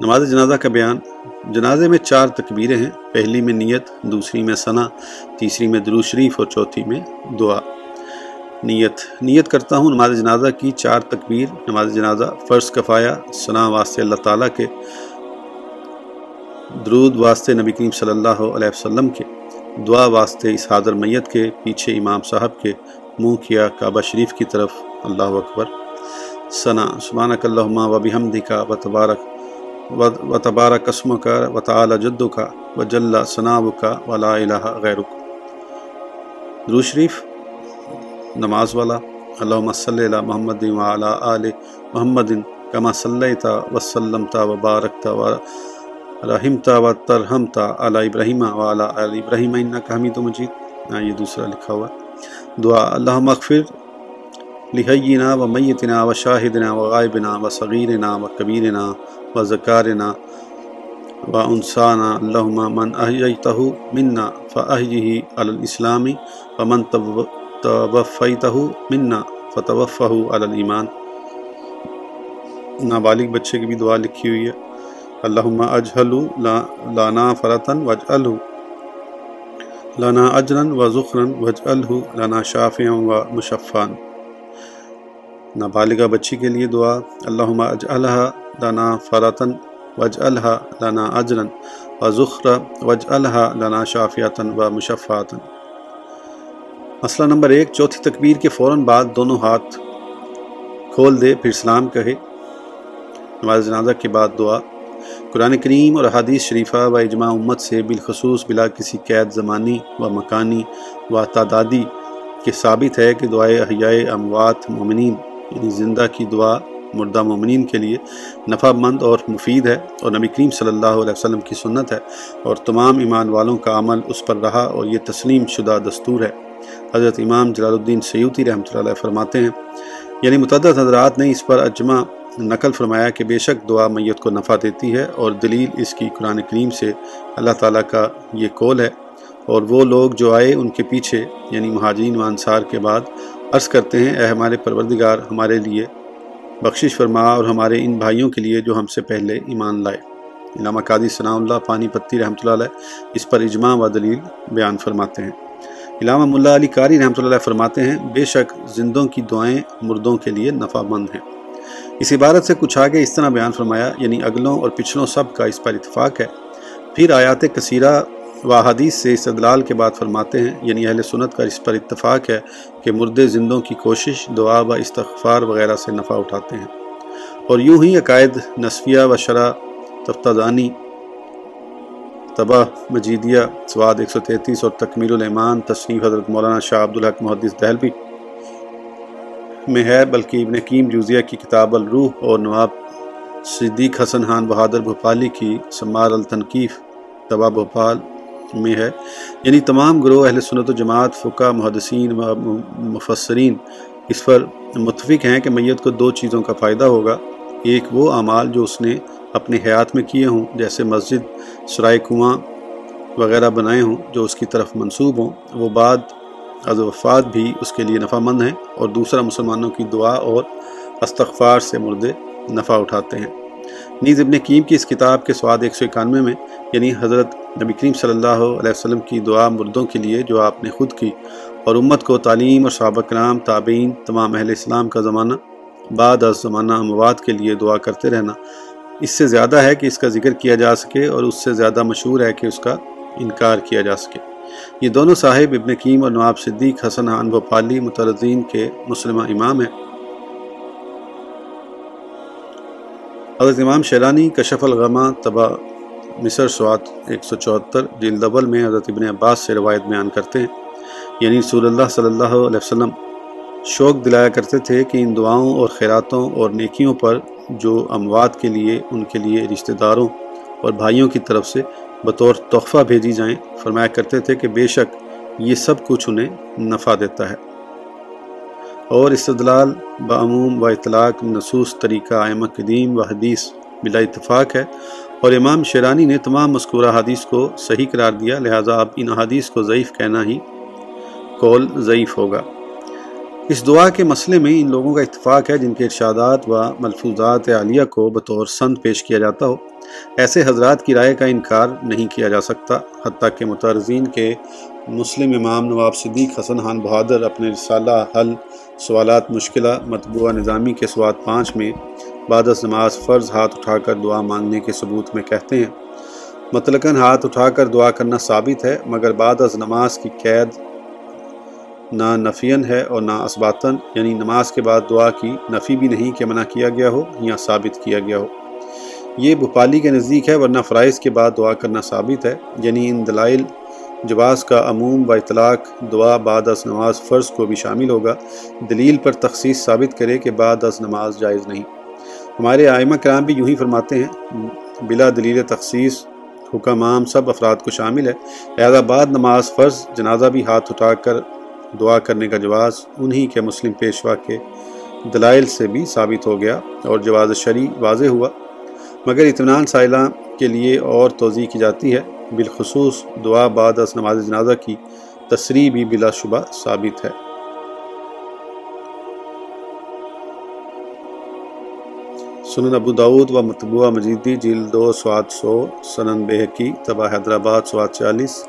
نماز جنازہ کا بیان۔ جنازے میں چار تکبیریں ہیں، پہلی میں نیت، دوسری میں ثنا، تیسری میں درو شریف اور چوتھی میں دعا۔ نیت۔ نیت کرتا ہوں نماز جنازہ کی چار تکبیر۔ نماز جنازہ فرض کفایا ثنا واسطے اللہ تعالیٰ کے، درود واسطے نبی کریم صلی اللہ علیہ وسلم کے، دعا واسطے اس حاضر میت کے، پیچھے امام صاحب کے، منہ کیا کعبہ شریف کی طرف۔ اللہ اکبر۔ ثنا، سبحانک اللہم و بحمدی کا و تبارک۔ و تبارک قسم کا و تعالی جدو کا و جل ثناء کا و لا الہ غیرک۔ درو شریف، نماز والا، اللہم صلی اللہ محمد و علی آل محمد کما صلیتا و سلمتا و بارکتا و رحمتا و ترحمتا علی ابراہیم و علی آل ابراہیم، انکا حمید مجید۔ یہ دوسرا لکھا ہوا۔ دعا، اللہم اغفر لحینا و میتنا و شاہدنا و غائبنا و صغیرنا و کبیرنا و ذکارنا و انسانا اللہم من احییتہ منا فاحیہی الاسلامی و من توفیتہ منا فتوفہ علی الایمان نابالغ بچے کی بھی دعا لکھی ہوئی ہے۔ اللہم اجہلو لانا فرطن وجعلو لنا اجرن و ذخرن وجعلہ لنا شافعا و مشفان نابالغہ بچی کے لیے دعا، اللہم اجعلہا لنا فرطن وجعلہا لنا اجرن و ذخر وجعلہا لنا شافعتا و مشفاتا مسئلہ نمبر ایک، چوتھی تکبیر کے فوراً بعد دونوں ہاتھ کھول دے، پھر سلام کہے۔ نماز جنازہ کے بعد دعا۔ قرآن کریم اور حدیث شریفہ و اجماع امت سے بالخصوص بلا کسی قید زمانی و مکانی و تعدادی کے ثابت ہے کہ دعائے احیائے اموات مومنین یعنی زندہ کی دعا مردہ مومنین کے لیے نفع مند اور مفید ہے اور نبی کریم صلی اللہ علیہ وسلم کی سنت ہے اور تمام ایمان والوں کا عمل اس پر رہا اور یہ تسلیم شدہ دستور ہے۔ حضرت امام جلال الدین سیوتی رحمۃ اللہ علیہ فرماتے ہیں یعنی متعدد حضرات نے اس پر اجماع نقل فرمایا کہ بے شک دعا میت کو نفع دیتی ہے اور دلیل اس کی قرآن کریم سے اللہ تعالیٰ کا یہ قول ہے اور وہ لوگ جو آئے ان کے پیچھے یعنی مہاجرین و انصار کے بعد عرض کرتے ہیں، اے ہمارے پروردگار، ہمارے لیے بخشش فرما اور ہمارے ان بھائیوں کے لیے جو ہم سے پہلے ایمان لائے۔ علامہ قادی ثناء اللہ پانی پتی رحمۃ اللہ علیہ اس پر اجماع و دلیل بیان فرماتے ہیں۔ علامہ ملا علی قاری رحمۃ اللہ علیہ فرماتے ہیں، بے شک زندوں کی دعائیں مردوں کے لیے نفع مند ہیں۔ اس عبارت سے کچھ آگے اس طرح بیان فرمایا یعنی اگلوں اور پچھلوں سب کا اس پر اتفاق ہے۔ پھر آیات کثیرہ و حدیث سے اس ادلال کے بعد فرماتے ہیں یعنی اہل سنت کا اس پر اتفاق ہے کہ مردے زندوں کی کوشش، دعا و استغفار وغیرہ سے نفع اٹھاتے ہیں۔ اور یوں ہی عقائد نصفیہ و شرح تفتانی تباہ، مجیدیہ، سواد ایک سو تینتیس اور تکمیل الایمان تصنیف حضرت مولانا شاہ عبدالحق محدث دہلوی میں ہے، بلکہ ابن کیم جوزیہ کی کتاب الروح اور نواب صدیق حسن خان بہادر بھوپالی کی سمار التنقیف تبا بھوپال میں ہے۔ یعنی تمام گروہ اہل سنت و جماعت فقہ محدثین و مفسرین اس پر متفق ہیں کہ میت کو دو چیزوں کا فائدہ ہوگا۔ ایک وہ اعمال جو اس نے اپنے حیات میں کیے ہوں، جیسے مسجد، سرائے کنواں وغیرہ بنائے ہوں جو اس کی طرف منصوب ہوں۔ وہ بعد از وفات بھی اس کے لیے نفع مند ہیں اور دوسرا مسلمانوں کی دعا اور استغفار سے مردے نفع اٹھاتے ہیں۔ نیز ابن کیم کی اس کتاب کے سواد ایک سو اکانوے میں یعنی حضرت نبی کریم صلی اللہ علیہ وسلم کی دعا مردوں کے لیے جو آپ نے خود کی اور امت کو تعلیم اور صحابہ کرام، تابعین، تمام اہل اسلام کا زمانہ بعد از زمانہ اموات کے لیے دعا کرتے رہنا۔ اس سے زیادہ ہے کہ اس کا ذکر کیا جا سکے اور اس سے زیادہ مشہور ہے کہ اس کا انکار کیا جا سکے۔ یہ دونوں صاحب ابن کیم اور نواب صدیق حسن حان بھوپالی مترزین کے مسلمہ امام ہیں۔ حضرت امام شیرانی کشف الغمہ تبا مصر، سوات ایک سو چوہتر جلد اول میں حضرت ابن عباس سے روایت بیان کرتے ہیں۔ یعنی رسول اللہ صلی اللہ علیہ وسلم شوق دلایا کرتے تھے کہ ان دعاؤں اور خیراتوں اور نیکیوں پر جو اموات کے لیے، ان کے لیے رشتہ داروں اور بھائیوں کی طرف سے بطور تحفہ بھیجی جائیں، فرمایا کرتے تھے کہ بے شک یہ سب کچھ انہیں نفع دیتا ہے۔ اور استدلال بعموم و اطلاق نصوص طریقہ آئمہ قدیم و حدیث بلا اتفاق ہے اور امام شیرانی نے تمام مذکورہ حدیث کو صحیح قرار دیا، لہٰذا اب ان حدیث کو ضعیف کہنا ہی قول ضعیف ہوگا۔ اس دعا کے مسئلے میں ان لوگوں کا اتفاق ہے جن کے ارشادات و ملفوظات عالیہ کو بطور سند پیش کیا جاتا ہو۔ ایسے حضرات کی رائے کا انکار نہیں کیا جا سکتا، حتیٰ کہ مترزین کے مسلم امام نواب صدیق حسن خان بہادر اپنے رسالہ حل سوالات مشکلہ، مطبوعہ نظامی کے سوات پانچ میں بعد از نماز فرض ہاتھ اٹھا کر دعا مانگنے کے ثبوت میں کہتے ہیں۔ مطلقاً ہاتھ اٹھا کر دعا کرنا ثابت ہے، مگر بعد از نماز کی قید نہ نفین ہے اور نہ اسباتاً یعنی نماز کے بعد دعا کی نفی بھی نہیں کہ منع کیا گیا ہو یا ثابت کیا گیا ہو۔ یہ بھوپالی کے نزدیک ہے، ورنہ فرائض کے بعد دعا کرنا ثابت ہے یعنی ان دلائل جواز کا عموم و اطلاق دعا بعد از نماز فرض کو بھی شامل ہوگا، دلیل پر تخصیص ثابت کرے کہ بعد از نماز جائز نہیں۔ ہمارے آئمہ کرام بھی یوں ہی فرماتے ہیں، بلا دلیل تخصیص حکم عام سب افراد کو شامل ہے۔ لہذا بعد نماز فرض جنازہ بھی ہاتھ اٹھا کر دعا کرنے کا جواز انہی کے مسلم پیشوا کے دلائل سے بھی ثابت ہو گیا اور جواز شرعی واضح ہوا۔ مگر اطمینان سائلہ کے لیے اور توضیع کی جاتی ہے۔ بالخصوص دعا بعد از نماز جنازہ کی تصریح بھی بلا شبہ ثابت ہے۔ سنن ابو داود و مطبوعہ مجیدی جیل دو سوات سو، سنن بحقی تباہ حیدرآباد سوات چالیس،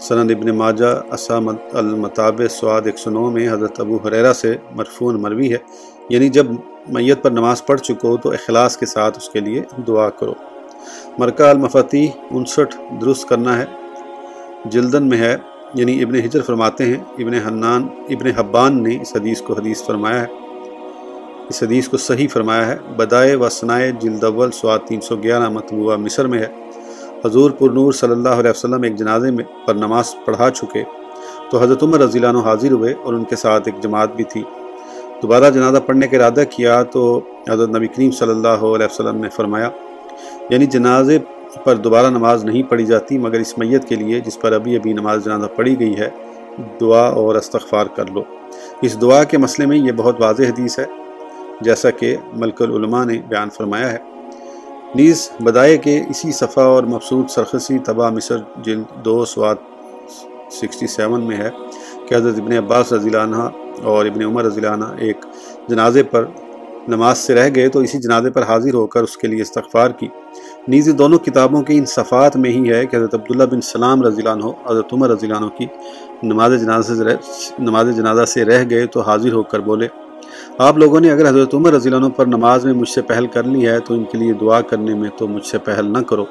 سنن ابن ماجہ اسامد المطاب سواد ایک سو نو میں حضرت ابو حریرہ سے مرفون مروی ہے۔ یعنی جب میت پر نماز پڑھ چکو تو اخلاص کے ساتھ اس کے لیے دعا کرو۔ مرکہ المفتی انسٹھ درست کرنا ہے۔ جلدن میں ہے۔ یعنی ابن حجر فرماتے ہیں، ابن حنان، ابن حبان نے اس حدیث کو حدیث فرمایا ہے۔ اس حدیث کو صحیح فرمایا ہے۔ بدائے و ثنائے جلد اول سواد تین سو گیارہ مطبوعہ مصر میں ہے۔ حضور پر نور صلی اللہ علیہ وسلم ایک جنازے میں پر نماز پڑھا چکے۔ تو حضرت عمر رضی اللہ عنہ حاضر ہوئے اور ان کے ساتھ ایک جماعت بھی تھی۔ دوبارہ جنازہ پڑھنے کے ارادہ کیا تو حضرت نبی کریم صلی اللہ علیہ وسلم نے فرمایا یعنی جنازے پر دوبارہ نماز نہیں پڑھی جاتی، مگر اس میت کے لیے جس پر ابھی ابھی نماز جنازہ پڑھی گئی ہے، دعا اور استغفار کر لو۔ اس دعا کے مسئلے میں یہ بہت واضح حدیث ہے، جیسا کہ ملک العلماء نے بیان فرمایا ہے۔ نیز بدائے کہ اسی صفحہ اور مبسوط سرخسی تباہ مصر جلد دو، سوات سکسٹی سیون میں ہے کہ حضرت ابن عباس رضی اللہ عنہ اور ابن عمر رضی اللہ عنہ ایک جنازے پر نماز سے رہ گئے تو اسی جنازے پر حاضر ہو کر اس کے لیے استغفار کی۔ نیز دونوں کتابوں کے ان صفات میں ہی ہے کہ حضرت عبداللہ بن سلام رضی اللہ عنہ، حضرت عمر رضی اللہ عنہ کی نماز جنازہ سے نماز جنازہ سے رہ گئے تو حاضر ہو کر بولے، آپ لوگوں نے اگر حضرت عمر رضی اللہ عنہ پر نماز میں مجھ سے پہل کر لی ہے تو ان کے لیے دعا کرنے میں تو مجھ سے پہل نہ کرو۔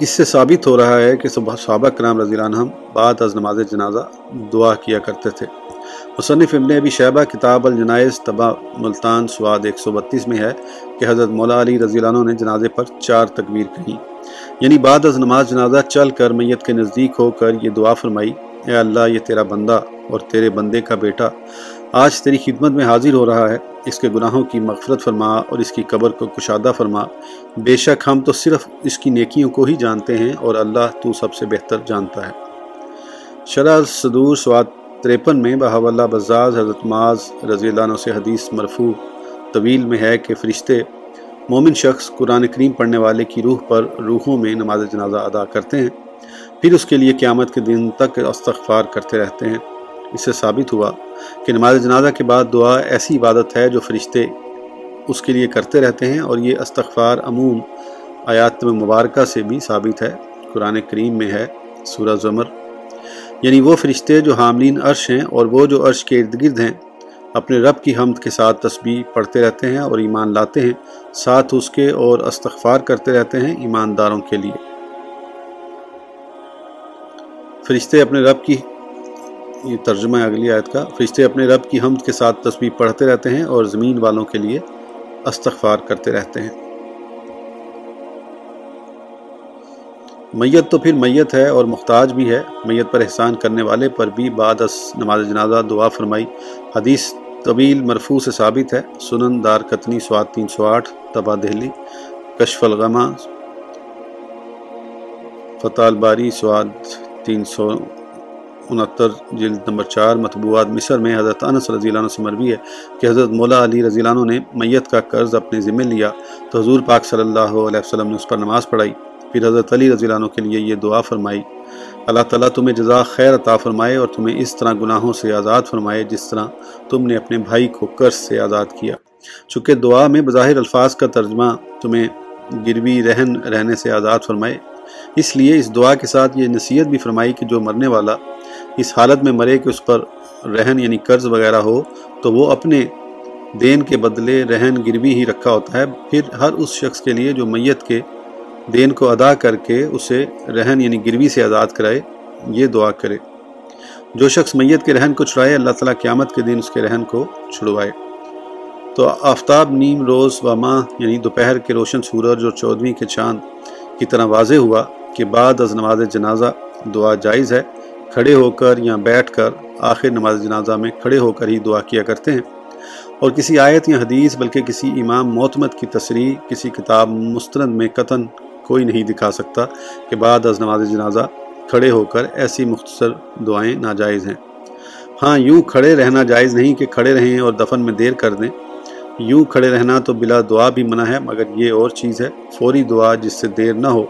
اس سے ثابت ہو رہا ہے کہ صحابہ کرام رضی اللہ عنہ بعد از نماز جنازہ دعا کیا کرتے تھے۔ مصنف ابن ابی شہبہ کتاب الجنائز تبا ملتان سواد ایک سو بتیس میں ہے کہ حضرت مولا علی رضی اللہ عنہ نے جنازے پر چار تکبیر کہیں۔ یعنی بعد از نماز جنازہ چل کر میت کے نزدیک ہو کر یہ دعا فرمائی، اے اللہ یہ تیرا بندہ اور تیرے بندے کا بیٹا، آج تیری خدمت میں حاضر ہو رہا ہے، اس کے گناہوں کی مغفرت فرما اور اس کی قبر کو کشادہ فرما۔ بے شک ہم تو صرف اس کی نیکیوں کو ہی جانتے ہیں اور اللہ تو سب سے بہتر جانتا ہے۔ شرح صدور سواد تریپن میں بہو اللہ بزاز حضرت معاذ رضی اللہ عنہ سے حدیث مرفوع طویل میں ہے کہ فرشتے مومن شخص قرآن کریم پڑھنے والے کی روح پر روحوں میں نماز جنازہ ادا کرتے ہیں، پھر اس کے لیے قیامت کے دن تک استغفار کرتے رہتے ہیں۔ اس سے ثابت ہوا کہ نماز جنازہ کے بعد دعا ایسی عبادت ہے جو فرشتے اس کے لیے کرتے رہتے ہیں اور یہ استغفار عموم آیات مبارکہ سے بھی ثابت ہے۔ قرآن کریم میں ہے سورہ زمر۔ یعنی وہ فرشتے جو حاملین عرش ہیں اور وہ جو عرش کے ارد گرد ہیں، اپنے رب کی حمد کے ساتھ تسبیح پڑھتے رہتے ہیں اور ایمان لاتے ہیں، ساتھ اس کے اور استغفار کرتے رہتے ہیں ایمانداروں کے لیے۔ فرشتے اپنے رب کی، یہ ترجمہ ہے اگلی آیت کا، فرشتے اپنے رب کی حمد کے ساتھ تصویر پڑھتے رہتے ہیں اور زمین والوں کے لیے استغفار کرتے رہتے ہیں۔ میت تو پھر میت ہے اور محتاج بھی ہے۔ میت پر احسان کرنے والے پر بھی بعد از نماز جنازہ دعا فرمائی۔ حدیث طویل مرفوع سے ثابت ہے۔ سنن دار کتنی سواد تین سو آٹھ، تبا دہلی، کشف الغمہ، فتح الباری سواد تین سو انہتر، جلد نمبر چار، مطبوعات مصر میں حضرت انس رضی اللہ عنہ سے مروی ہے کہ حضرت مولا علی رضی اللہ عنہ نے میت کا قرض اپنے ذمہ لیا۔ تو حضور پاک صلی اللہ علیہ وسلم نے اس پر نماز پڑھائی۔ پھر حضرت علی رضی اللہ عنہ کے لیے یہ دعا فرمائی۔ اللہ تعالیٰ تمہیں جزا خیر عطا فرمائے اور تمہیں اس طرح گناہوں سے آزاد فرمائے جس طرح تم نے اپنے بھائی کو قرض سے آزاد کیا۔ چونکہ دعا میں بظاہر الفاظ کا ترجمہ تمہیں گروی رہن رہنے سے آزاد فرمائے۔ اس لیے اس دعا کے ساتھ یہ نصیحت بھی فرمائی کہ جو مرنے والا اس حالت میں مرے کہ اس پر رہن یعنی قرض وغیرہ ہو تو وہ اپنے دین کے بدلے رہن گروی ہی رکھا ہوتا ہے۔ پھر ہر اس شخص کے لیے جو میت کے دین کو ادا کر کے اسے رہن یعنی گروی سے آزاد کرائے، یہ دعا کرے۔ جو شخص میت کے رہن کو چھڑائے، اللہ تعالیٰ قیامت کے دن اس کے رہن کو چھڑوائے۔ تو آفتاب، نیم، روز و ماہ یعنی دوپہر کے روشن سورج اور چودھویں کے چاند کی طرح واضح ہوا کہ بعد از نماز جنازہ دعا جائز ہے۔ کھڑے ہو کر یا بیٹھ کر آخر نماز جنازہ میں کھڑے ہو کر ہی دعا کیا کرتے ہیں۔ اور کسی آیت یا حدیث، بلکہ کسی امام معتمد کی تصریح، کسی کتاب مستند میں قطن کوئی نہیں دکھا سکتا کہ بعد از نماز جنازہ کھڑے ہو کر ایسی مختصر دعائیں ناجائز ہیں۔ ہاں یوں کھڑے رہنا جائز نہیں کہ کھڑے رہیں اور دفن میں دیر کر دیں۔ یوں کھڑے رہنا تو بلا دعا بھی منع ہے، مگر یہ اور چیز ہے، فوری دعا جس سے دیر نہ ہو۔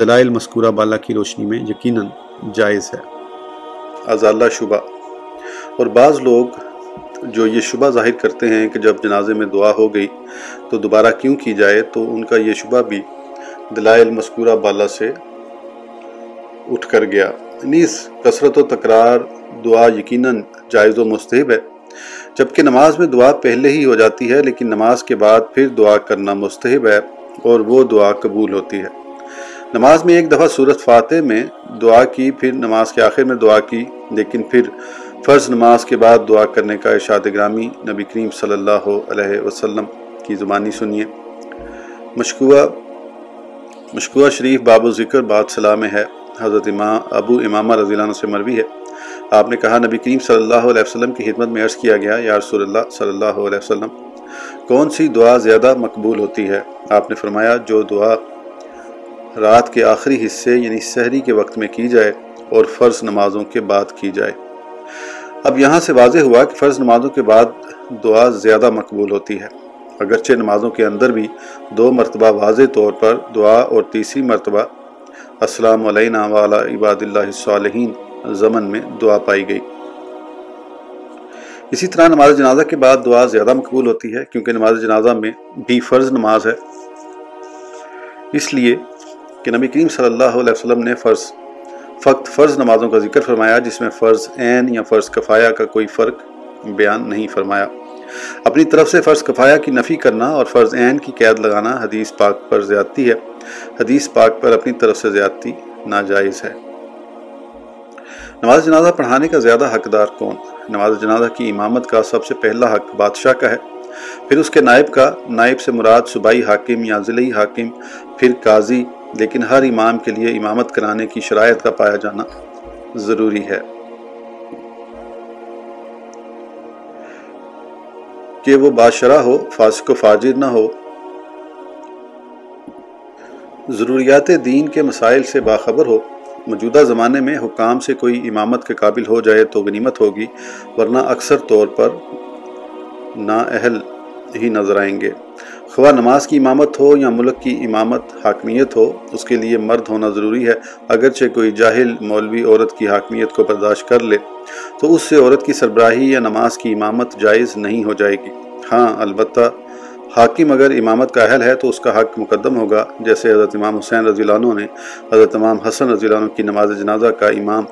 دلائل مسکورہ بالا کی روشنی میں یقیناً جائز ہے۔ ازالہ شبہ۔ اور بعض لوگ جو یہ شبہ ظاہر کرتے ہیں کہ جب جنازے میں دعا ہو گئی تو دوبارہ کیوں کی جائے، تو ان کا یہ شبہ بھی دلائل مذکورہ بالا سے اٹھ کر گیا۔ یعنی نیز کثرت و تکرار دعا یقیناً جائز و مستحب ہے۔ جبکہ نماز میں دعا پہلے ہی ہو جاتی ہے، لیکن نماز کے بعد پھر دعا کرنا مستحب ہے اور وہ دعا قبول ہوتی ہے۔ نماز میں ایک دفعہ صورت فاتح میں دعا کی، پھر نماز کے آخر میں دعا کی، لیکن پھر فرض نماز کے بعد دعا کرنے کا ارشاد گرامی نبی کریم صلی اللہ علیہ وسلم کی زبانی سنیے۔ مشکوہ مشکوہ شریف باب و ذکر بات سلام ہے۔ حضرت امام ابو امامہ رضی اللہ عنہ سے مروی ہے۔ آپ نے کہا، نبی کریم صلی اللہ علیہ وسلم کی خدمت میں عرض کیا گیا، یا رسول اللہ صلی اللہ علیہ وسلم، کون سی دعا زیادہ مقبول ہوتی ہے؟ آپ نے فرمایا، جو دعا رات کے آخری حصے یعنی سحری کے وقت میں کی جائے اور فرض نمازوں کے بعد کی جائے۔ اب یہاں سے واضح ہوا کہ فرض نمازوں کے بعد دعا زیادہ مقبول ہوتی ہے۔ اگرچہ نمازوں کے اندر بھی دو مرتبہ واضح طور پر دعا اور تیسری مرتبہ السلام علینا وعلا عباد اللہ الصالحین زمن میں دعا پائی گئی۔ اسی طرح نماز جنازہ کے بعد دعا زیادہ مقبول ہوتی ہے کیونکہ نماز جنازہ میں بھی فرض نماز ہے۔ اس لیے کہ نبی کریم صلی اللہ علیہ وسلم نے فرض، فقط فرض نمازوں کا ذکر فرمایا جس میں فرض عین یا فرض کفایہ کا کوئی فرق بیان نہیں فرمایا۔ اپنی طرف سے فرض کفایہ کی نفی کرنا اور فرض عین کی قید لگانا حدیث پاک پر زیادتی ہے۔ حدیث پاک پر اپنی طرف سے زیادتی ناجائز ہے۔ نماز جنازہ پڑھانے کا زیادہ حقدار کون؟ نماز جنازہ کی امامت کا سب سے پہلا حق بادشاہ کا ہے۔ پھر اس کے نائب کا، نائب سے مراد صوبائی حاکم یا ضلعی حاکم، پھر قاضی، لیکن ہر امام کے لیے امامت کرانے کی شرائط کا پایا جانا ضروری ہے۔ کہ وہ بادشرہ ہو، فاسق و فاجر نہ ہو۔ ضروریات دین کے مسائل سے باخبر ہو۔ موجودہ زمانے میں حکام سے کوئی امامت کے قابل ہو جائے تو غنیمت ہوگی، ورنہ اکثر طور پر نااہل ہی نظر آئیں گے۔ خواہ نماز کی امامت ہو یا ملک کی امامت حاکمیت ہو، اس کے لیے مرد ہونا ضروری ہے۔ اگرچہ کوئی جاہل مولوی عورت کی حاکمیت کو برداشت کر لے، تو اس سے عورت کی سربراہی یا نماز کی امامت جائز نہیں ہو جائے گی۔ ہاں البتہ حاکم اگر امامت کا اہل ہے تو اس کا حق مقدم ہوگا۔ جیسے حضرت امام حسین رضی اللہ عنہ نے حضرت امام حسن رضی اللہ عنہ کی نماز جنازہ کا امام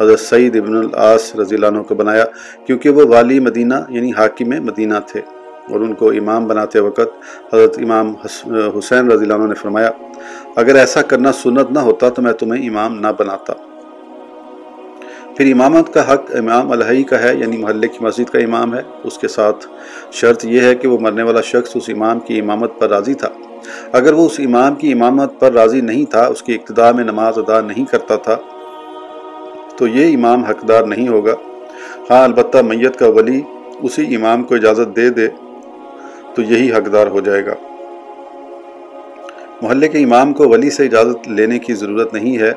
حضرت سعید ابن العاص رضی اللہ عنہ کو بنایا، کیونکہ وہ والی مدینہ یعنی حاکم مدینہ تھے۔ اور ان کو امام بناتے وقت حضرت امام حسین رضی اللہ عنہ نے فرمایا، اگر ایسا کرنا سنت نہ ہوتا تو میں تمہیں امام نہ بناتا۔ پھر امامت کا حق امام الہی کا ہے یعنی محلے کی مسجد کا امام ہے۔ اس کے ساتھ شرط یہ ہے کہ وہ مرنے والا شخص اس امام کی امامت پر راضی تھا۔ اگر وہ اس امام کی امامت پر راضی نہیں تھا، اس کی اقتداء میں نماز ادا نہیں کرتا تھا، تو یہ امام حقدار نہیں ہوگا۔ ہاں البتہ میت کا ولی اسی امام کو اجازت دے دے۔ تو یہی حقدار ہو جائے گا۔ محلے کے امام کو ولی سے اجازت لینے کی ضرورت نہیں ہے،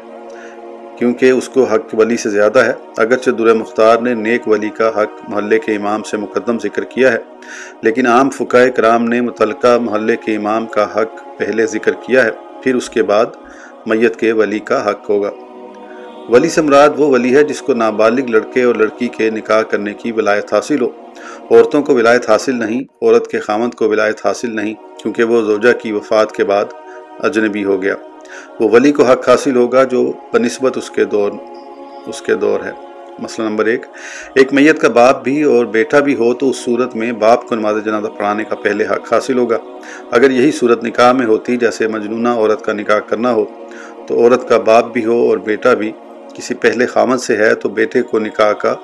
کیونکہ اس کو حق ولی سے زیادہ ہے۔ اگرچہ در مختار نے نیک ولی کا حق محلے کے امام سے مقدم ذکر کیا ہے، لیکن عام فقہ کرام نے متعلقہ محلے کے امام کا حق پہلے ذکر کیا ہے، پھر اس کے بعد میت کے ولی کا حق ہوگا۔ ولی سے مراد وہ ولی ہے جس کو نابالغ لڑکے اور لڑکی کے نکاح کرنے کی ولایت حاصل ہو۔ عورتوں کو ولایت حاصل نہیں، عورت کے خامند کو ولایت حاصل نہیں، کیونکہ وہ زوجہ کی وفات کے بعد اجنبی ہو گیا۔ وہ ولی کو حق حاصل ہوگا جو بنسبت اس کے دور، اس کے دور ہے۔ مسئلہ نمبر ایک ایک میت کا باپ بھی اور بیٹا بھی ہو تو اس صورت میں باپ کو نماز جنازہ پڑھانے کا پہلے حق حاصل ہوگا۔ اگر یہی صورت نکاح میں ہوتی، جیسے مجنونہ عورت کا نکاح کرنا ہو، تو عورت کا باپ بھی ہو اور بیٹا بھی، کسی پہلے خامد سے ہے تو بیٹے کو نکاح کا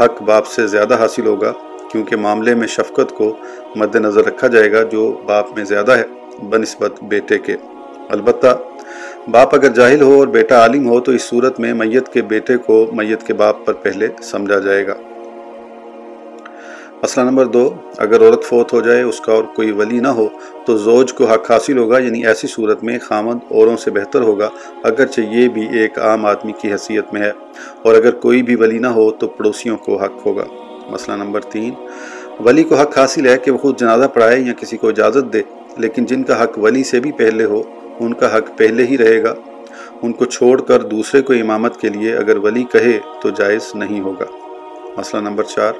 حق باپ سے زیادہ حاصل ہوگا۔ کیونکہ معاملے میں شفقت کو مد نظر رکھا جائے گا جو باپ میں زیادہ ہے بنسبت بیٹے کے۔ البتہ باپ اگر جاہل ہو اور بیٹا عالم ہو تو اس صورت میں میت کے بیٹے کو میت کے باپ پر پہلے سمجھا جائے گا۔ مسئلہ نمبر دو، اگر عورت فوت ہو جائے، اس کا اور کوئی ولی نہ ہو، تو زوج کو حق حاصل ہوگا یعنی ایسی صورت میں خامد اوروں سے بہتر ہوگا، اگرچہ یہ بھی ایک عام آدمی کی حیثیت میں ہے۔ اور اگر کوئی بھی ولی نہ ہو تو پڑوسیوں کو حق ہوگا۔ مسئلہ نمبر تین، ولی کو حق حاصل ہے کہ وہ خود جنازہ پڑھائے یا کسی کو اجازت دے، لیکن جن کا حق ولی سے بھی پہلے ہو، ان کا حق پہلے ہی رہے گا۔ ان کو چھوڑ کر دوسرے کو امامت کے لیے اگر ولی کہے تو جائز نہیں ہوگا۔ مسئلہ نمبر چار،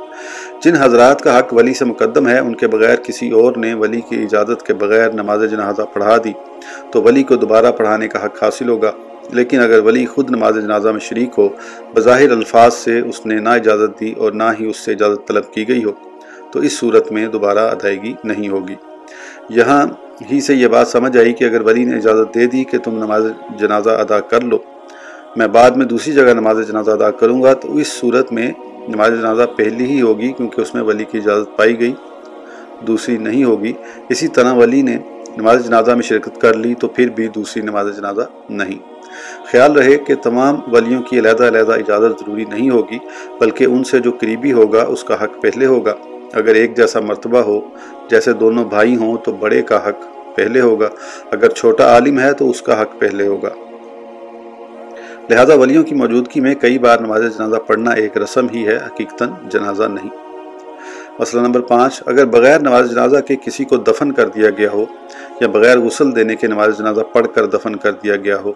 جن حضرات کا حق ولی سے مقدم ہے، ان کے بغیر کسی اور نے ولی کی اجازت کے بغیر نماز جنازہ پڑھا دی، تو ولی کو دوبارہ پڑھانے کا حق حاصل ہوگا۔ لیکن اگر ولی خود نماز جنازہ میں شریک ہو، بظاہر الفاظ سے اس نے نہ اجازت دی اور نہ ہی اس سے اجازت طلب کی گئی ہو، تو اس صورت میں دوبارہ ادائیگی نہیں ہوگی۔ یہاں ہی سے یہ بات سمجھ آئی کہ اگر ولی نے اجازت دے دی کہ تم نماز جنازہ ادا کر لو، میں بعد میں دوسری جگہ نماز جنازہ ادا کروں گا، تو اس صورت میں نماز جنازہ پہلی ہی ہوگی کیونکہ اس میں ولی کی اجازت پائی گئی، دوسری نہیں ہوگی۔ اسی طرح ولی نے نماز جنازہ میں شرکت کر لی تو پھر بھی دوسری نماز جنازہ نہیں۔ خیال رہے کہ تمام ولیوں کی علیحدہ علیحدہ اجازت ضروری نہیں ہوگی، بلکہ ان سے جو قریبی ہوگا، اس کا حق پہلے ہوگا۔ اگر ایک جیسا مرتبہ ہو، جیسے دونوں بھائی ہوں، تو بڑے کا حق پہلے ہوگا۔ اگر چھوٹا عالم ہے، تو اس کا حق پہلے ہوگا۔ لہذا ولیوں کی موجودگی میں کئی بار نماز جنازہ پڑھنا ایک رسم ہی ہے، حقیقتاً جنازہ نہیں۔ مسئلہ نمبر پانچ، اگر بغیر نماز جنازہ کے کسی کو دفن کر دیا گیا ہو، یا بغیر غسل دینے کے نماز جنازہ پڑھ کر دفن کر دیا گیا ہو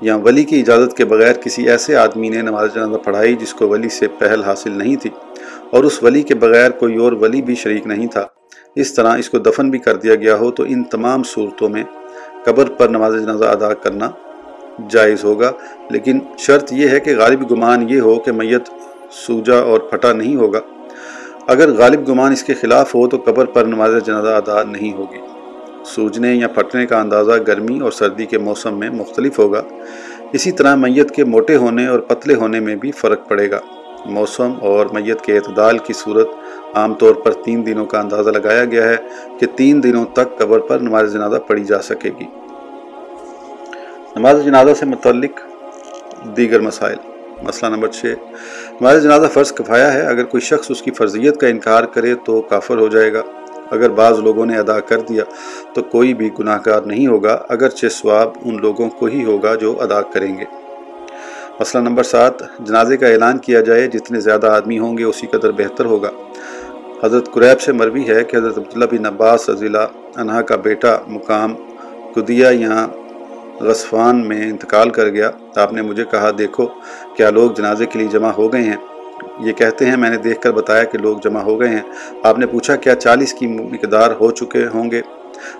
یا ولی کی اجازت کے بغیر کسی ایسے آدمی نے نماز جنازہ پڑھائی جس کو ولی سے پہل حاصل نہیں تھی اور اس ولی کے بغیر کوئی اور ولی بھی شریک نہیں تھا۔ اس طرح اس کو دفن بھی کر دیا گیا ہو تو ان تمام صورتوں میں قبر پر نماز جنازہ ادا کرنا جائز ہوگا۔ لیکن شرط یہ ہے کہ غالب گمان یہ ہو کہ میت سوجا اور پھٹا نہیں ہوگا۔ اگر غالب گمان اس کے خلاف ہو تو قبر پر نماز جنازہ ادا نہیں ہوگی۔ سوجنے یا پھٹنے کا اندازہ گرمی اور سردی کے موسم میں مختلف ہوگا۔ اسی طرح میت کے موٹے ہونے اور پتلے ہونے میں بھی فرق پڑے گا۔ موسم اور میت کے اعتدال کی صورت عام طور پر تین دنوں کا اندازہ لگایا گیا ہے کہ تین دنوں تک قبر پر نماز جنازہ پڑھی جا سکے گی۔ نماز جنازہ سے متعلق دیگر مسائل۔ مسئلہ نمبر چھ۔ نماز جنازہ فرض کفایا ہے۔ اگر کوئی شخص اس کی فرضیت کا انکار کرے تو کافر ہو جائے گا۔ اگر بعض لوگوں نے ادا کر دیا تو کوئی بھی گناہ کار نہیں ہوگا، اگرچہ ثواب ان لوگوں کو ہی ہوگا جو ادا کریں گے۔ مسئلہ نمبر سات، جنازے کا اعلان کیا جائے، جتنے زیادہ آدمی ہوں گے اسی قدر بہتر ہوگا۔ حضرت قریب سے مروی ہے کہ حضرت عبداللہ بن عباس رضیلہ انہا کا بیٹا مقام قدیہ یہاں غصفان میں انتقال کر گیا۔ آپ نے مجھے کہا، دیکھو، کیا لوگ جنازے کے لیے جمع ہو گئے ہیں؟ یہ کہتے ہیں، میں نے دیکھ کر بتایا کہ لوگ جمع ہو گئے ہیں۔ آپ نے پوچھا، کیا چالیس کی مقدار ہو چکے ہوں گے؟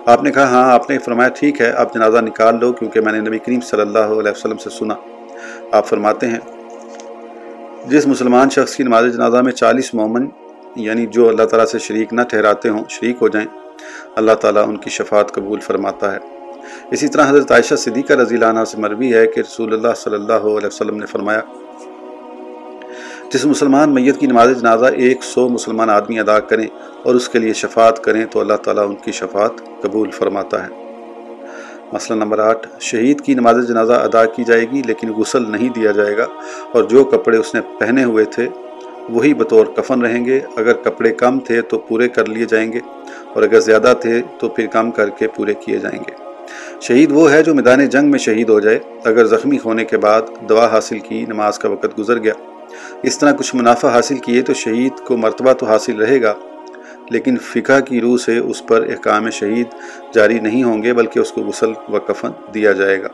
آپ نے کہا ہاں آپ نے فرمایا، ٹھیک ہے، آپ جنازہ نکال لو، کیونکہ میں نے نبی کریم صلی اللہ علیہ وسلم سے سنا۔ آپ فرماتے ہیں، جس مسلمان شخص کی نماز جنازہ میں چالیس مومن یعنی جو اللہ تعالیٰ سے شریک نہ ٹھہراتے ہوں، شریک ہو جائیں، اللہ تعالیٰ ان کی شفاعت قبول فرماتا ہے۔ اسی طرح حضرت عائشہ صدیقہ رضی اللہ عنہ سے مروی ہے کہ رسول اللہ صلی اللہ علیہ وسلم نے فرمایا جس مسلمان میت کی نماز جنازہ ایک سو مسلمان آدمی ادا کریں اور اس کے لیے شفاعت کریں تو اللہ تعالیٰ ان کی شفاعت قبول فرماتا ہے۔ مسئلہ نمبر آٹھ، شہید کی نماز جنازہ ادا کی جائے گی لیکن غسل نہیں دیا جائے گا اور جو کپڑے اس نے پہنے ہوئے تھے وہی بطور کفن رہیں گے۔ اگر کپڑے کم تھے تو پورے کر لیے جائیں گے اور اگر زیادہ تھے تو پھر کم کر کے پورے کیے جائیں گے۔ شہید وہ ہے جو میدان جنگ میں شہید ہو جائے۔ اگر زخمی ہونے کے بعد دوا حاصل کی نماز کا وقت گزر گیا اس طرح کچھ منافع حاصل کیے تو شہید کو مرتبہ تو حاصل رہے گا، لیکن فقہ کی روح سے اس پر احکام شہید جاری نہیں ہوں گے، بلکہ اس کو غسل و کفن دیا جائے گا۔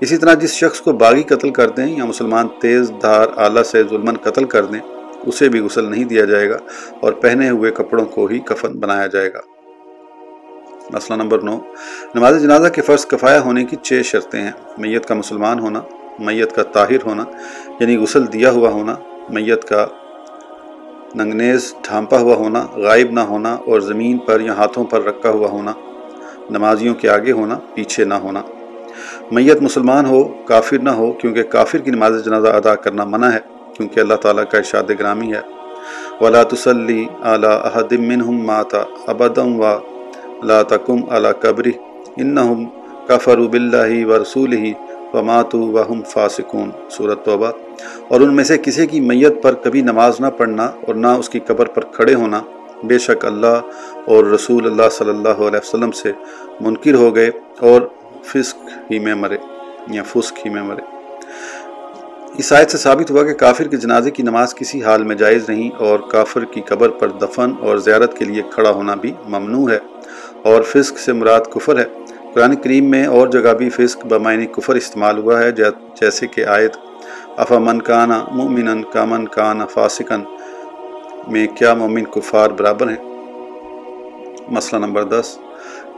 اسی طرح جس شخص کو باغی قتل کر دیں یا مسلمان تیز دھار آلہ سے ظلمن قتل کر دیں، اسے بھی غسل نہیں دیا جائے گا اور پہنے ہوئے کپڑوں کو ہی کفن بنایا جائے گا۔ مسئلہ نمبر نو، نماز جنازہ کے فرض کفایا ہونے کی چھ شرطیں ہیں۔ میت کا مسلمان ہونا میت کا طاہر ہونا یعنی غسل دیا ہوا ہونا، میت کا ننگنیز ڈھانپا ہوا ہونا، غائب نہ ہونا اور زمین پر یا ہاتھوں پر رکھا ہوا ہونا، نمازیوں کے آگے ہونا، پیچھے نہ ہونا۔ میت مسلمان ہو، کافر نہ ہو، کیونکہ کافر کی نماز جنازہ ادا کرنا منع ہے، کیونکہ اللہ تعالیٰ کا ارشاد گرامی ہے۔ ولا تسلی اعلیٰ احدم منہم ماتا ابدم و لا تکم علی قبری انہم کفروا باللہ و وہم فاسقون صورت توبہ۔ اور ان میں سے کسی کی میت پر کبھی نماز نہ پڑھنا اور نہ اس کی قبر پر کھڑے ہونا بے شک اللہ اور رسول اللہ صلی اللہ علیہ وسلم سے منکر ہو گئے اور فسق ہی میں مرے، یا فسق ہی میں مرے۔ اس آیت سے ثابت ہوا کہ کافر کے جنازے کی نماز کسی حال میں جائز نہیں اور کافر کی قبر پر دفن اور زیارت کے لیے کھڑا ہونا بھی ممنوع ہے اور فسق سے مراد کفر ہے۔ قرآن کریم میں اور جگہ بھی فسق بمائنی کفر استعمال ہوا ہے جیسے کہ آیت افا من کانا مومن کا من کانا فاسقن میں کیا مومن کفار برابر ہیں؟ مسئلہ نمبر دس۔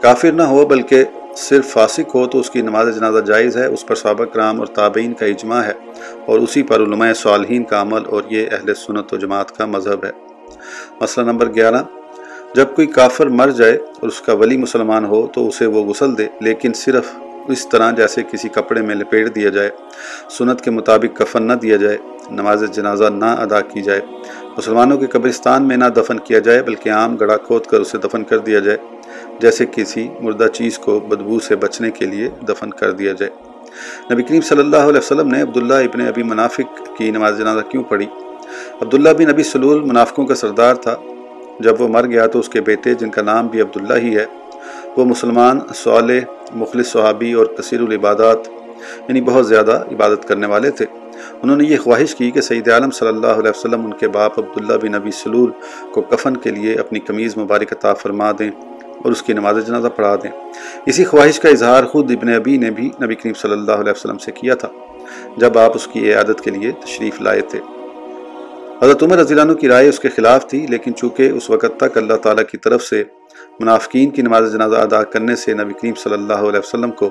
کافر نہ ہو بلکہ صرف فاسق ہو تو اس کی نماز جنازہ جائز ہے، اس پر صحابہ کرام اور تابعین کا اجماع ہے اور اسی پر علماء صالحین کا عمل اور یہ اہل سنت و جماعت کا مذہب ہے۔ مسئلہ نمبر گیارہ۔ جب کوئی کافر مر جائے اور اس کا ولی مسلمان ہو تو اسے وہ غسل دے، لیکن صرف اس طرح جیسے کسی کپڑے میں لپیٹ دیا جائے، سنت کے مطابق کفن نہ دیا جائے، نماز جنازہ نہ ادا کی جائے، مسلمانوں کے قبرستان میں نہ دفن کیا جائے، بلکہ عام گڑھا کھود کر اسے دفن کر دیا جائے، جیسے کسی مردہ چیز کو بدبو سے بچنے کے لیے دفن کر دیا جائے۔ نبی کریم صلی اللہ علیہ وسلم نے عبداللہ ابن ابی منافق کی نماز جنازہ کیوں پڑھی؟ عبداللہ بن ابی سلول منافقوں کا سردار تھا۔ جب وہ مر گیا تو اس کے بیٹے جن کا نام بھی عبداللہ ہی ہے، وہ مسلمان، صالح، مخلص صحابی اور کثیر العبادات یعنی بہت زیادہ عبادت کرنے والے تھے۔ انہوں نے یہ خواہش کی کہ سید عالم صلی اللہ علیہ وسلم ان کے باپ عبداللہ بن نبی سلول کو کفن کے لیے اپنی قمیض مبارک عطا فرما دیں اور اس کی نماز جنازہ پڑھا دیں۔ اسی خواہش کا اظہار خود ابن ابی نے بھی نبی کریم صلی اللہ علیہ وسلم سے کیا تھا، جب آپ اس کی عیادت کے لیے تشریف لائے تھے۔ حضرت عمر رضی اللہ عنہ کی رائے اس کے خلاف تھی، لیکن چونکہ اس وقت تک اللہ تعالیٰ کی طرف سے منافقین کی نماز جنازہ ادا کرنے سے نبی کریم صلی اللہ علیہ وسلم کو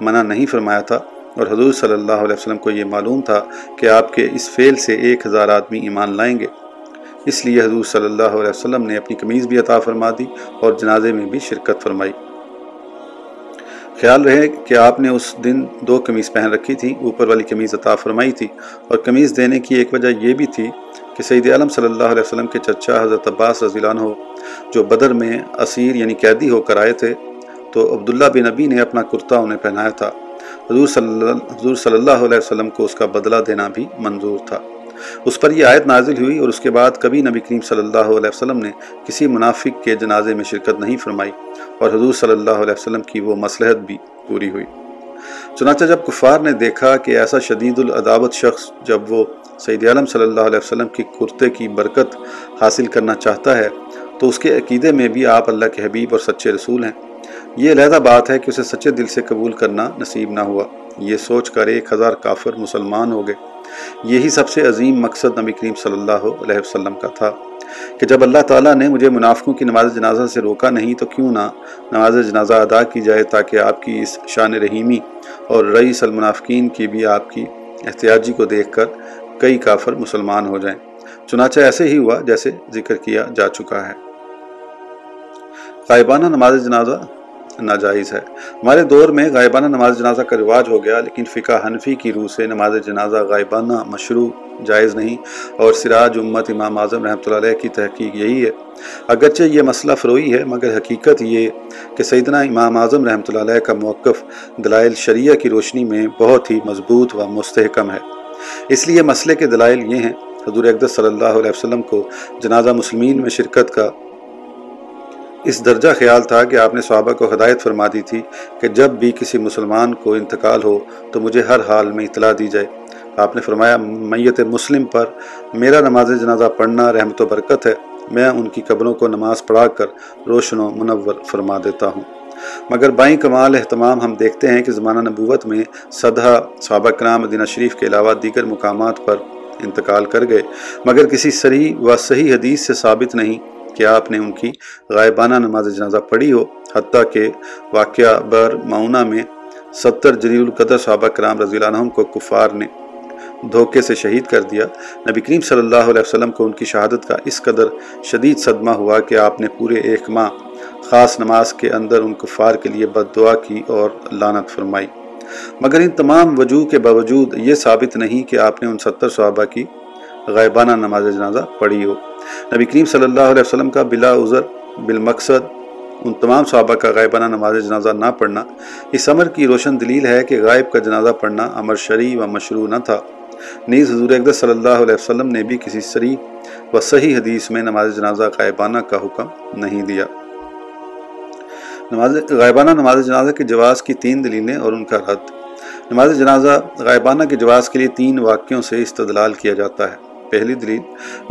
منع نہیں فرمایا تھا اور حضور صلی اللہ علیہ وسلم کو یہ معلوم تھا کہ آپ کے اس فعل سے ایک ہزار آدمی ایمان لائیں گے۔ اس لیے حضور صلی اللہ علیہ وسلم نے اپنی قمیض بھی عطا فرما دی اور جنازے میں بھی شرکت فرمائی۔ خیال رہے کہ آپ نے اس دن دو قمیض پہن رکھی تھی، اوپر والی قمیض عطا فرمائی تھی اور قمیض دینے کی ایک وجہ یہ بھی تھی کہ سید عالم صلی اللہ علیہ وسلم کے چچا حضرت عباس رضی اللہ عنہ جو بدر میں اسیر یعنی قیدی ہو کر آئے تھے، تو عبداللہ بن نبی نے اپنا کرتا انہیں پہنایا تھا۔ حضور صلی اللہ حضور صلی اللہ علیہ وسلم کو اس کا بدلہ دینا بھی منظور تھا۔ اس پر یہ آیت نازل ہوئی اور اس کے بعد کبھی نبی کریم صلی اللہ علیہ وسلم نے کسی منافق کے جنازے میں شرکت نہیں فرمائی اور حضور صلی اللہ علیہ وسلم کی وہ مصلحت بھی پوری ہوئی۔ چنانچہ جب کفار نے دیکھا کہ ایسا شدید العداوت شخص جب وہ سید عالم صلی اللہ علیہ وسلم کی کرتے کی برکت حاصل کرنا چاہتا ہے، تو اس کے عقیدے میں بھی آپ اللہ کے حبیب اور سچے رسول ہیں۔ یہ علیحدہ بات ہے کہ اسے سچے دل سے قبول کرنا نصیب نہ ہوا۔ یہ سوچ کر ایک ہزار کافر مسلمان ہو گئے۔ یہی سب سے عظیم مقصد نبی کریم صلی اللہ علیہ وسلم کا تھا کہ جب اللہ تعالیٰ نے مجھے منافقوں کی نماز جنازہ سے روکا نہیں تو کیوں نہ نماز جنازہ ادا کی جائے تاکہ آپ کی اس شان رحیمی اور رئیس المنافقین کی بھی آپ کی احتیاجی کو دیکھ کر کئی کافر مسلمان ہو جائیں۔ چنانچہ ایسے ہی ہوا جیسے ذکر کیا جا چکا ہے۔ غائبانہ نماز جنازہ ناجائز ہے۔ ہمارے دور میں غائبانہ نماز جنازہ کا رواج ہو گیا، لیکن فقہ حنفی کی روح سے نماز جنازہ غائبانہ مشروع جائز نہیں۔ اور سراج امت امام اعظم رحمۃ اللہ علیہ کی تحقیق یہی ہے۔ اگرچہ یہ مسئلہ فروئی ہے، مگر حقیقت یہ کہ سیدنا امام اعظم رحمۃ اللہ علیہ کا موقف دلائل شریعہ کی روشنی میں بہت ہی مضبوط و مستحکم ہے۔ اس لیے مسئلے کے دلائل یہ ہیں، حضور اقدس صلی اللہ علیہ وسلم کو جنازہ مسلمین میں شرکت کا اس درجہ خیال تھا کہ آپ نے صحابہ کو ہدایت فرما دی تھی کہ جب بھی کسی مسلمان کو انتقال ہو تو مجھے ہر حال میں اطلاع دی جائے۔ آپ نے فرمایا، میت مسلم پر میرا نماز جنازہ پڑھنا رحمت و برکت ہے۔ میں ان کی قبروں کو نماز پڑھا کر روشن و منور فرما دیتا ہوں۔ مگر بائیں کمال اہتمام ہم دیکھتے ہیں کہ زمانہ نبوت میں صدہ صحابہ کرام مدینہ شریف کے علاوہ دیگر مقامات پر انتقال کر گئے۔ مگر کسی سری و صحیح حدیث سے ثابت نہیں۔ کہ آپ نے ان کی غائبانہ نماز جنازہ پڑھی ہو؟ حتیٰ کہ واقعہ بر معونہ میں ستر جلیل القدر صحابہ کرام رضی اللہ عنہم کو کفار نے دھوکے سے شہید کر دیا۔ نبی کریم صلی اللہ علیہ وسلم کو ان کی شہادت کا اس قدر شدید صدمہ ہوا کہ آپ نے پورے ایک ماہ خاص نماز کے اندر ان کفار کے لیے بد دعا کی اور لانت فرمائی۔ مگر ان تمام وجوہ کے باوجود یہ ثابت نہیں کہ آپ نے ان ستر صحابہ کی غائبانہ نماز جنازہ پڑھی ہو۔ نبی کریم صلی اللہ علیہ وسلم کا بلا عذر بالمقصد ان تمام صحابہ کا غائبانہ نماز جنازہ نہ پڑھنا۔ اس عمر کی روشن دلیل ہے کہ غائب کا جنازہ پڑھنا امر شرعی و مشروع نہ تھا۔ نیز حضور اقدس صلی اللہ علیہ وسلم نے بھی کسی سری و صحیح حدیث میں نماز جنازہ غائبانہ کا حکم نہیں دیا۔ نماز غائبانہ نماز جنازہ کے جواز کی تین دلیلیں اور ان کا رد۔ نماز جنازہ غائبانہ کے جواز کے لیے تین واقعوں سے استدلال کیا جاتا ہے۔ پہلی دلیل،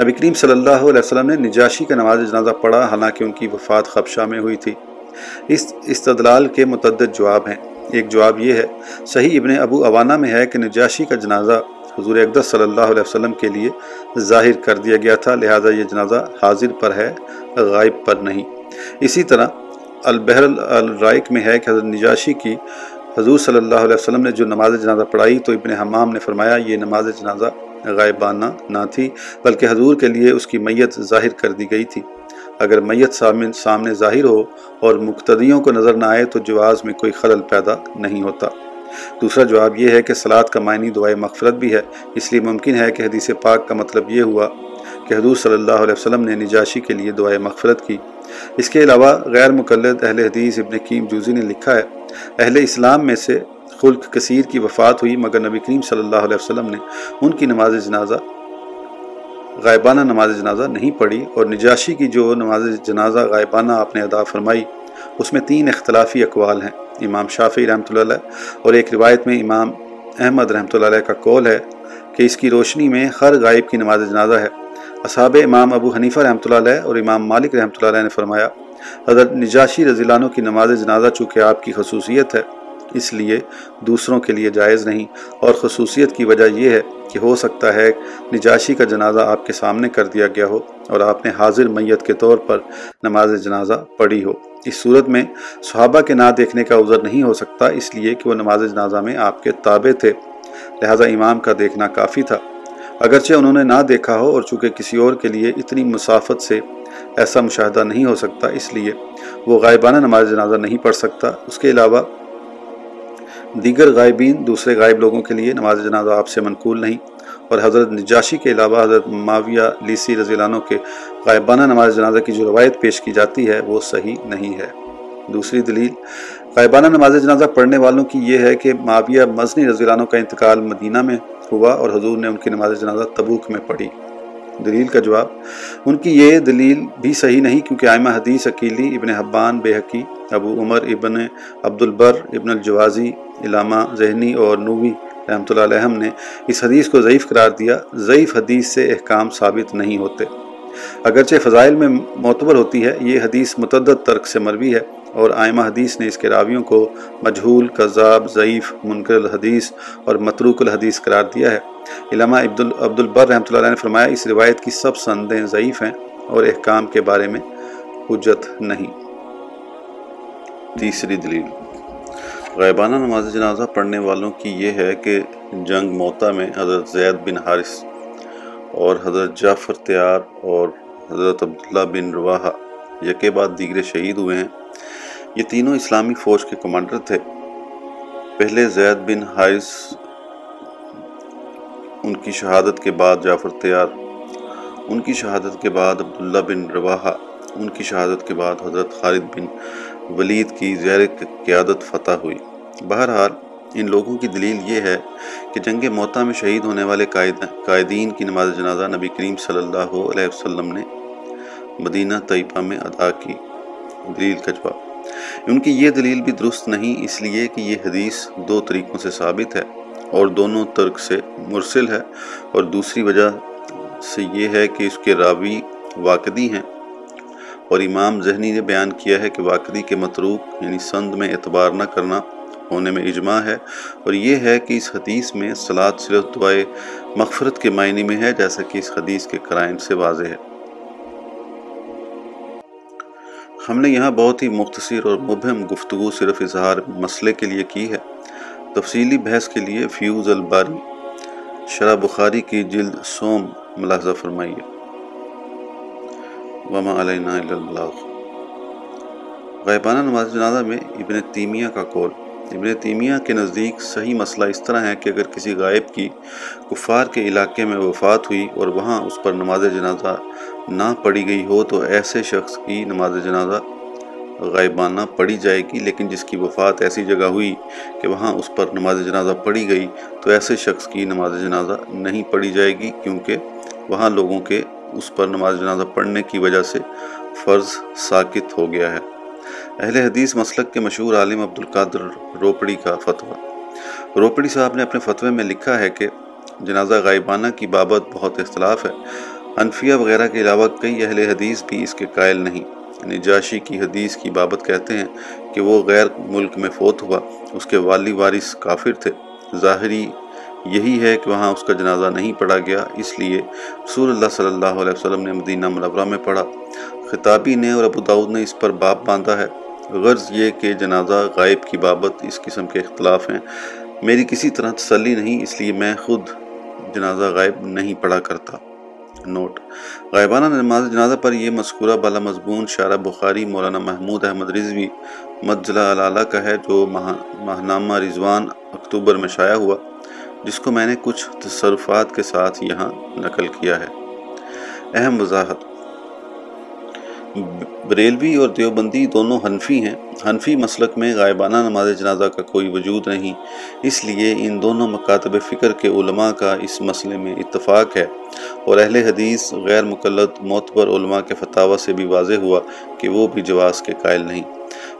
نبی کریم صلی اللہ علیہ وسلم نے نجاشی کا نماز جنازہ پڑھا، حالانکہ ان کی وفات خبشہ میں ہوئی تھی۔ اس استدلال کے متعدد جواب ہیں۔ ایک جواب یہ ہے، صحیح ابن ابو عوانہ میں ہے کہ نجاشی کا جنازہ حضور اقدس صلی اللہ علیہ وسلم کے لیے ظاہر کر دیا گیا تھا، لہٰذا یہ جنازہ حاضر پر ہے، غائب پر نہیں۔ اسی طرح البحر الرائق میں ہے کہ حضرت نجاشی کی حضور صلی اللہ علیہ وسلم نے جو نماز جنازہ پڑھائی تو ابن حمام نے فرمایا، یہ نماز جنازہ غائبانہ نہ تھی، بلکہ حضور کے لیے اس کی میت ظاہر کر دی گئی تھی۔ اگر میت سامنے ظاہر ہو اور مقتدیوں کو نظر نہ آئے تو جواز میں کوئی خلل پیدا نہیں ہوتا۔ دوسرا جواب یہ ہے کہ سلاد کا معنی دعائے مغفرت بھی ہے، اس لیے ممکن ہے کہ حدیث پاک کا مطلب یہ ہوا کہ حضور صلی اللہ علیہ وسلم نے نجاشی کے لیے دعائے مغفرت کی۔ اس کے علاوہ غیر مقلد اہل حدیث ابن کیم جوزی نے لکھا ہے، اہل اسلام میں سے خلق کثیر کی وفات ہوئی، مگر نبی کریم صلی اللہ علیہ وسلم نے ان کی نماز جنازہ، غائبانہ نماز جنازہ نہیں پڑھی اور نجاشی کی جو نماز جنازہ غائبانہ آپ نے ادا فرمائی، اس میں تین اختلافی اقوال ہیں۔ امام شافی رحمۃ اللہ علیہ اور ایک روایت میں امام احمد رحمۃ اللہ علیہ کا قول ہے کہ اس کی روشنی میں ہر غائب کی نماز جنازہ ہے۔ اصحاب امام ابو حنیفہ رحمۃ اللہ علیہ اور امام مالک رحمۃ اللہ علیہ نے فرمایا، حضرت نجاشی رضی اللہ عنہ کی نماز جنازہ چونکہ آپ کی خصوصیت ہے اس لیے دوسروں کے لیے جائز نہیں۔ اور خصوصیت کی وجہ یہ ہے کہ ہو سکتا ہے نجاشی کا جنازہ آپ کے سامنے کر دیا گیا ہو اور آپ نے حاضر میت کے طور پر نماز جنازہ پڑھی ہو۔ اس صورت میں صحابہ کے نہ دیکھنے کا عذر نہیں ہو سکتا، اس لیے کہ وہ نماز جنازہ میں آپ کے تابع تھے۔ لہٰذا امام کا دیکھنا کافی تھا۔ اگرچہ انہوں نے نہ دیکھا ہو اور چونکہ کسی اور کے لیے اتنی مسافت سے ایسا مشاہدہ نہیں ہو سکتا، اس لیے وہ غائبانہ نماز جنازہ نہیں پڑھ سکتا۔ اس کے علاوہ دیگر غائبین دوسرے غائب لوگوں کے لیے نماز جنازہ آپ سے منقول نہیں اور حضرت نجاشی کے علاوہ حضرت معاویہ لیسی رضی اللہ عنہ کے غائبانہ نماز جنازہ کی جو روایت پیش کی جاتی ہے وہ صحیح نہیں ہے۔ دوسری دلیل، غائبانہ نماز جنازہ پڑھنے والوں کی یہ ہے کہ معاویہ مزنی رضی اللہ عنہ کا انتقال مدینہ میں ہوا اور حضور نے ان کی نماز جنازہ تبوک میں پڑھی۔ دلیل کا جواب، ان کی یہ دلیل بھی صحیح نہیں کیونکہ آئمہ حدیث اکیلی ابن حبان بے حقی، ابو عمر ابن عبد البر ابن الجوازی، علامہ ذہنی اور نووی رحمۃ اللہ علیہ نے اس حدیث کو ضعیف قرار دیا، ضعیف حدیث سے احکام ثابت نہیں ہوتے۔ اگرچہ فضائل میں معتبر ہوتی ہے، یہ حدیث متعدد ترک سے مروی ہے اور آئمہ حدیث نے اس کے راویوں کو مجہول قذاب ضعیف، منکر الحدیث اور متروک الحدیث قرار دیا ہے۔ علامہ عبد البر رحمۃ اللہ علیہ نے فرمایا، اس روایت کی سب سندیں ضعیف ہیں اور احکام کے بارے میں حجت نہیں۔ تیسری دلیل۔ غیبانہ نماز جنازہ پڑھنے والوں کی یہ ہے کہ جنگ موتا میں حضرت زید بن حارث اور حضرت جعفر تیار اور حضرت عبداللہ بن رواحہ یکے بعد دیگر شہید ہوئے ہیں۔ یہ تینوں اسلامی فوج کے کمانڈر تھے۔ پہلے زید بن حارث ان کی شہادت کے بعد جعفر تیار، ان کی شہادت کے بعد عبداللہ بن رواحہ، ان کی شہادت کے بعد حضرت خالد بن ولید کی زیر قیادت فتح ہوئی۔ بہرحال، ان لوگوں کی دلیل یہ ہے کہ جنگ موتا میں شہید ہونے والے قائدین کی نماز جنازہ نبی کریم صلی اللہ علیہ وسلم نے مدینہ طیبہ میں ادا کی۔ دلیل کا جواب۔ ان کی یہ دلیل بھی درست نہیں، اس لیے کہ یہ حدیث دو طریقوں سے ثابت ہے۔ اور دونوں ترک سے مرسل ہے اور دوسری وجہ سے یہ ہے کہ اس کے راوی واقعی ہیں اور امام ذہنی نے بیان کیا ہے کہ واقعی کے متروک یعنی سند میں اعتبار نہ کرنا ہونے میں اجماع ہے اور یہ ہے کہ اس حدیث میں سلاد صرف دعائے مغفرت کے معنی میں ہے جیسا کہ اس حدیث کے قرائن سے واضح ہے۔ ہم نے یہاں بہت ہی مختصر اور مبہم گفتگو صرف اظہار مسئلے کے لیے کی ہے۔ تفصیلی بحث کے لیے فیوز الباری، شرح بخاری کی جلد سوم ملاحظہ فرمائیے۔ وما علینا اللہ۔ غیبانہ نماز جنازہ میں ابن تیمیہ کا قول۔ ابن تیمیہ کے نزدیک صحیح مسئلہ اس طرح ہے کہ اگر کسی غائب کی کفار کے علاقے میں وفات ہوئی اور وہاں اس پر نماز جنازہ نہ پڑھی گئی ہو تو ایسے شخص کی نماز جنازہ غائبانہ پڑھی جائے گی، لیکن جس کی وفات ایسی جگہ ہوئی کہ وہاں اس پر نماز جنازہ پڑھی گئی، تو ایسے شخص کی نماز جنازہ نہیں پڑھی جائے گی، کیونکہ وہاں لوگوں کے اس پر نماز جنازہ پڑھنے کی وجہ سے فرض ساکت ہو گیا ہے۔ اہل حدیث مسلک کے مشہور عالم عبد القادر روپڑی کا فتویٰ۔ روپڑی صاحب نے اپنے فتوے میں لکھا ہے کہ جنازہ غائبانہ کی بابت بہت اختلاف ہے۔ انفیہ وغیرہ کے علاوہ کئی اہل حدیث بھی اس کے قائل نہیں۔ نجاشی کی حدیث کی بابت کہتے ہیں کہ وہ غیر ملک میں فوت ہوا، اس کے والی وارث کافر تھے۔ ظاہری یہی ہے کہ وہاں اس کا جنازہ نہیں پڑھا گیا، اس لیے رسول اللہ صلی اللہ علیہ وسلم نے مدینہ منورہ میں پڑھا۔ خطابی نے اور ابو داود نے اس پر باپ باندھا ہے۔ غرض یہ کہ جنازہ غائب کی بابت اس قسم کے اختلاف ہیں۔ میری کسی طرح تسلی نہیں، اس لیے میں خود جنازہ غائب نہیں پڑھا کرتا۔ نوٹ۔ غائبانہ نماز جنازہ پر یہ مذکورہ بالا مضمون شارہ بخاری، مولانا محمود احمد رضوی مجلہ علالہ کا ہے جو ماہنامہ رضوان اکتوبر میں شائع ہوا، جس کو میں نے کچھ تصرفات کے ساتھ یہاں نقل کیا ہے۔ اہم وضاحت۔ بریلوی اور دیوبندی دونوں حنفی ہیں۔ حنفی مسلک میں غائبانہ نماز جنازہ کا کوئی وجود نہیں، اس لیے ان دونوں مکاتب فکر کے علماء کا اس مسئلے میں اتفاق ہے۔ اور اہل حدیث غیر مقلد معتبر علماء کے فتاوہ سے بھی واضح ہوا کہ وہ بھی جواز کے قائل نہیں۔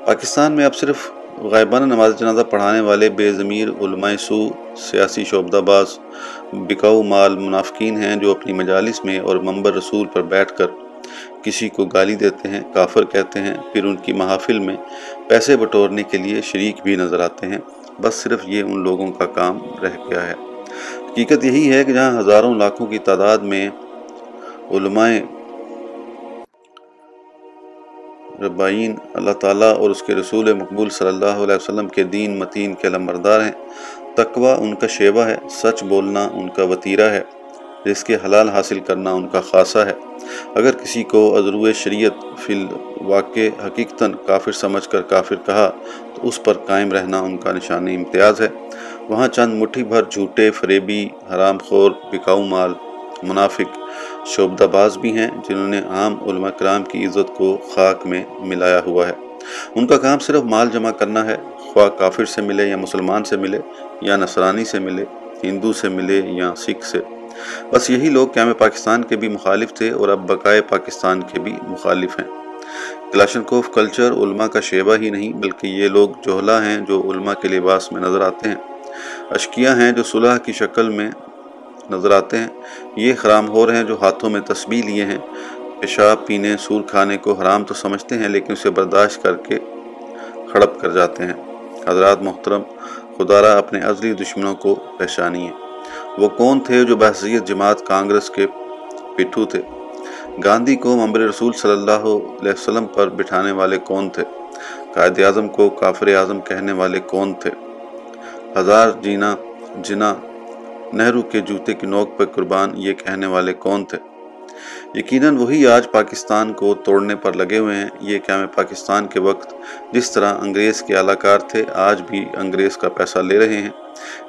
پاکستان میں اب صرف غائبانہ نماز جنازہ پڑھانے والے بے ضمیر علماء سو سیاسی شعبدہ باز بکاؤ مال منافقین ہیں جو اپنی مجالس میں اور منبر رسول پر بیٹھ کر کسی کو گالی دیتے ہیں، کافر کہتے ہیں، پھر ان کی محافل میں پیسے بٹورنے کے لیے شریک بھی نظر آتے ہیں۔ بس صرف یہ ان لوگوں کا کام رہ گیا ہے۔ حقیقت یہی ہے کہ جہاں ہزاروں لاکھوں کی تعداد میں علماء ربائین اللہ تعالیٰ اور اس کے رسول مقبول صلی اللہ علیہ وسلم کے دین متین کے علمبردار ہیں۔ تقوی ان کا شیبہ ہے، سچ بولنا ان کا وطیرہ ہے۔ جس کے حلال حاصل کرنا ان کا خاصہ ہے۔ اگر کسی کو عذرو شریعت فی الواقع حقیقتاً کافر سمجھ کر کافر کہا، تو اس پر قائم رہنا ان کا نشانی امتیاز ہے۔ وہاں چند مٹھی بھر جھوٹے، فریبی، حرام خور، بکاؤ مال، منافق، شعبدہ باز بھی ہیں، جنہوں نے عام علماء کرام کی عزت کو خاک میں ملایا ہوا ہے۔ ان کا کام صرف مال جمع کرنا ہے، خواہ کافر سے ملے یا مسلمان سے ملے، یا نصرانی سے ملے، ہندو سے ملے یا سکھ سے۔ بس یہی لوگ قیام پاکستان کے بھی مخالف تھے اور اب بقائے پاکستان کے بھی مخالف ہیں۔ کلاشنکوف کلچر علماء کا شیبہ ہی نہیں، بلکہ یہ لوگ جوہلا ہیں جو علماء کے لباس میں نظر آتے ہیں۔ اشکیہ ہیں جو صلح کی شکل میں نظر آتے ہیں۔ یہ حرام ہو رہے ہیں جو ہاتھوں میں تسبیح لیے ہیں۔ پیشاب پینے، سور کھانے کو حرام تو سمجھتے ہیں، لیکن اسے برداشت کر کے کھڑپ کر جاتے ہیں۔ حضرات محترم خدارہ اپنے ازلی دشمنوں کو پہچانی ہے وہ کون تھے جو بحثیت جماعت کانگریس کے پٹھو تھے؟ گاندھی کو ممبر رسول صلی اللہ علیہ وسلم پر بٹھانے والے کون تھے؟ قائد اعظم کو کافر اعظم کہنے والے کون تھے؟ ہزار جینا جنا نہرو کے جوتے کی نوک پر قربان یہ کہنے والے کون تھے؟ یقیناً وہی آج پاکستان کو توڑنے پر لگے ہوئے ہیں۔ یہ قیام پاکستان کے وقت جس طرح انگریز کے اعلی کار تھے، آج بھی انگریز کا پیسہ لے رہے ہیں۔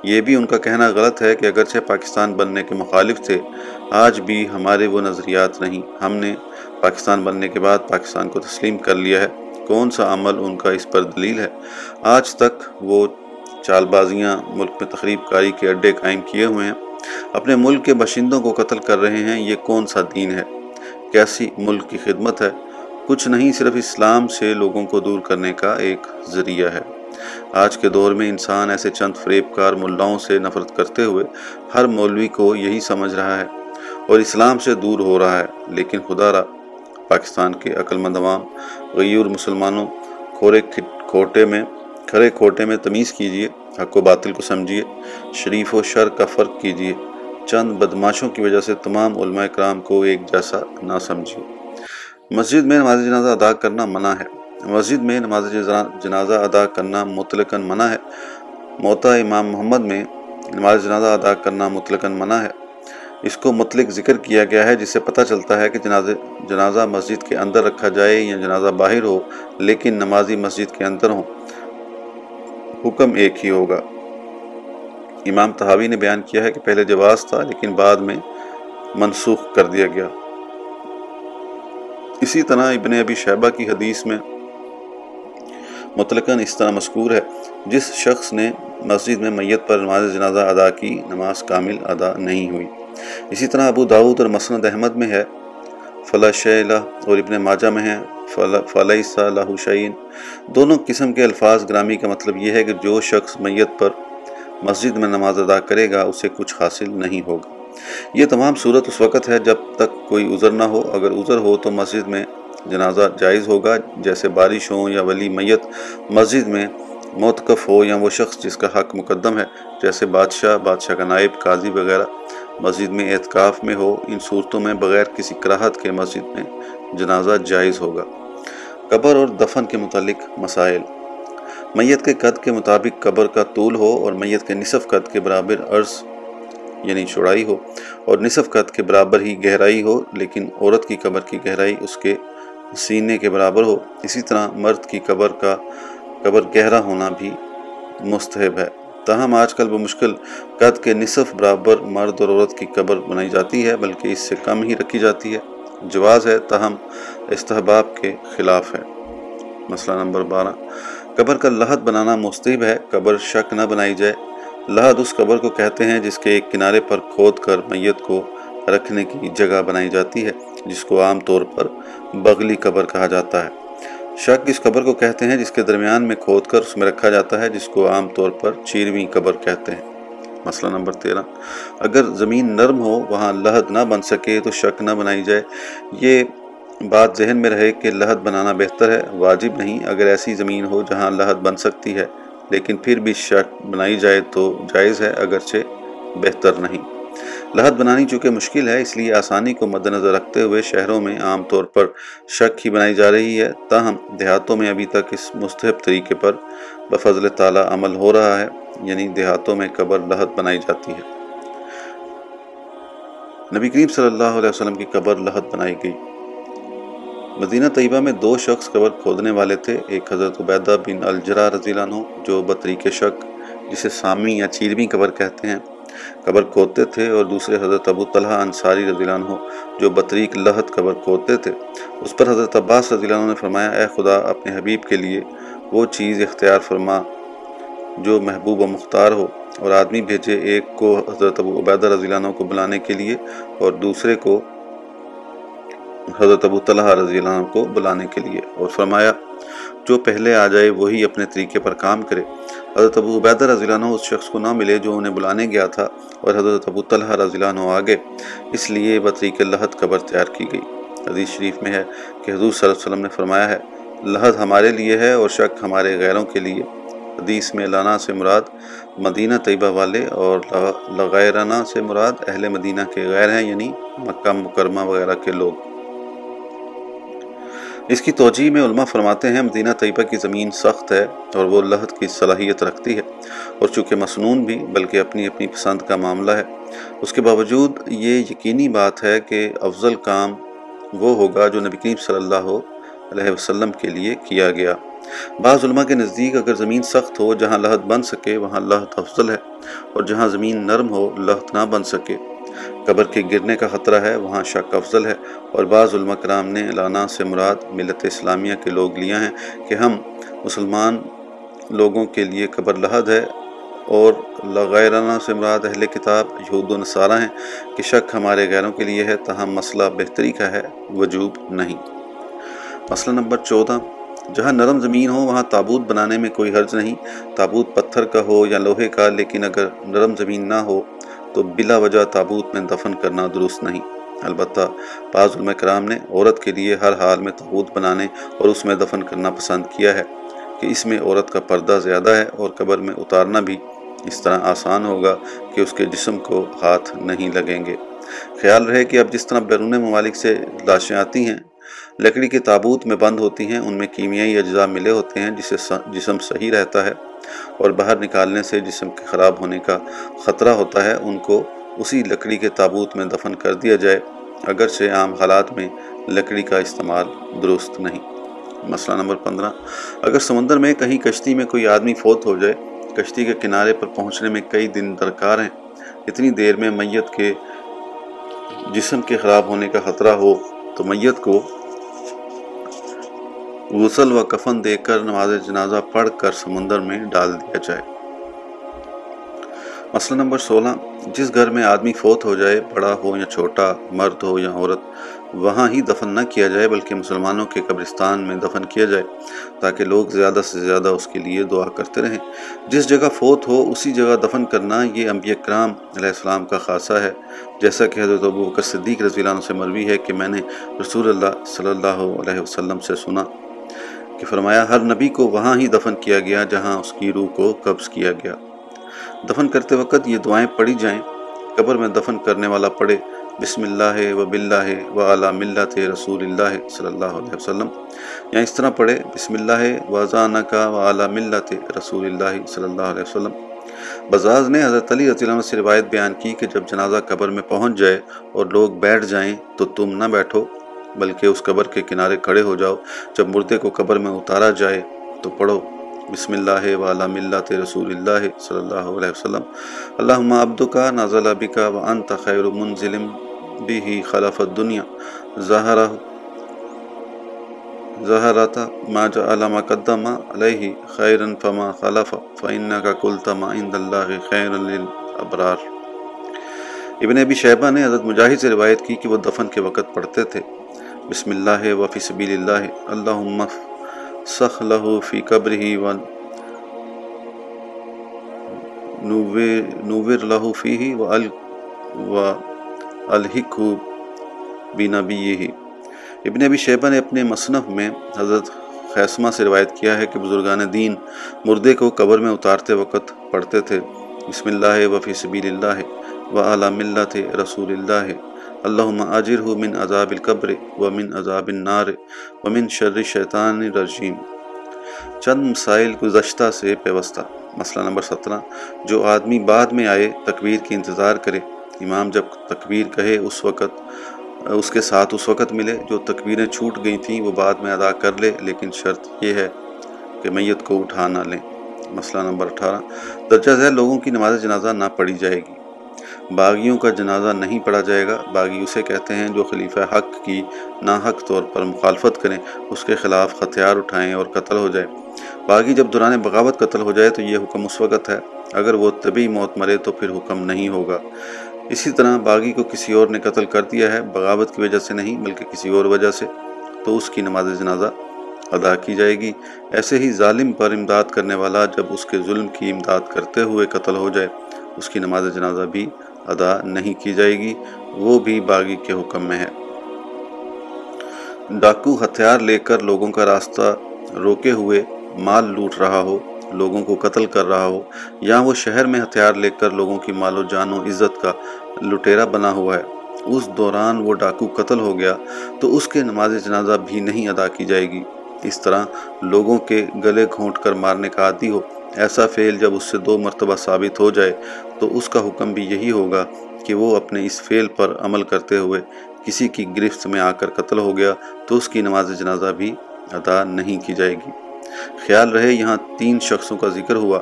یہ بھی ان کا کہنا غلط ہے کہ اگرچہ پاکستان بننے کے مخالف تھے، آج بھی ہمارے وہ نظریات نہیں۔ ہم نے پاکستان بننے کے بعد پاکستان کو تسلیم کر لیا ہے۔ کون سا عمل ان کا اس پر دلیل ہے؟ آج تک وہ چال بازیاں ملک میں تقریب کاری کے اڈے قائم کیے ہوئے ہیں۔ اپنے ملک کے باشندوں کو قتل کر رہے ہیں، یہ کون سا دین ہے؟ کیسی ملک کی خدمت ہے؟ کچھ نہیں، صرف اسلام سے لوگوں کو دور کرنے کا ایک ذریعہ ہے۔ آج کے دور میں انسان ایسے چند فریب کار ملاؤں سے نفرت کرتے ہوئے ہر مولوی کو یہی سمجھ رہا ہے اور اسلام سے دور ہو رہا ہے۔ لیکن خدا را، پاکستان کے عقل مند عوام غیور مسلمانوں، کھورے کھوٹے میں کھڑے کھوٹے میں تمیز کیجیے حق و باطل کو سمجھیے شریف و شر کا فرق کیجیے چند بدماشوں کی وجہ سے تمام علماء کرام کو ایک جیسا نہ سمجھیے مسجد میں نماز جنازہ ادا کرنا منع ہے۔ مسجد میں نماز جنازہ ادا کرنا مطلقاً منع ہے۔ موتا امام محمد میں نماز جنازہ ادا کرنا مطلقاً منع ہے۔ اس کو مطلق ذکر کیا گیا ہے جس سے پتہ چلتا ہے کہ جنازہ مسجد کے اندر رکھا جائے یا جنازہ باہر ہو، لیکن نمازی مسجد کے اندر ہو حکم ایک ہی ہوگا۔ امام تحاوی نے بیان کیا ہے کہ پہلے جواز تھا، لیکن بعد میں منسوخ کر دیا گیا۔ اسی طرح ابن ابی شہبہ کی حدیث میں مطلقاً اس طرح مذکور ہے، جس شخص نے مسجد میں میت پر نماز جنازہ ادا کی، نماز کامل ادا نہیں ہوئی۔ اسی طرح ابو داود اور مسند احمد میں ہے۔ فلا شیلہ اور ابن ماجہ میں ہے فلاح لہ شعین دونوں قسم کے الفاظ، گرامی کا مطلب یہ ہے کہ جو شخص میت پر مسجد میں نماز ادا کرے گا، اسے کچھ حاصل نہیں ہوگا۔ یہ تمام صورت اس وقت ہے جب تک کوئی عذر نہ ہو۔ اگر عذر ہو تو مسجد میں جنازہ جائز ہوگا جیسے بارش ہو یا ولی میت مسجد میں موتقف ہو یا وہ شخص جس کا حق مقدم ہے، جیسے بادشاہ بادشاہ کا نائب، قاضی وغیرہ۔ مسجد میں اعتکاف میں ہو، ان صورتوں میں بغیر کسی کراہت کے مسجد میں جنازہ جائز ہوگا۔ قبر اور دفن کے متعلق مسائل۔ میت کے قد کے مطابق قبر کا طول ہو اور میت کے نصف قد کے برابر عرض یعنی چوڑائی ہو، اور نصف قد کے برابر ہی گہرائی ہو، لیکن عورت کی قبر کی گہرائی اس کے سینے کے برابر ہو، اسی طرح مرد کی قبر کا قبر گہرا ہونا بھی مستحب ہے۔ تاہم، آج کل بمشکل قد کے نصف برابر مرد اور عورت کی قبر بنائی جاتی ہے، بلکہ اس سے کم ہی رکھی جاتی ہے۔ جواز ہے، تاہم استحباب کے خلاف ہے۔ مسئلہ نمبر بارہ۔ قبر کا لحد بنانا مستحب ہے، قبر شک نہ بنائی جائے۔ لحد اس قبر کو کہتے ہیں جس کے ایک کنارے پر کھود کر میت کو رکھنے کی جگہ بنائی جاتی ہے، جس کو عام طور پر بغلی قبر کہا جاتا ہے۔ شک اس قبر کو کہتے ہیں جس کے درمیان میں کھود کر اس میں رکھا جاتا ہے، جس کو عام طور پر چیرویں قبر کہتے ہیں۔ مسئلہ نمبر تیرہ۔ اگر زمین نرم ہو، وہاں لہد نہ بن سکے تو شک نہ بنائی جائے۔ یہ بات ذہن میں رہے کہ لہد بنانا بہتر ہے، واجب نہیں۔ اگر ایسی زمین ہو جہاں لہد بن سکتی ہے، لیکن پھر بھی شک بنائی جائے تو جائز ہے، اگرچہ بہتر نہیں۔ لحد بنانی چونکہ مشکل ہے، اس لیے آسانی کو مد نظر رکھتے ہوئے شہروں میں عام طور پر شک ہی بنائی جا رہی ہے۔ تاہم، دیہاتوں میں ابھی تک اس مستحب طریقے پر بفضل تعالی عمل ہو رہا ہے یعنی دیہاتوں میں قبر لحد بنائی جاتی ہے۔ نبی کریم صلی اللہ علیہ وسلم کی قبر لحد بنائی گئی۔ مدینہ طیبہ میں دو شخص قبر کھودنے والے تھے، ایک حضرت عبیدہ بن الجرا رضی اللہ عنہ، جو بطریق شک، جسے سامی یا چیرویں قبر کہتے ہیں۔ قبر کھودتے تھے اور دوسرے حضرت ابو طلحہ انصاری رضی اللہ عنہ جو بطریق لہت قبر کھودتے تھے، اس پر حضرت عباس رضی اللہ عنہ نے فرمایا، اے خدا، اپنے حبیب کے لیے وہ چیز اختیار فرما جو محبوب و مختار ہو اور آدمی بھیجے ایک کو حضرت ابو عبیدہ رضی اللہ عنہ کو بلانے کے لیے اور دوسرے کو حضرت ابو طلحہ رضی اللہ عنہ کو بلانے کے لیے اور فرمایا، جو پہلے آ جائے وہی اپنے طریقے پر کام کرے۔ حضرت ابو عبیدہ رضی اللہ عنہ اس شخص کو نہ ملے جو انہیں بلانے گیا تھا اور حضرت ابو طلحہ رضی اللہ عنہ آگے۔ اس لیے بطریق لحد قبر تیار کی گئی۔ حدیث شریف میں ہے کہ حضور صلی اللہ علیہ وسلم نے فرمایا ہے لحد ہمارے لیے ہے اور شک ہمارے غیروں کے لیے۔ حدیث میں لانا سے مراد مدینہ طیبہ والے اور لغیرانہ سے مراد اہل مدینہ کے غیر ہیں یعنی مکہ مکرمہ وغیرہ کے لوگ۔ اس کی توجہ میں علماء فرماتے ہیں، مدینہ طیبہ کی زمین سخت ہے اور وہ لہت کی صلاحیت رکھتی ہے۔ اور چونکہ مسنون بھی، بلکہ اپنی اپنی پسند کا معاملہ ہے۔ اس کے باوجود یہ یقینی بات ہے کہ افضل کام وہ ہوگا جو نبی کریم صلی اللہ علیہ وسلم کے لیے کیا گیا۔ بعض علماء کے نزدیک اگر زمین سخت ہو، جہاں لہت بن سکے، وہاں لہت افضل ہے۔ اور جہاں زمین نرم ہو، لہت نہ بن سکے۔ قبر کے گرنے کا خطرہ ہے، وہاں شک افضل ہے۔ اور بعض علماء کرام نے لانا سے مراد ملت اسلامیہ کے لوگ لیا ہیں کہ ہم مسلمان لوگوں کے لیے قبر لحد ہے۔ اور لغیرانہ سے مراد اہل کتاب، یہود و نصارہ ہیں۔ کہ شک ہمارے غیروں کے لیے ہے، تاہم مسئلہ بہتری کا ہے، وجوب نہیں۔ مسئلہ نمبر چودہ۔ جہاں نرم زمین ہو، وہاں تابوت بنانے میں کوئی حرج نہیں۔ تابوت پتھر کا ہو یا لوہے کا، لیکن اگر نرم زمین نہ ہو تو بلا وجہ تابوت میں دفن کرنا درست نہیں۔ البتہ بعض علماء کرام نے عورت کے لیے ہر حال میں تابوت بنانے اور اس میں دفن کرنا پسند کیا ہے کہ اس میں عورت کا پردہ زیادہ ہے اور قبر میں اتارنا بھی اس طرح آسان ہوگا کہ اس کے جسم کو ہاتھ نہیں لگیں گے۔ خیال رہے کہ اب جس طرح بیرون ممالک سے لاشیں آتی ہیں لکڑی کے تابوت میں بند ہوتی ہیں، ان میں کیمیائی اجزاء ملے ہوتے ہیں جسے جسم صحیح رہتا ہے اور باہر نکالنے سے جسم کے خراب ہونے کا خطرہ ہوتا ہے، ان کو اسی لکڑی کے تابوت میں دفن کر دیا جائے، اگرچہ عام حالات میں لکڑی کا استعمال درست نہیں۔ مسئلہ نمبر پندرہ۔ اگر سمندر میں کہیں کشتی میں کوئی آدمی فوت ہو جائے، کشتی کے کنارے پر پہنچنے میں کئی دن درکار ہیں، اتنی دیر میں میت کے جسم کے خراب ہونے کا خطرہ ہو تو میت کو غسل و کفن دے کر نماز جنازہ پڑھ کر سمندر میں ڈال دیا جائے۔ مسئلہ نمبر سولہ، جس گھر میں آدمی فوت ہو جائے، بڑا ہو یا چھوٹا، مرد ہو یا عورت، وہاں ہی دفن نہ کیا جائے، بلکہ مسلمانوں کے قبرستان میں دفن کیا جائے، تاکہ لوگ زیادہ سے زیادہ اس کے لیے دعا کرتے رہیں۔ جس جگہ فوت ہو، اسی جگہ دفن کرنا یہ انبیاء کرام علیہ السلام کا خاصہ ہے۔ جیسا کہ حضرت ابو بکر صدیق رضی اللہ عنہ سے مروی ہے کہ میں نے رسول اللہ صلی اللہ علیہ وسلم سے سنا کہ فرمایا، ہر نبی کو وہاں ہی دفن کیا گیا جہاں اس کی روح کو قبض کیا گیا۔ دفن کرتے وقت یہ دعائیں پڑھی جائیں۔ قبر میں دفن کرنے والا پڑھے، بسم اللہ و بلّہ و علی ملت رسول اللہ صلی اللہ علیہ وسلم۔ یا اس طرح پڑھے، بسم اللہ و ضانہ کا و اعلیٰ ملت رسول اللہ صلی اللہ علیہ وسلم۔ بزاز نے حضرت علی رضی اللہ عنہ سے روایت بیان کی کہ جب جنازہ قبر میں پہنچ جائے اور لوگ بیٹھ جائیں تو تم نہ بیٹھو۔ بلکہ اس قبر کے کنارے کھڑے ہو جاؤ۔ جب مردے کو قبر میں اتارا جائے تو پڑھو، بسم اللہ والا ملت رسول اللہ صلی اللہ علیہ وسلم۔ اللہم عبدکا نازل بکا وانت خیر منزلم بھی خلف الدنیا۔ ظاہرہ ظاہرتا ما جعل ما قدم علیہ خیرا فما خلف فإنکا قلت ما عند اللہ خیرا للابرار۔ ابن ابی شہبہ نے حضرت مجاہد سے روایت کی کہ وہ دفن کے وقت پڑھتے تھے۔ بسم اللہ وفی سبیل اللہ، اللہم سخ لہو فی قبر ہی و نوور لہو فی ہی و الحق بینبی ہی ابن ابی شیبہ نے اپنے مصنف میں حضرت خیسمہ سے روایت کیا ہے کہ بزرگان دین مردے کو قبر میں اتارتے وقت پڑھتے تھے، بسم اللہ وفی سبیل اللہ و اعلیٰ ملت رسول اللہ۔ اللہم آجرہ من عذاب القبر ومن عذاب النار ومن شر شیطان الرجیم۔ چند مسائل گزشتہ سے پیوستہ۔ مسئلہ نمبر سترہ، جو آدمی بعد میں آئے تکبیر کی انتظار کرے۔ امام جب تکبیر کہے اس وقت، اس کے ساتھ اس وقت ملے، جو تکبیریں چھوٹ گئی تھیں وہ بعد میں ادا کر لے، لیکن شرط یہ ہے کہ میت کو اٹھا نہ لیں۔ مسئلہ نمبر اٹھارہ، درجہ ذیل لوگوں کی نماز جنازہ نہ پڑھی جائے گی۔ باغیوں کا جنازہ نہیں پڑھا جائے گا۔ باغی اسے کہتے ہیں جو خلیفہ حق کی ناحق طور پر مخالفت کریں، اس کے خلاف ہتھیار اٹھائیں اور قتل ہو جائے۔ باغی جب دوران بغاوت قتل ہو جائے تو یہ حکم اس وقت ہے۔ اگر وہ طبی موت مرے تو پھر حکم نہیں ہوگا۔ اسی طرح باغی کو کسی اور نے قتل کر دیا ہے، بغاوت کی وجہ سے نہیں بلکہ کسی اور وجہ سے۔ تو اس کی نماز جنازہ ادا کی جائے گی۔ ایسے ہی ظالم پر امداد کرنے والا جب اس کے ظلم کی امداد کرتے ہوئے قتل ہو جائے، اس کی نماز جنازہ بھی ادا نہیں کی جائے گی، وہ بھی باغی کے حکم میں ہے۔ ڈاکو ہتھیار لے کر لوگوں کا راستہ روکے ہوئے مال لوٹ رہا ہو، لوگوں کو قتل کر رہا ہو، یا وہ شہر میں ہتھیار لے کر لوگوں کی مال و جان و عزت کا لٹیرا بنا ہوا ہے۔ اس دوران وہ ڈاکو قتل ہو گیا تو اس کے نماز جنازہ بھی نہیں ادا کی جائے گی۔ اس طرح لوگوں کے گلے گھونٹ کر مارنے کا عادی ہو ایسا فعل جب اس سے دو مرتبہ ثابت ہو جائے تو اس کا حکم بھی یہی ہوگا کہ وہ اپنے اس فعل پر عمل کرتے ہوئے کسی کی گرفت میں آ کر قتل ہو گیا تو اس کی نماز جنازہ بھی ادا نہیں کی جائے گی۔ خیال رہے، یہاں تین شخصوں کا ذکر ہوا۔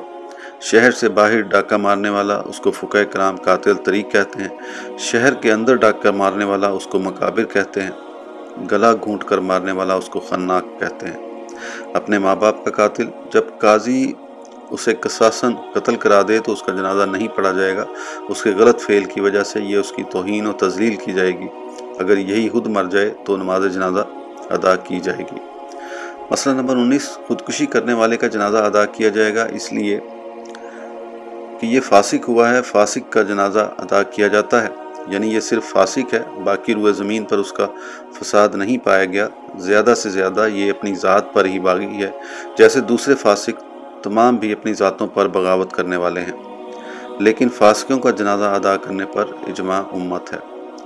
شہر سے باہر ڈاکہ مارنے والا اس کو فقہ کرام قاتل طریق کہتے ہیں۔ شہر کے اندر ڈاکہ مارنے والا اس کو مقابر کہتے ہیں۔ گلا گھونٹ کر مارنے والا اس کو خناک کہتے ہیں۔ اپنے ماں باپ کا قاتل، جب قاضی اسے قصاصاً قتل کرا دے تو اس کا جنازہ نہیں پڑھا جائے گا۔ اس کے غلط فعل کی وجہ سے یہ اس کی توہین و تزلیل کی جائے گی۔ اگر یہی خود مر جائے تو نماز جنازہ ادا کی جائے گی۔ مسئلہ نمبر انیس، خودکشی کرنے والے کا جنازہ ادا کیا جائے گا۔ اس لیے کہ یہ فاسق ہوا ہے، فاسق کا جنازہ ادا کیا جاتا ہے۔ یعنی یہ صرف فاسق ہے، باقی روئے زمین پر اس کا فساد نہیں پایا گیا۔ زیادہ سے زیادہ یہ اپنی ذات پر ہی باغی ہے۔ جیسے دوسرے فاسق تمام بھی اپنی ذاتوں پر بغاوت کرنے والے ہیں، لیکن فاسقوں کا جنازہ ادا کرنے پر اجماع امت ہے۔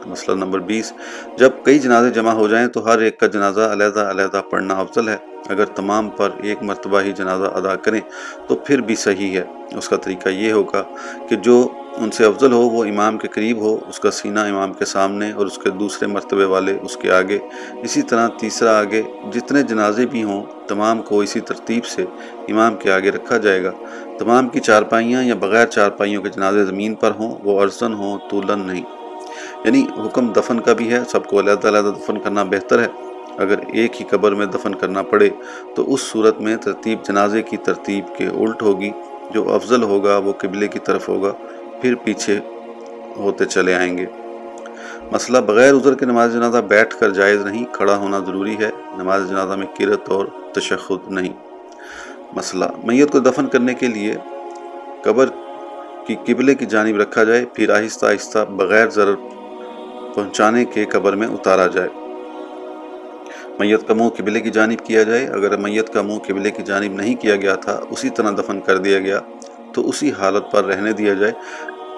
مسئلہ نمبر بیس، جب کئی جنازے جمع ہو جائیں تو ہر ایک کا جنازہ علیحدہ علیحدہ پڑھنا افضل ہے۔ اگر تمام پر ایک مرتبہ ہی جنازہ ادا کریں تو پھر بھی صحیح ہے۔ اس کا طریقہ یہ ہوگا کہ جو ان سے افضل ہو وہ امام کے قریب ہو، اس کا سینہ امام کے سامنے اور اس کے دوسرے مرتبے والے اس کے آگے۔ اسی طرح تیسرا آگے، جتنے جنازے بھی ہوں، تمام کو اسی ترتیب سے امام کے آگے رکھا جائے گا۔ تمام کی چارپائیاں یا بغیر چارپائیوں کے جنازے زمین پر ہوں، وہ ارزن ہوں طولن نہیں۔ یعنی حکم دفن کا بھی ہے، سب کو علیحدہ علیحدہ دفن کرنا بہتر ہے۔ اگر ایک ہی قبر میں دفن کرنا پڑے تو اس صورت میں ترتیب جنازے کی ترتیب کے الٹ ہوگی، جو افضل ہوگا وہ قبلے کی طرف ہوگا، پھر پیچھے ہوتے چلے آئیں گے۔ مسئلہ بغیر عذر کے نماز جنازہ بیٹھ کر جائز نہیں، کھڑا ہونا ضروری ہے۔ نماز جنازہ میں کرت اور تشخد نہیں۔ مسئلہ میت کو دفن کرنے کے لیے قبر کی قبلے کی جانب رکھا جائے، پھر آہستہ آہستہ بغیر ضرر پہنچانے کے قبر میں اتارا جائے۔ میت کا منہ قبلے کی جانب کیا جائے۔ اگر میت کا منہ قبلے کی جانب نہیں کیا گیا تھا، اسی طرح دفن کر دیا گیا۔ تو اسی حالت پر رہنے دیا جائے۔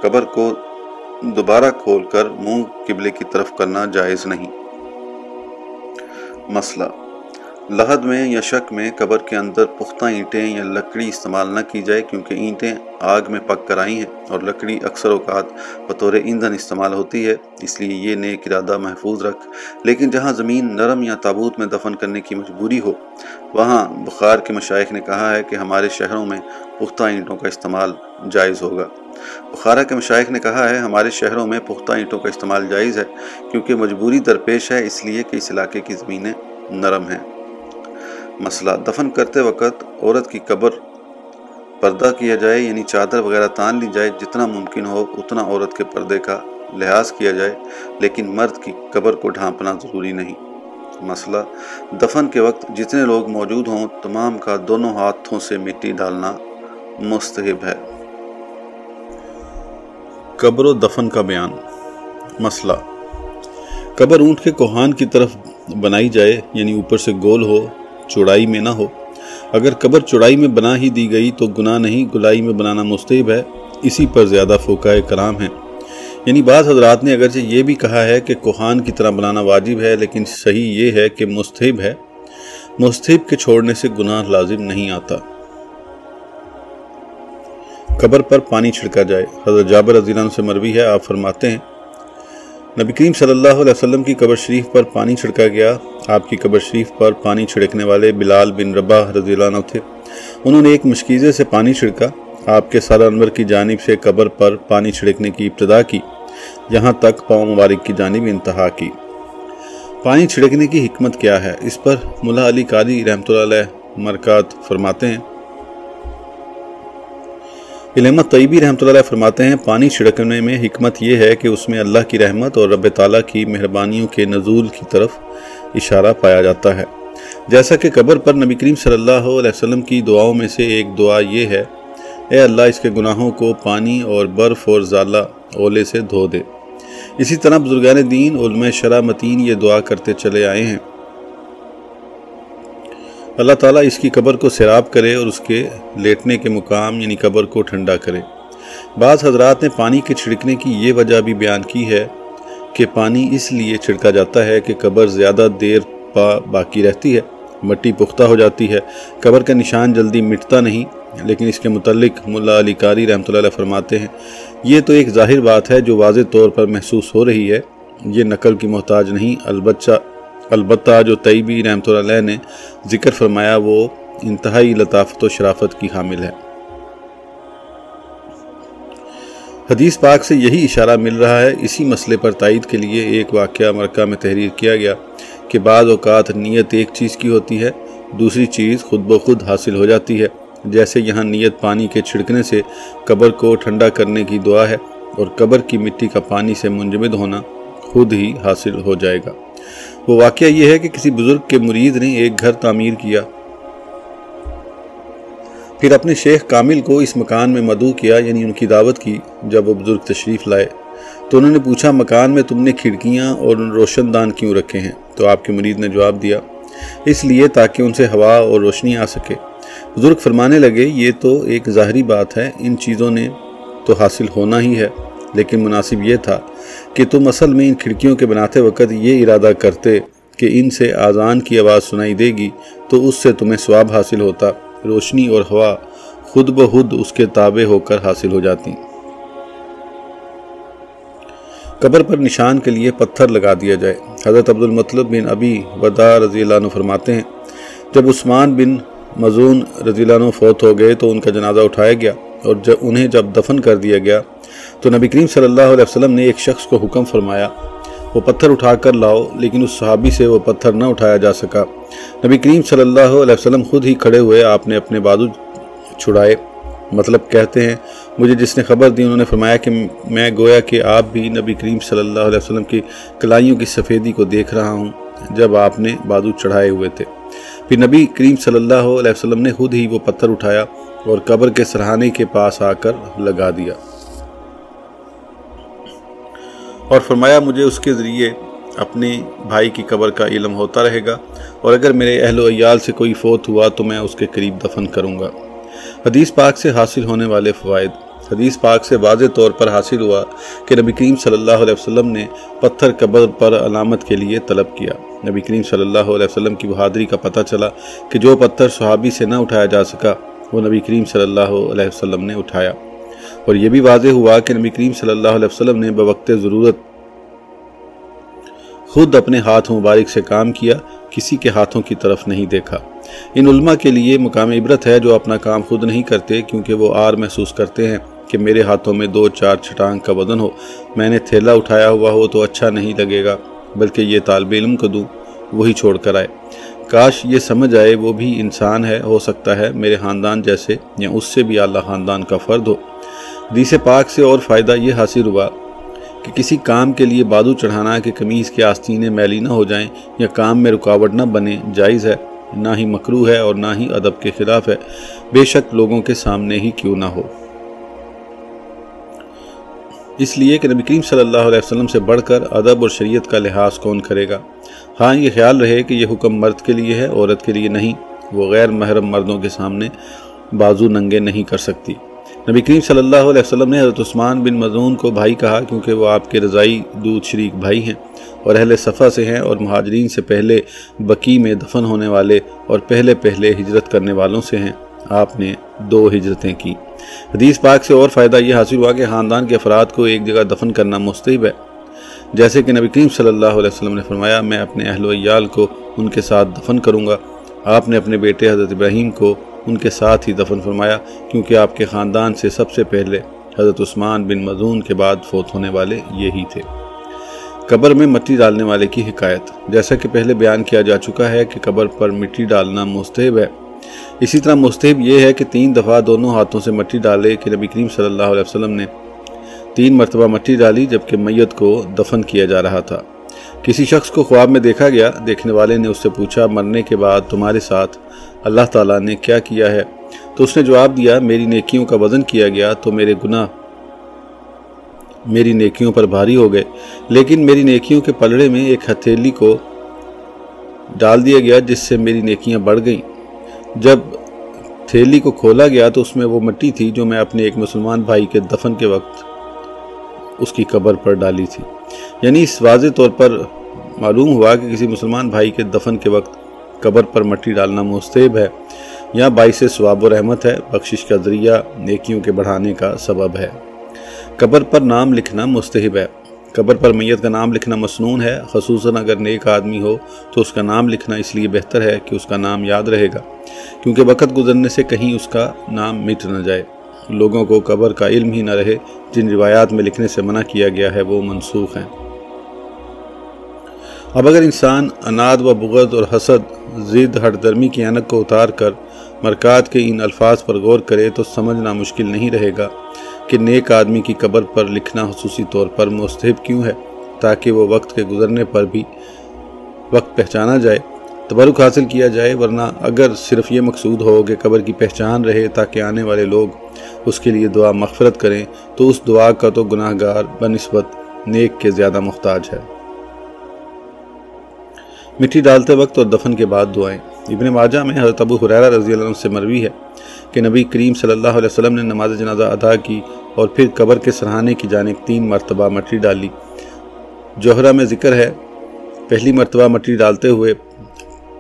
قبر کو دوبارہ کھول کر منہ قبلے کی طرف کرنا جائز نہیں۔ مسئلہ لحد میں یا شک میں قبر کے اندر پختہ اینٹیں یا لکڑی استعمال نہ کی جائے کیونکہ اینٹیں آگ میں پک کر آئی ہیں اور لکڑی اکثر اوقات بطور ایندھن استعمال ہوتی ہے، اس لیے یہ نیک ارادہ محفوظ رکھ۔ لیکن جہاں زمین نرم یا تابوت میں دفن کرنے کی مجبوری ہو، وہاں بخار کے مشائق نے کہا ہے کہ ہمارے شہروں میں پختہ اینٹوں کا استعمال جائز ہوگا۔ بخارہ کے مشائق نے کہا ہے، ہمارے شہروں میں پختہ اینٹوں کا استعمال جائز ہے کیونکہ مجبوری درپیش ہے، اس لیے کہ اس علاقے کی زمینیں نرم ہیں۔ مسئلہ دفن کرتے وقت عورت کی قبر پردہ کیا جائے یعنی چادر وغیرہ تان لی جائے، جتنا ممکن ہو اتنا عورت کے پردے کا لحاظ کیا جائے، لیکن مرد کی قبر کو ڈھانپنا ضروری نہیں۔ مسئلہ دفن کے وقت جتنے لوگ موجود ہوں، تمام کا دونوں ہاتھوں سے مٹی ڈالنا مستحب ہے۔ قبر و دفن کا بیان۔ مسئلہ قبر اونٹ کے کوہان کی طرف بنائی جائے یعنی اوپر سے گول ہو چوڑائی میں نہ ہو۔ اگر قبر چوڑائی میں بنا ہی دی گئی تو گناہ نہیں، گلائی میں بنانا مستحب ہے۔ اسی پر زیادہ فوقائے کرام ہیں۔ یعنی بعض حضرات نے اگرچہ یہ بھی کہا ہے کہ کوہان کی طرح بنانا واجب ہے، لیکن صحیح یہ ہے کہ مستحب ہے۔ مستحب کے چھوڑنے سے گناہ لازم نہیں آتا۔ قبر پر پانی چھڑکا جائے۔ حضرت جابر رضی اللہ عنہ سے مروی ہے، آپ فرماتے ہیں نبی کریم صلی اللہ علیہ وسلم کی قبر شریف پر پانی چھڑکا گیا۔ آپ کی قبر شریف پر پانی چھڑکنے والے بلال بن ربا رضی اللہ عنہ تھے۔ انہوں نے ایک مشکیزے سے پانی چھڑکا۔ آپ کے سارا انور کی جانب سے قبر پر پانی چھڑکنے کی ابتدا کی۔ یہاں تک پاؤں مبارک کی جانب انتہا کی۔ پانی چھڑکنے کی حکمت کیا ہے؟ اس پر ملا علی قادی رحمۃ اللہ علیہ مرکات فرماتے ہیں۔ علامہ طیبی رحمۃ اللہ فرماتے ہیں، پانی چھڑکنے میں حکمت یہ ہے کہ اس میں اللہ کی رحمت اور رب تعالیٰ کی مہربانیوں کے نزول کی طرف اشارہ پایا جاتا ہے۔ جیسا کہ قبر پر نبی کریم صلی اللہ علیہ وسلم کی دعاؤں میں سے ایک دعا یہ ہے، اے اللہ اس کے گناہوں کو پانی اور برف اور زالہ اولے سے دھو دے۔ اسی طرح بزرگان دین، علماء شرح متین یہ دعا کرتے چلے آئے ہیں۔ اللہ تعالیٰ اس کی قبر کو سیراب کرے اور اس کے لیٹنے کے مقام یعنی قبر کو ٹھنڈا کرے۔ بعض حضرات نے پانی کے چھڑکنے کی یہ وجہ بھی بیان کی ہے کہ پانی اس لیے چھڑکا جاتا ہے کہ قبر زیادہ دیر پا باقی رہتی ہے، مٹی پختہ ہو جاتی ہے، قبر کا نشان جلدی مٹتا نہیں۔ لیکن اس کے متعلق ملا علی قاری رحمۃ اللہ علیہ فرماتے ہیں، یہ تو ایک ظاہر بات ہے جو واضح طور پر محسوس ہو رہی ہے۔ یہ نقل کی محتاج نہیں، البتہ البتہ جو طیبی رحمۃ اللہ علیہ نے ذکر فرمایا وہ انتہائی لطافت و شرافت کی حامل ہے۔ حدیث پاک سے یہی اشارہ مل رہا ہے، اسی مسئلے پر تائید کے لیے ایک واقعہ مرکہ میں تحریر کیا گیا کہ بعض اوقات نیت ایک چیز کی ہوتی ہے، دوسری چیز خود بخود حاصل ہو جاتی ہے۔ جیسے یہاں نیت پانی کے چھڑکنے سے قبر کو ٹھنڈا کرنے کی دعا ہے اور قبر کی مٹی کا پانی سے منجمد ہونا خود ہی حاصل ہو جائے گا۔ وہ واقعہ یہ ہے کہ کسی بزرگ کے مرید نے ایک گھر تعمیر کیا۔ پھر اپنے شیخ کامل کو اس مکان میں مدعو کیا یعنی ان کی دعوت کی، جب وہ بزرگ تشریف لائے۔ تو انہوں نے پوچھا، مکان میں تم نے کھڑکیاں اور روشن دان کیوں رکھے ہیں؟ تو آپ کے مرید نے جواب دیا، اس لیے تاکہ ان سے ہوا اور روشنی آ سکے۔ بزرگ فرمانے لگے، یہ تو ایک ظاہری بات ہے، ان چیزوں نے تو حاصل ہونا ہی ہے، لیکن مناسب یہ تھا کہ تم اصل میں ان کھڑکیوں کے بناتے وقت یہ ارادہ کرتے کہ ان سے آزان کی آواز سنائی دے گی، تو اس سے تمہیں ثواب حاصل ہوتا۔ روشنی اور ہوا خود بخود اس کے تابع ہو کر حاصل ہو جاتی۔ قبر پر نشان کے لیے پتھر لگا دیا جائے۔ حضرت عبد المطلب بن ابی ودا رضی اللہ عنہ فرماتے ہیں، جب عثمان بن مزون رضی اللہ عنہ فوت ہو گئے تو ان کا جنازہ اٹھایا گیا اور جب انہیں جب دفن کر دیا گیا تو نبی کریم صلی اللہ علیہ وسلم نے ایک شخص کو حکم فرمایا، وہ پتھر اٹھا کر لاؤ، لیکن اس صحابی سے وہ پتھر نہ اٹھایا جا سکا۔ نبی کریم صلی اللہ علیہ وسلم خود ہی کھڑے ہوئے، آپ نے اپنے بازو چھڑائے۔ مطلب کہتے ہیں، مجھے جس نے خبر دی، انہوں نے فرمایا کہ میں گویا کہ آپ بھی نبی کریم صلی اللہ علیہ وسلم کی کلائیوں کی سفیدی کو دیکھ رہا ہوں جب آپ نے بازو چڑھائے ہوئے تھے۔ پھر نبی کریم صلی اللہ علیہ وسلم نے خود ہی وہ پتھر اٹھایا اور قبر کے سرحانے کے پاس آ کر لگا دیا۔ اور فرمایا مجھے اس کے ذریعے اپنے بھائی کی قبر کا علم ہوتا رہے گا، اور اگر میرے اہل و عیال سے کوئی فوت ہوا تو میں اس کے قریب دفن کروں گا۔ حدیث پاک سے حاصل ہونے والے فوائد۔ حدیث پاک سے واضح طور پر حاصل ہوا کہ نبی کریم صلی اللہ علیہ وسلم نے پتھر قبر پر علامت کے لیے طلب کیا۔ نبی کریم صلی اللہ علیہ وسلم کی بہادری کا پتہ چلا کہ جو پتھر صحابی سے نہ اٹھایا جا سکا، وہ نبی کریم صلی اللہ علیہ وسلم نے اٹھایا۔ اور یہ بھی واضح ہوا کہ نبی کریم صلی اللہ علیہ وسلم نے بوقت ضرورت خود اپنے ہاتھ مبارک سے کام کیا، کسی کے ہاتھوں کی طرف نہیں دیکھا۔ ان علماء کے لیے مقام عبرت ہے جو اپنا کام خود نہیں کرتے کیونکہ وہ آر محسوس کرتے ہیں کہ میرے ہاتھوں میں دو چار چھٹانگ کا وزن ہو۔ میں نے تھیلا اٹھایا ہوا ہو تو اچھا نہیں لگے گا، بلکہ یہ طالب علم کو دوں، وہی چھوڑ کر آئے۔ کاش یہ سمجھ آئے، وہ بھی انسان ہے، ہو سکتا ہے میرے خاندان جیسے یا اس سے بھی اعلیٰ خاندان کا فرد ہو۔ حدیث پاک سے اور فائدہ یہ حاصل ہوا کہ کسی کام کے لیے بادو چڑھانا کہ قمیض کے آستینیں میلی نہ ہو جائیں یا کام میں رکاوٹ نہ بنے، جائز ہے۔ نہ ہی مکرو ہے اور نہ ہی ادب کے خلاف ہے۔ بے شک لوگوں کے سامنے ہی کیوں نہ ہو۔ اس لیے کہ نبی کریم صلی اللہ علیہ وسلم سے بڑھ کر ادب اور شریعت کا لحاظ کون کرے گا؟ ہاں یہ خیال رہے کہ یہ حکم مرد کے لیے ہے، عورت کے لیے نہیں۔ وہ غیر محرم مردوں کے سامنے بازو ننگے نہیں کر سکتی۔ نبی کریم صلی اللہ علیہ وسلم نے حضرت عثمان بن مضون کو بھائی کہا کیونکہ وہ آپ کے رضائی دودھ شریک بھائی ہیں اور اہل صفحہ سے ہیں اور مہاجرین سے پہلے بکی میں دفن ہونے والے اور پہلے پہلے ہجرت کرنے والوں سے ہیں۔ آپ نے دو ہجرتیں کی۔ حدیث پاک سے اور فائدہ یہ حاصل ہوا کہ خاندان کے افراد کو ایک جگہ دفن کرنا مستحب ہے۔ جیسے کہ نبی کریم صلی اللہ علیہ وسلم نے فرمایا، میں اپنے اہل و عیال کو ان کے ساتھ دفن کروں گا۔ آپ نے اپنے بیٹے حضرت ابراہیم کو ان کے ساتھ ہی دفن فرمایا، کیونکہ آپ کے خاندان سے سب سے پہلے حضرت عثمان بن مضون کے بعد فوت ہونے والے یہی تھے۔ قبر میں مٹی ڈالنے والے کی حکایت۔ جیسا کہ پہلے بیان کیا جا چکا ہے کہ قبر پر مٹی ڈالنا مستحب ہے۔ اسی طرح مستحب یہ ہے کہ تین دفعہ دونوں ہاتھوں سے مٹی ڈالے کہ نبی کریم صلی اللہ علیہ وسلم نے تین مرتبہ مٹی ڈالی جبکہ میت کو دفن کیا جا رہا تھا۔ کسی شخص کو خواب میں دیکھا گیا، دیکھنے والے نے اس سے پوچھا، مرنے کے بعد تمہارے ساتھ اللہ تعالیٰ نے کیا کیا ہے؟ تو اس نے جواب دیا، میری نیکیوں کا وزن کیا گیا تو میرے گناہ میری نیکیوں پر بھاری ہو گئے۔ لیکن میری نیکیوں کے پلڑے میں ایک ہتھیلی کو ڈال دیا گیا جس سے میری نیکیاں بڑھ گئیں۔ جب تھیلی کو کھولا گیا تو اس میں وہ مٹی تھی جو میں اپنے ایک مسلمان بھائی کے دفن کے وقت اس کی قبر پر ڈالی تھی۔ یعنی اس واضح طور پر معلوم ہوا کہ کسی مسلمان بھائی کے دفن کے وقت قبر پر مٹی ڈالنا مستحب ہے۔ یا باعث ثواب و رحمت ہے۔ بخشش کا ذریعہ نیکیوں کے بڑھانے کا سبب ہے۔ قبر پر نام لکھنا مستحب ہے۔ قبر پر میت کا نام لکھنا مسنون ہے۔ خصوصاً اگر نیک آدمی ہو تو اس کا نام لکھنا اس لیے بہتر ہے کہ اس کا نام یاد رہے گا۔ کیونکہ وقت گزرنے سے کہیں اس کا نام مٹ نہ جائے۔ لوگوں کو قبر کا علم ہی نہ رہے۔ جن روایات میں لکھنے سے منع کیا گیا ہے وہ منسوخ ہیں۔ اب اگر انسان اناد و بغض اور حسد ضد ہٹ درمی کی انک کو اتار کر مرکات کے ان الفاظ پر غور کرے تو سمجھنا مشکل نہیں رہے گا کہ نیک آدمی کی قبر پر لکھنا خصوصی طور پر مستحب کیوں ہے تاکہ وہ وقت کے گزرنے پر بھی وقت پہچانا جائے، تبرک حاصل کیا جائے، ورنہ اگر صرف یہ مقصود ہو کہ قبر کی پہچان رہے تاکہ آنے والے لوگ اس کے لیے دعا مغفرت کریں تو اس دعا کا تو گناہ گار بنسبت نیک کے زیادہ محتاج ہے۔ مٹی ڈالتے وقت اور دفن کے بعد دعائیں۔ ابن ماجہ میں حضرت ابو حریرہ رضی اللہ عنہ سے مروی ہے کہ نبی کریم صلی اللہ علیہ وسلم نے نماز جنازہ ادا کی اور پھر قبر کے سرحانے کی جانب تین مرتبہ مٹی ڈالی جوہرہ میں ذکر ہے، پہلی مرتبہ مٹی ڈالتے ہوئے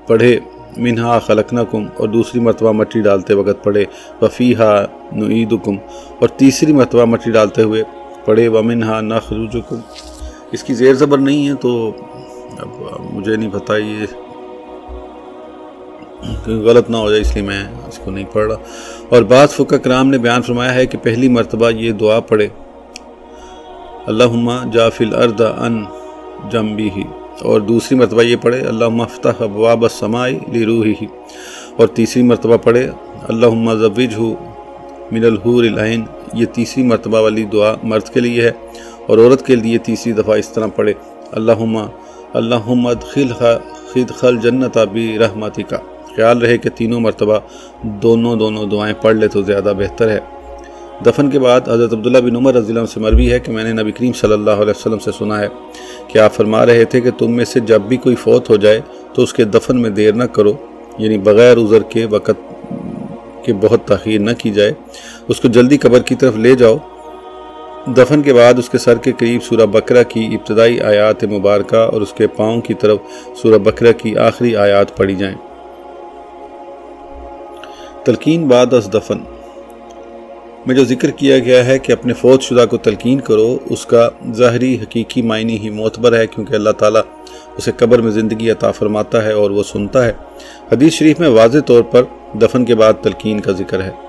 پڑھے، منہا خلقنکم اور دوسری مرتبہ مٹی ڈالتے وقت پڑھے، وفیہا نعیدکم، اور تیسری مرتبہ مٹی ڈالتے ہوئے پڑھے، ومنہا نخرجکم۔ اس کی زیر زبر نہیں ہے تو اب مجھے نہیں پتہ یہ غلط نہ ہو جائے اس لیے میں اس کو نہیں پڑھ رہا۔ اور بعض فقہ کرام نے بیان فرمایا ہے کہ پہلی مرتبہ یہ دعا پڑھے۔ اللہم جافی الارض ان جنبی ہی اور دوسری مرتبہ یہ پڑھے، اللہم افتح ابواب السمائی لی روحی ہی اور تیسری مرتبہ پڑھے، اللہم زوجہو من الحور العین۔ یہ تیسری مرتبہ والی دعا مرد کے لیے ہے اور عورت کے لیے تیسری دفعہ اس طرح پڑھے۔ اللہم اللہم ادخل خدخل جنت بی رحمتی کا خیال رہے کہ تینوں مرتبہ دونوں دونوں دعائیں پڑھ لے تو زیادہ بہتر ہے۔ دفن کے بعد حضرت عبداللہ بن عمر رضی اللہ عنہ سے مروی ہے کہ میں نے نبی کریم صلی اللہ علیہ وسلم سے سنا ہے کہ آپ فرما رہے تھے کہ تم میں سے جب بھی کوئی فوت ہو جائے تو اس کے دفن میں دیر نہ کرو یعنی بغیر عذر کے وقت کے بہت تاخیر نہ کی جائے۔ اس کو جلدی قبر کی طرف لے جاؤ دفن کے بعد اس کے سر کے قریب سورہ بکرہ کی ابتدائی آیات مبارکہ اور اس کے پاؤں کی طرف سورہ بکرہ کی آخری آیات پڑھی جائیں۔ تلقین بعد از دفن۔ میں جو ذکر کیا گیا ہے کہ اپنے فوت شدہ کو تلقین کرو، اس کا ظاہری حقیقی معنی ہی معتبر ہے کیونکہ اللہ تعالیٰ اسے قبر میں زندگی عطا فرماتا ہے اور وہ سنتا ہے۔ حدیث شریف میں واضح طور پر دفن کے بعد تلقین کا ذکر ہے۔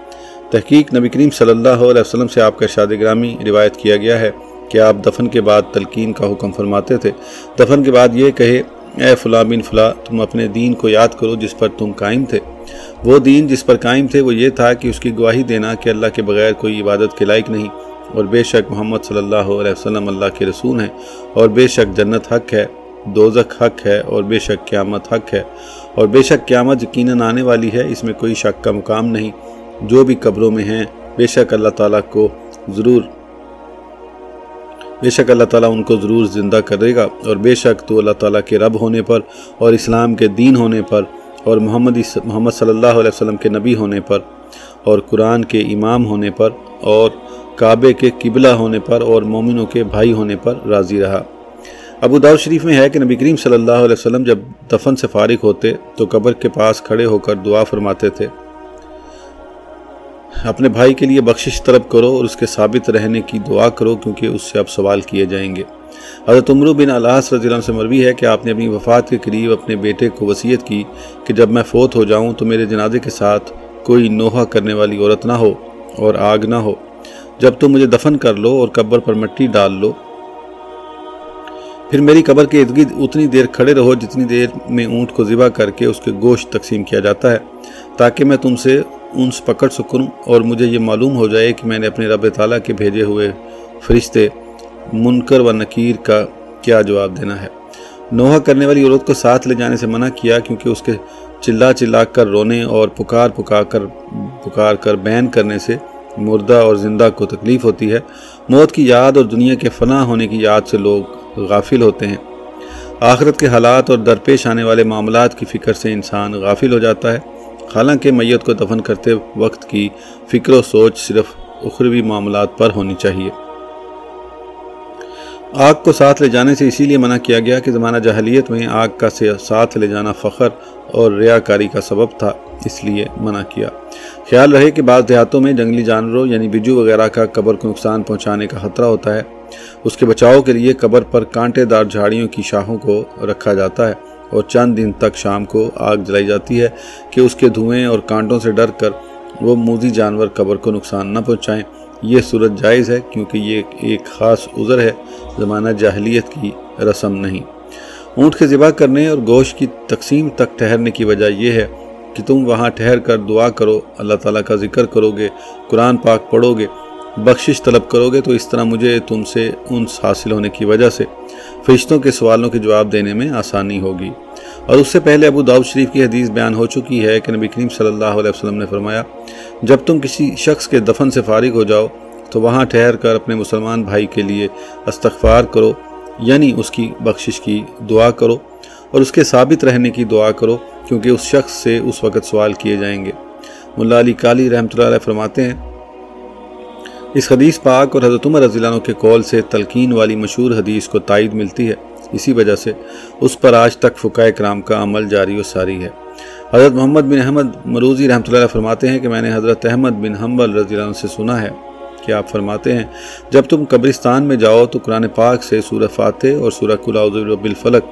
تحقیق نبی کریم صلی اللہ علیہ وسلم سے آپ کا ارشاد گرامی روایت کیا گیا ہے کہ آپ دفن کے بعد تلقین کا حکم فرماتے تھے۔ دفن کے بعد یہ کہے، اے فلاں بن فلاں، تم اپنے دین کو یاد کرو جس پر تم قائم تھے۔ وہ دین جس پر قائم تھے، وہ یہ تھا کہ اس کی گواہی دینا کہ اللہ کے بغیر کوئی عبادت کے لائق نہیں۔ اور بے شک محمد صلی اللہ علیہ وسلم اللہ کے رسول ہیں۔ اور بے شک جنت حق ہے دوزک حق ہے، اور بے شک قیامت حق ہے۔ اور بے شک قیامت یقیناً آنے والی ہے، اس میں کوئی شک کا مقام نہیں۔ جو بھی قبروں میں ہیں، بے شک اللہ تعالیٰ کو ضرور بے شک اللہ تعالیٰ ان کو ضرور زندہ کرے گا۔ اور بے شک تو اللہ تعالیٰ کے رب ہونے پر اور اسلام کے دین ہونے پر اور محمد محمد صلی اللہ علیہ وسلم کے نبی ہونے پر اور قرآن کے امام ہونے پر اور کعبے کے قبلہ ہونے پر اور مومنوں کے بھائی ہونے پر راضی رہا۔ ابو داؤ شریف میں ہے کہ نبی کریم صلی اللہ علیہ وسلم جب دفن سے فارغ ہوتے تو قبر کے پاس کھڑے ہو کر دعا فرماتے تھے۔ اپنے بھائی کے لیے بخشش طلب کرو اور اس کے ثابت رہنے کی دعا کرو کیونکہ اس سے اب سوال کیے جائیں گے۔ حضرت عمرو بن اللہ رضی اللہ سے مروی ہے کہ آپ نے اپنی وفات کے قریب اپنے بیٹے کو وصیت کی کہ جب میں فوت ہو جاؤں تو میرے جنازے کے ساتھ کوئی نوحہ کرنے والی عورت نہ ہو اور آگ نہ ہو۔ جب تم مجھے دفن کر لو اور قبر پر مٹی ڈال لو، پھر میری قبر کے ارد اتنی دیر کھڑے رہو جتنی دیر میں اونٹ کو ذبح کر کے اس کے گوشت تقسیم کیا جاتا ہے، تاکہ میں تم سے اونس پکڑ سکوں اور مجھے یہ معلوم ہو جائے کہ میں نے اپنے رب تعالیٰ کے بھیجے ہوئے فرشتے منکر و نکیر کا کیا جواب دینا ہے۔ نوحہ کرنے والی عورت کو ساتھ لے جانے سے منع کیا کیونکہ اس کے چلا چلا کر رونے اور پکار پکار کر پکار کر بین کرنے سے مردہ اور زندہ کو تکلیف ہوتی ہے۔ موت کی یاد اور دنیا کے فنا ہونے کی یاد سے لوگ غافل ہوتے ہیں۔ آخرت کے حالات اور درپیش آنے والے معاملات کی فکر سے انسان غافل ہو جاتا ہے۔ حالانکہ میت کو دفن کرتے وقت کی فکر و سوچ صرف اخروی معاملات پر ہونی چاہیے۔ آگ کو ساتھ لے جانے سے اسی لیے منع کیا گیا کہ زمانہ جہلیت میں آگ کا ساتھ لے جانا فخر اور ریاکاری کا سبب تھا، اس لیے منع کیا۔ خیال رہے کہ بعض دیہاتوں میں جنگلی جانوروں یعنی بجو وغیرہ کا قبر کو نقصان پہنچانے کا خطرہ ہوتا ہے۔ اس کے بچاؤ کے لیے قبر پر کانٹے دار جھاڑیوں کی شاہوں کو رکھا جاتا ہے۔ اور چند دن تک شام کو آگ جلائی جاتی ہے کہ اس کے دھوئیں اور کانٹوں سے ڈر کر وہ موزی جانور قبر کو نقصان نہ پہنچائیں۔ یہ صورت جائز ہے کیونکہ یہ ایک خاص عذر ہے، زمانہ جاہلیت کی رسم نہیں۔ اونٹ کے ذبح کرنے اور گوشت کی تقسیم تک ٹھہرنے کی وجہ یہ ہے کہ تم وہاں ٹھہر کر دعا کرو، اللہ تعالیٰ کا ذکر کرو گے قرآن پاک پڑھو گے بخشش طلب کرو گے تو اس طرح مجھے تم سے انس حاصل ہونے کی وجہ سے۔ فرشتوں کے سوالوں کے جواب دینے میں آسانی ہوگی۔ اور اس سے پہلے ابو داؤد شریف کی حدیث بیان ہو چکی ہے کہ نبی کریم صلی اللہ علیہ وسلم نے فرمایا، جب تم کسی شخص کے دفن سے فارغ ہو جاؤ، تو وہاں ٹھہر کر اپنے مسلمان بھائی کے لیے استغفار کرو یعنی اس کی بخشش کی دعا کرو، اور اس کے ثابت رہنے کی دعا کرو، کیونکہ اس شخص سے اس وقت سوال کیے جائیں گے۔ ملا علی کالی رحمۃ اللہ علیہ فرماتے ہیں اس حدیث پاک اور حضرت عمر رضی اللہ عنہ کے قول سے تلقین والی مشہور حدیث کو تائید ملتی ہے۔ اسی وجہ سے اس پر آج تک فقہ کرام کا عمل جاری و ساری ہے۔ حضرت محمد بن احمد مروزی رحمۃ اللہ علیہ فرماتے ہیں کہ میں نے حضرت احمد بن حنبل رضی اللہ عنہ سے سنا ہے کہ آپ فرماتے ہیں، جب تم قبرستان میں جاؤ تو قرآن پاک سے سورہ فاتح اور سورہ کلاؤز رب الفلق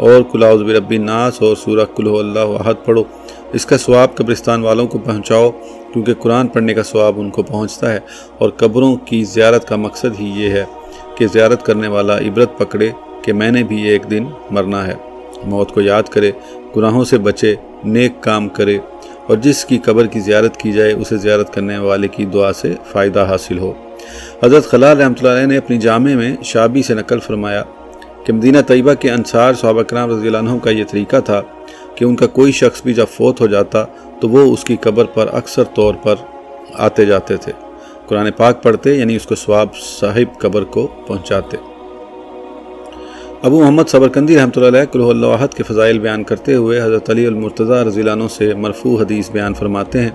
اور کلاؤز رب الناس اور سورہ کلو اللہ وحد پڑھو۔ اس کا ثواب قبرستان والوں کو پہنچاؤ کیونکہ قرآن پڑھنے کا ثواب ان کو پہنچتا ہے اور قبروں کی زیارت کا مقصد ہی یہ ہے کہ زیارت کرنے والا عبرت پکڑے کہ میں نے بھی ایک دن مرنا ہے۔ موت کو یاد کرے، گناہوں سے بچے، نیک کام کرے اور جس کی قبر کی زیارت کی جائے، اسے زیارت کرنے والے کی دعا سے فائدہ حاصل ہو۔ حضرت خلال رحمۃ اللہ علیہ نے اپنی جامع میں شابی سے نقل فرمایا کہ مدینہ طیبہ کے انصار صحابہ کرام رضی اللہ عنہ کا یہ طریقہ تھا کہ ان کا کوئی شخص بھی جب فوت ہو جاتا تو وہ اس کی قبر پر اکثر طور پر آتے جاتے تھے۔ قرآن پاک پڑھتے یعنی اس کو ثواب صاحب قبر کو پہنچاتے۔ ابو محمد صبرکندی رحمۃ اللہ علیہ کلو اللہ عہد کے فضائل بیان کرتے ہوئے حضرت علی المرتضیٰ رضی اللہ عنہ سے مرفوع حدیث بیان فرماتے ہیں۔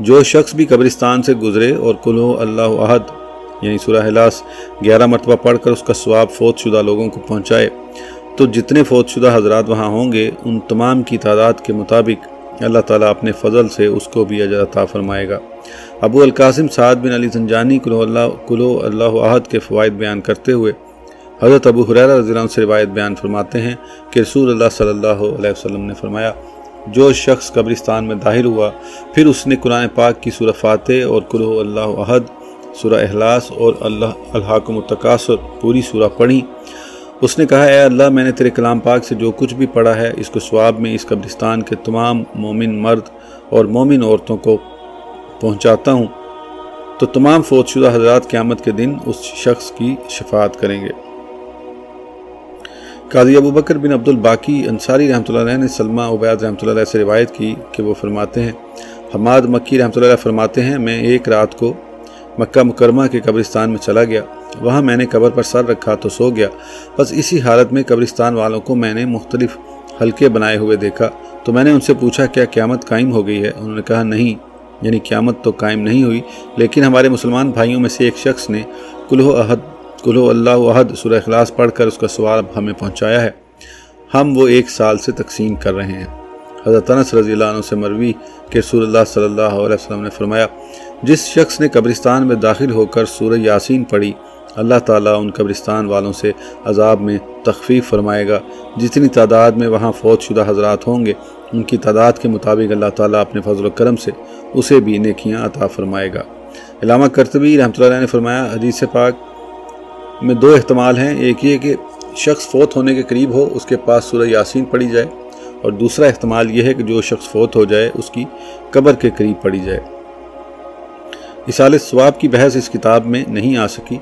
جو شخص بھی قبرستان سے گزرے اور کلو اللہ عہد یعنی سورہ حلاس گیارہ مرتبہ پڑھ کر اس کا ثواب فوت شدہ لوگوں کو پہنچائے۔ تو جتنے فوت شدہ حضرات وہاں ہوں گے، ان تمام کی تعداد کے مطابق اللہ تعالیٰ اپنے فضل سے اس کو بھی اجر عطا فرمائے گا۔ ابو القاسم سعد بن علی زنجانی کلو اللہ کلو اللہ عہد کے فوائد بیان کرتے ہوئے حضرت ابو حریرہ رضی اللہ عنہ سے روایت بیان فرماتے ہیں کہ رسول اللہ صلی اللہ علیہ وسلم نے فرمایا، جو شخص قبرستان میں داخل ہوا، پھر اس نے قرآن پاک کی سورہ فاتح اور کلو اللہ عہد سورہ احلاس اور اللہ الحاکم التقاصر پوری سورہ پڑھی۔ اس نے کہا، اے اللہ، میں نے تیرے کلام پاک سے جو کچھ بھی پڑھا ہے، اس کو سواب میں اس قبرستان کے تمام مومن مرد اور مومن عورتوں کو پہنچاتا ہوں۔ تو تمام فوت شدہ حضرات قیامت کے دن اس شخص کی شفاعت کریں گے۔ قاضی ابو بکر بن عبد الباقی انصاری رحمۃ اللہ علیہ نے سلمہ عبید رحمۃ اللہ علیہ سے روایت کی کہ وہ فرماتے ہیں، حماد مکی رحمۃ اللہ علیہ فرماتے ہیں، میں ایک رات کو مکہ مکرمہ کے قبرستان میں چلا گیا۔ وہاں میں نے قبر پر سر رکھا تو سو گیا۔ بس اسی حالت میں قبرستان والوں کو میں نے مختلف حلقے بنائے ہوئے دیکھا۔ تو میں نے ان سے پوچھا، کیا قیامت قائم ہو گئی ہے؟ انہوں نے کہا، نہیں یعنی قیامت تو قائم نہیں ہوئی، لیکن ہمارے مسلمان بھائیوں میں سے ایک شخص نے کلو عہد کلو اللہ عہد سورہ اخلاص پڑھ کر اس کا سوال ہمیں پہنچایا ہے۔ ہم وہ ایک سال سے تقسیم کر رہے ہیں۔ حضرت انس رضی اللہ عنہ سے مروی کہ رسول اللہ صلی اللہ علیہ وسلم نے فرمایا، جس شخص نے قبرستان میں داخل ہو کر سورہ یاسین پڑھی اللہ تعالیٰ ان قبرستان والوں سے عذاب میں تخفیف فرمائے گا۔ جتنی تعداد میں وہاں فوت شدہ حضرات ہوں گے، ان کی تعداد کے مطابق اللہ تعالیٰ اپنے فضل و کرم سے اسے بھی نیکیاں عطا فرمائے گا۔ علامہ کرتبی رحمۃ اللہ علیہ نے فرمایا، حدیث پاک میں دو احتمال ہیں، ایک یہ کہ شخص فوت ہونے کے قریب ہو، اس کے پاس سورہ یاسین پڑھی جائے، اور دوسرا احتمال یہ ہے کہ جو شخص فوت ہو جائے، اس کی قبر کے قریب پڑھی جائے۔ اسال ثواب کی بحث اس کتاب میں نہیں آ سکی۔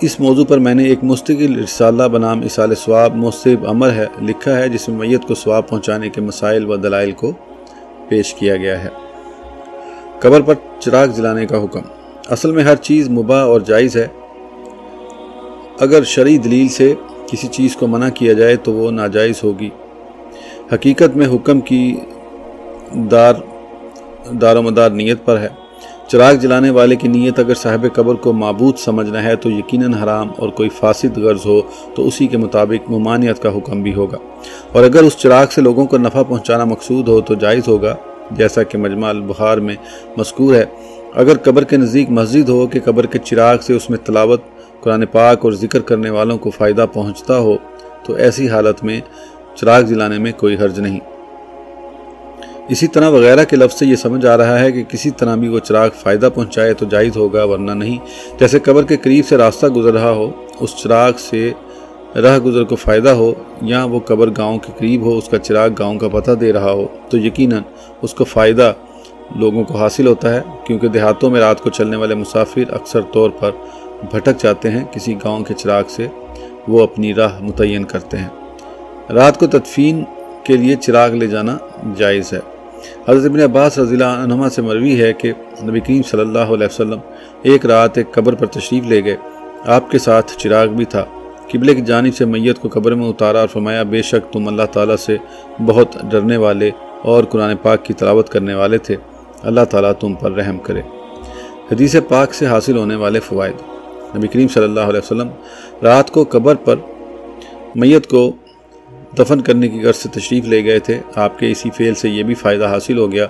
اس موضوع پر میں نے ایک مستقل رسالہ بنام اسال ثواب مصب امر ہے، لکھا ہے، جس میں میت کو ثواب پہنچانے کے مسائل و دلائل کو پیش کیا گیا ہے۔ قبر پر چراغ جلانے کا حکم۔ اصل میں ہر چیز مباح اور جائز ہے۔ اگر شرعی دلیل سے کسی چیز کو منع کیا جائے تو وہ ناجائز ہوگی۔ حقیقت میں حکم کی دار دار و مدار نیت پر ہے۔ چراغ جلانے والے کی نیت اگر صاحب قبر کو معبود سمجھنا ہے تو یقیناً حرام اور کوئی فاسد غرض ہو تو اسی کے مطابق ممانعت کا حکم بھی ہوگا۔ اور اگر اس چراغ سے لوگوں کو نفع پہنچانا مقصود ہو تو جائز ہوگا، جیسا کہ مجمع البخار میں مذکور ہے۔ اگر قبر کے نزدیک مسجد ہو کہ قبر کے چراغ سے اس میں تلاوت، قرآن پاک اور ذکر کرنے والوں کو فائدہ پہنچتا ہو تو ایسی حالت میں چراغ جلانے میں کوئی حرج نہیں۔ اسی طرح وغیرہ کے لفظ سے یہ سمجھ آ رہا ہے کہ کسی طرح بھی وہ چراغ فائدہ پہنچائے تو جائز ہوگا، ورنہ نہیں۔ جیسے قبر کے قریب سے راستہ گزر رہا ہو، اس چراغ سے راہ گزر کو فائدہ ہو، یا وہ قبر گاؤں کے قریب ہو، اس کا چراغ گاؤں کا پتہ دے رہا ہو، تو یقیناً اس کو فائدہ لوگوں کو حاصل ہوتا ہے۔ کیونکہ دیہاتوں میں رات کو چلنے والے مسافر اکثر طور پر بھٹک جاتے ہیں، کسی گاؤں کے چراغ سے وہ اپنی راہ متعین کرتے ہیں۔ رات کو تدفین کے لیے چراغ لے جانا جائز ہے۔ حضرت ابن عباس رضی اللہ عنہ سے مروی ہے کہ نبی کریم صلی اللہ علیہ وسلم ایک رات ایک قبر پر تشریف لے گئے۔ آپ کے ساتھ چراغ بھی تھا۔ قبلے کی جانب سے میت کو قبر میں اتارا اور فرمایا، بے شک تم اللہ تعالیٰ سے بہت ڈرنے والے اور قرآن پاک کی تلاوت کرنے والے تھے۔ اللہ تعالیٰ تم پر رحم کرے۔ حدیث پاک سے حاصل ہونے والے فوائد۔ نبی کریم صلی اللہ علیہ وسلم رات کو قبر پر میت کو دفن کرنے کی غرض سے تشریف لے گئے تھے۔ آپ کے اسی فعل سے یہ بھی فائدہ حاصل ہو گیا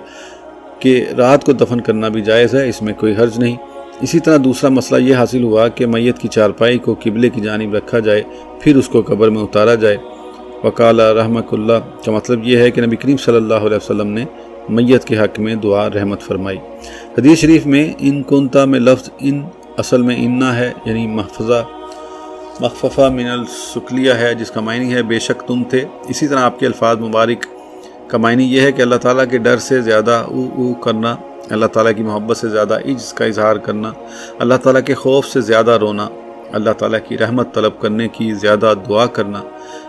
کہ رات کو دفن کرنا بھی جائز ہے، اس میں کوئی حرج نہیں۔ اسی طرح دوسرا مسئلہ یہ حاصل ہوا کہ میت کی چارپائی کو قبلے کی جانب رکھا جائے، پھر اس کو قبر میں اتارا جائے۔ وکالہ رحمۃ اللہ، کا مطلب یہ ہے کہ نبی کریم صلی اللہ علیہ وسلم نے میت کے حق میں دعا رحمت فرمائی۔ حدیث شریف میں ان کنتا میں لفظ ان، اصل میں انا ہے یعنی محفظہ۔ مخففہ من السکلیہ ہے، جس کا معنی ہے بے شک تم تھے۔ اسی طرح آپ کے الفاظ مبارک کا معنی یہ ہے کہ اللہ تعالیٰ کے ڈر سے زیادہ او او کرنا، اللہ تعالیٰ کی محبت سے زیادہ عجز کا اظہار کرنا، اللہ تعالیٰ کے خوف سے زیادہ رونا، اللہ تعالیٰ کی رحمت طلب کرنے کی زیادہ دعا کرنا۔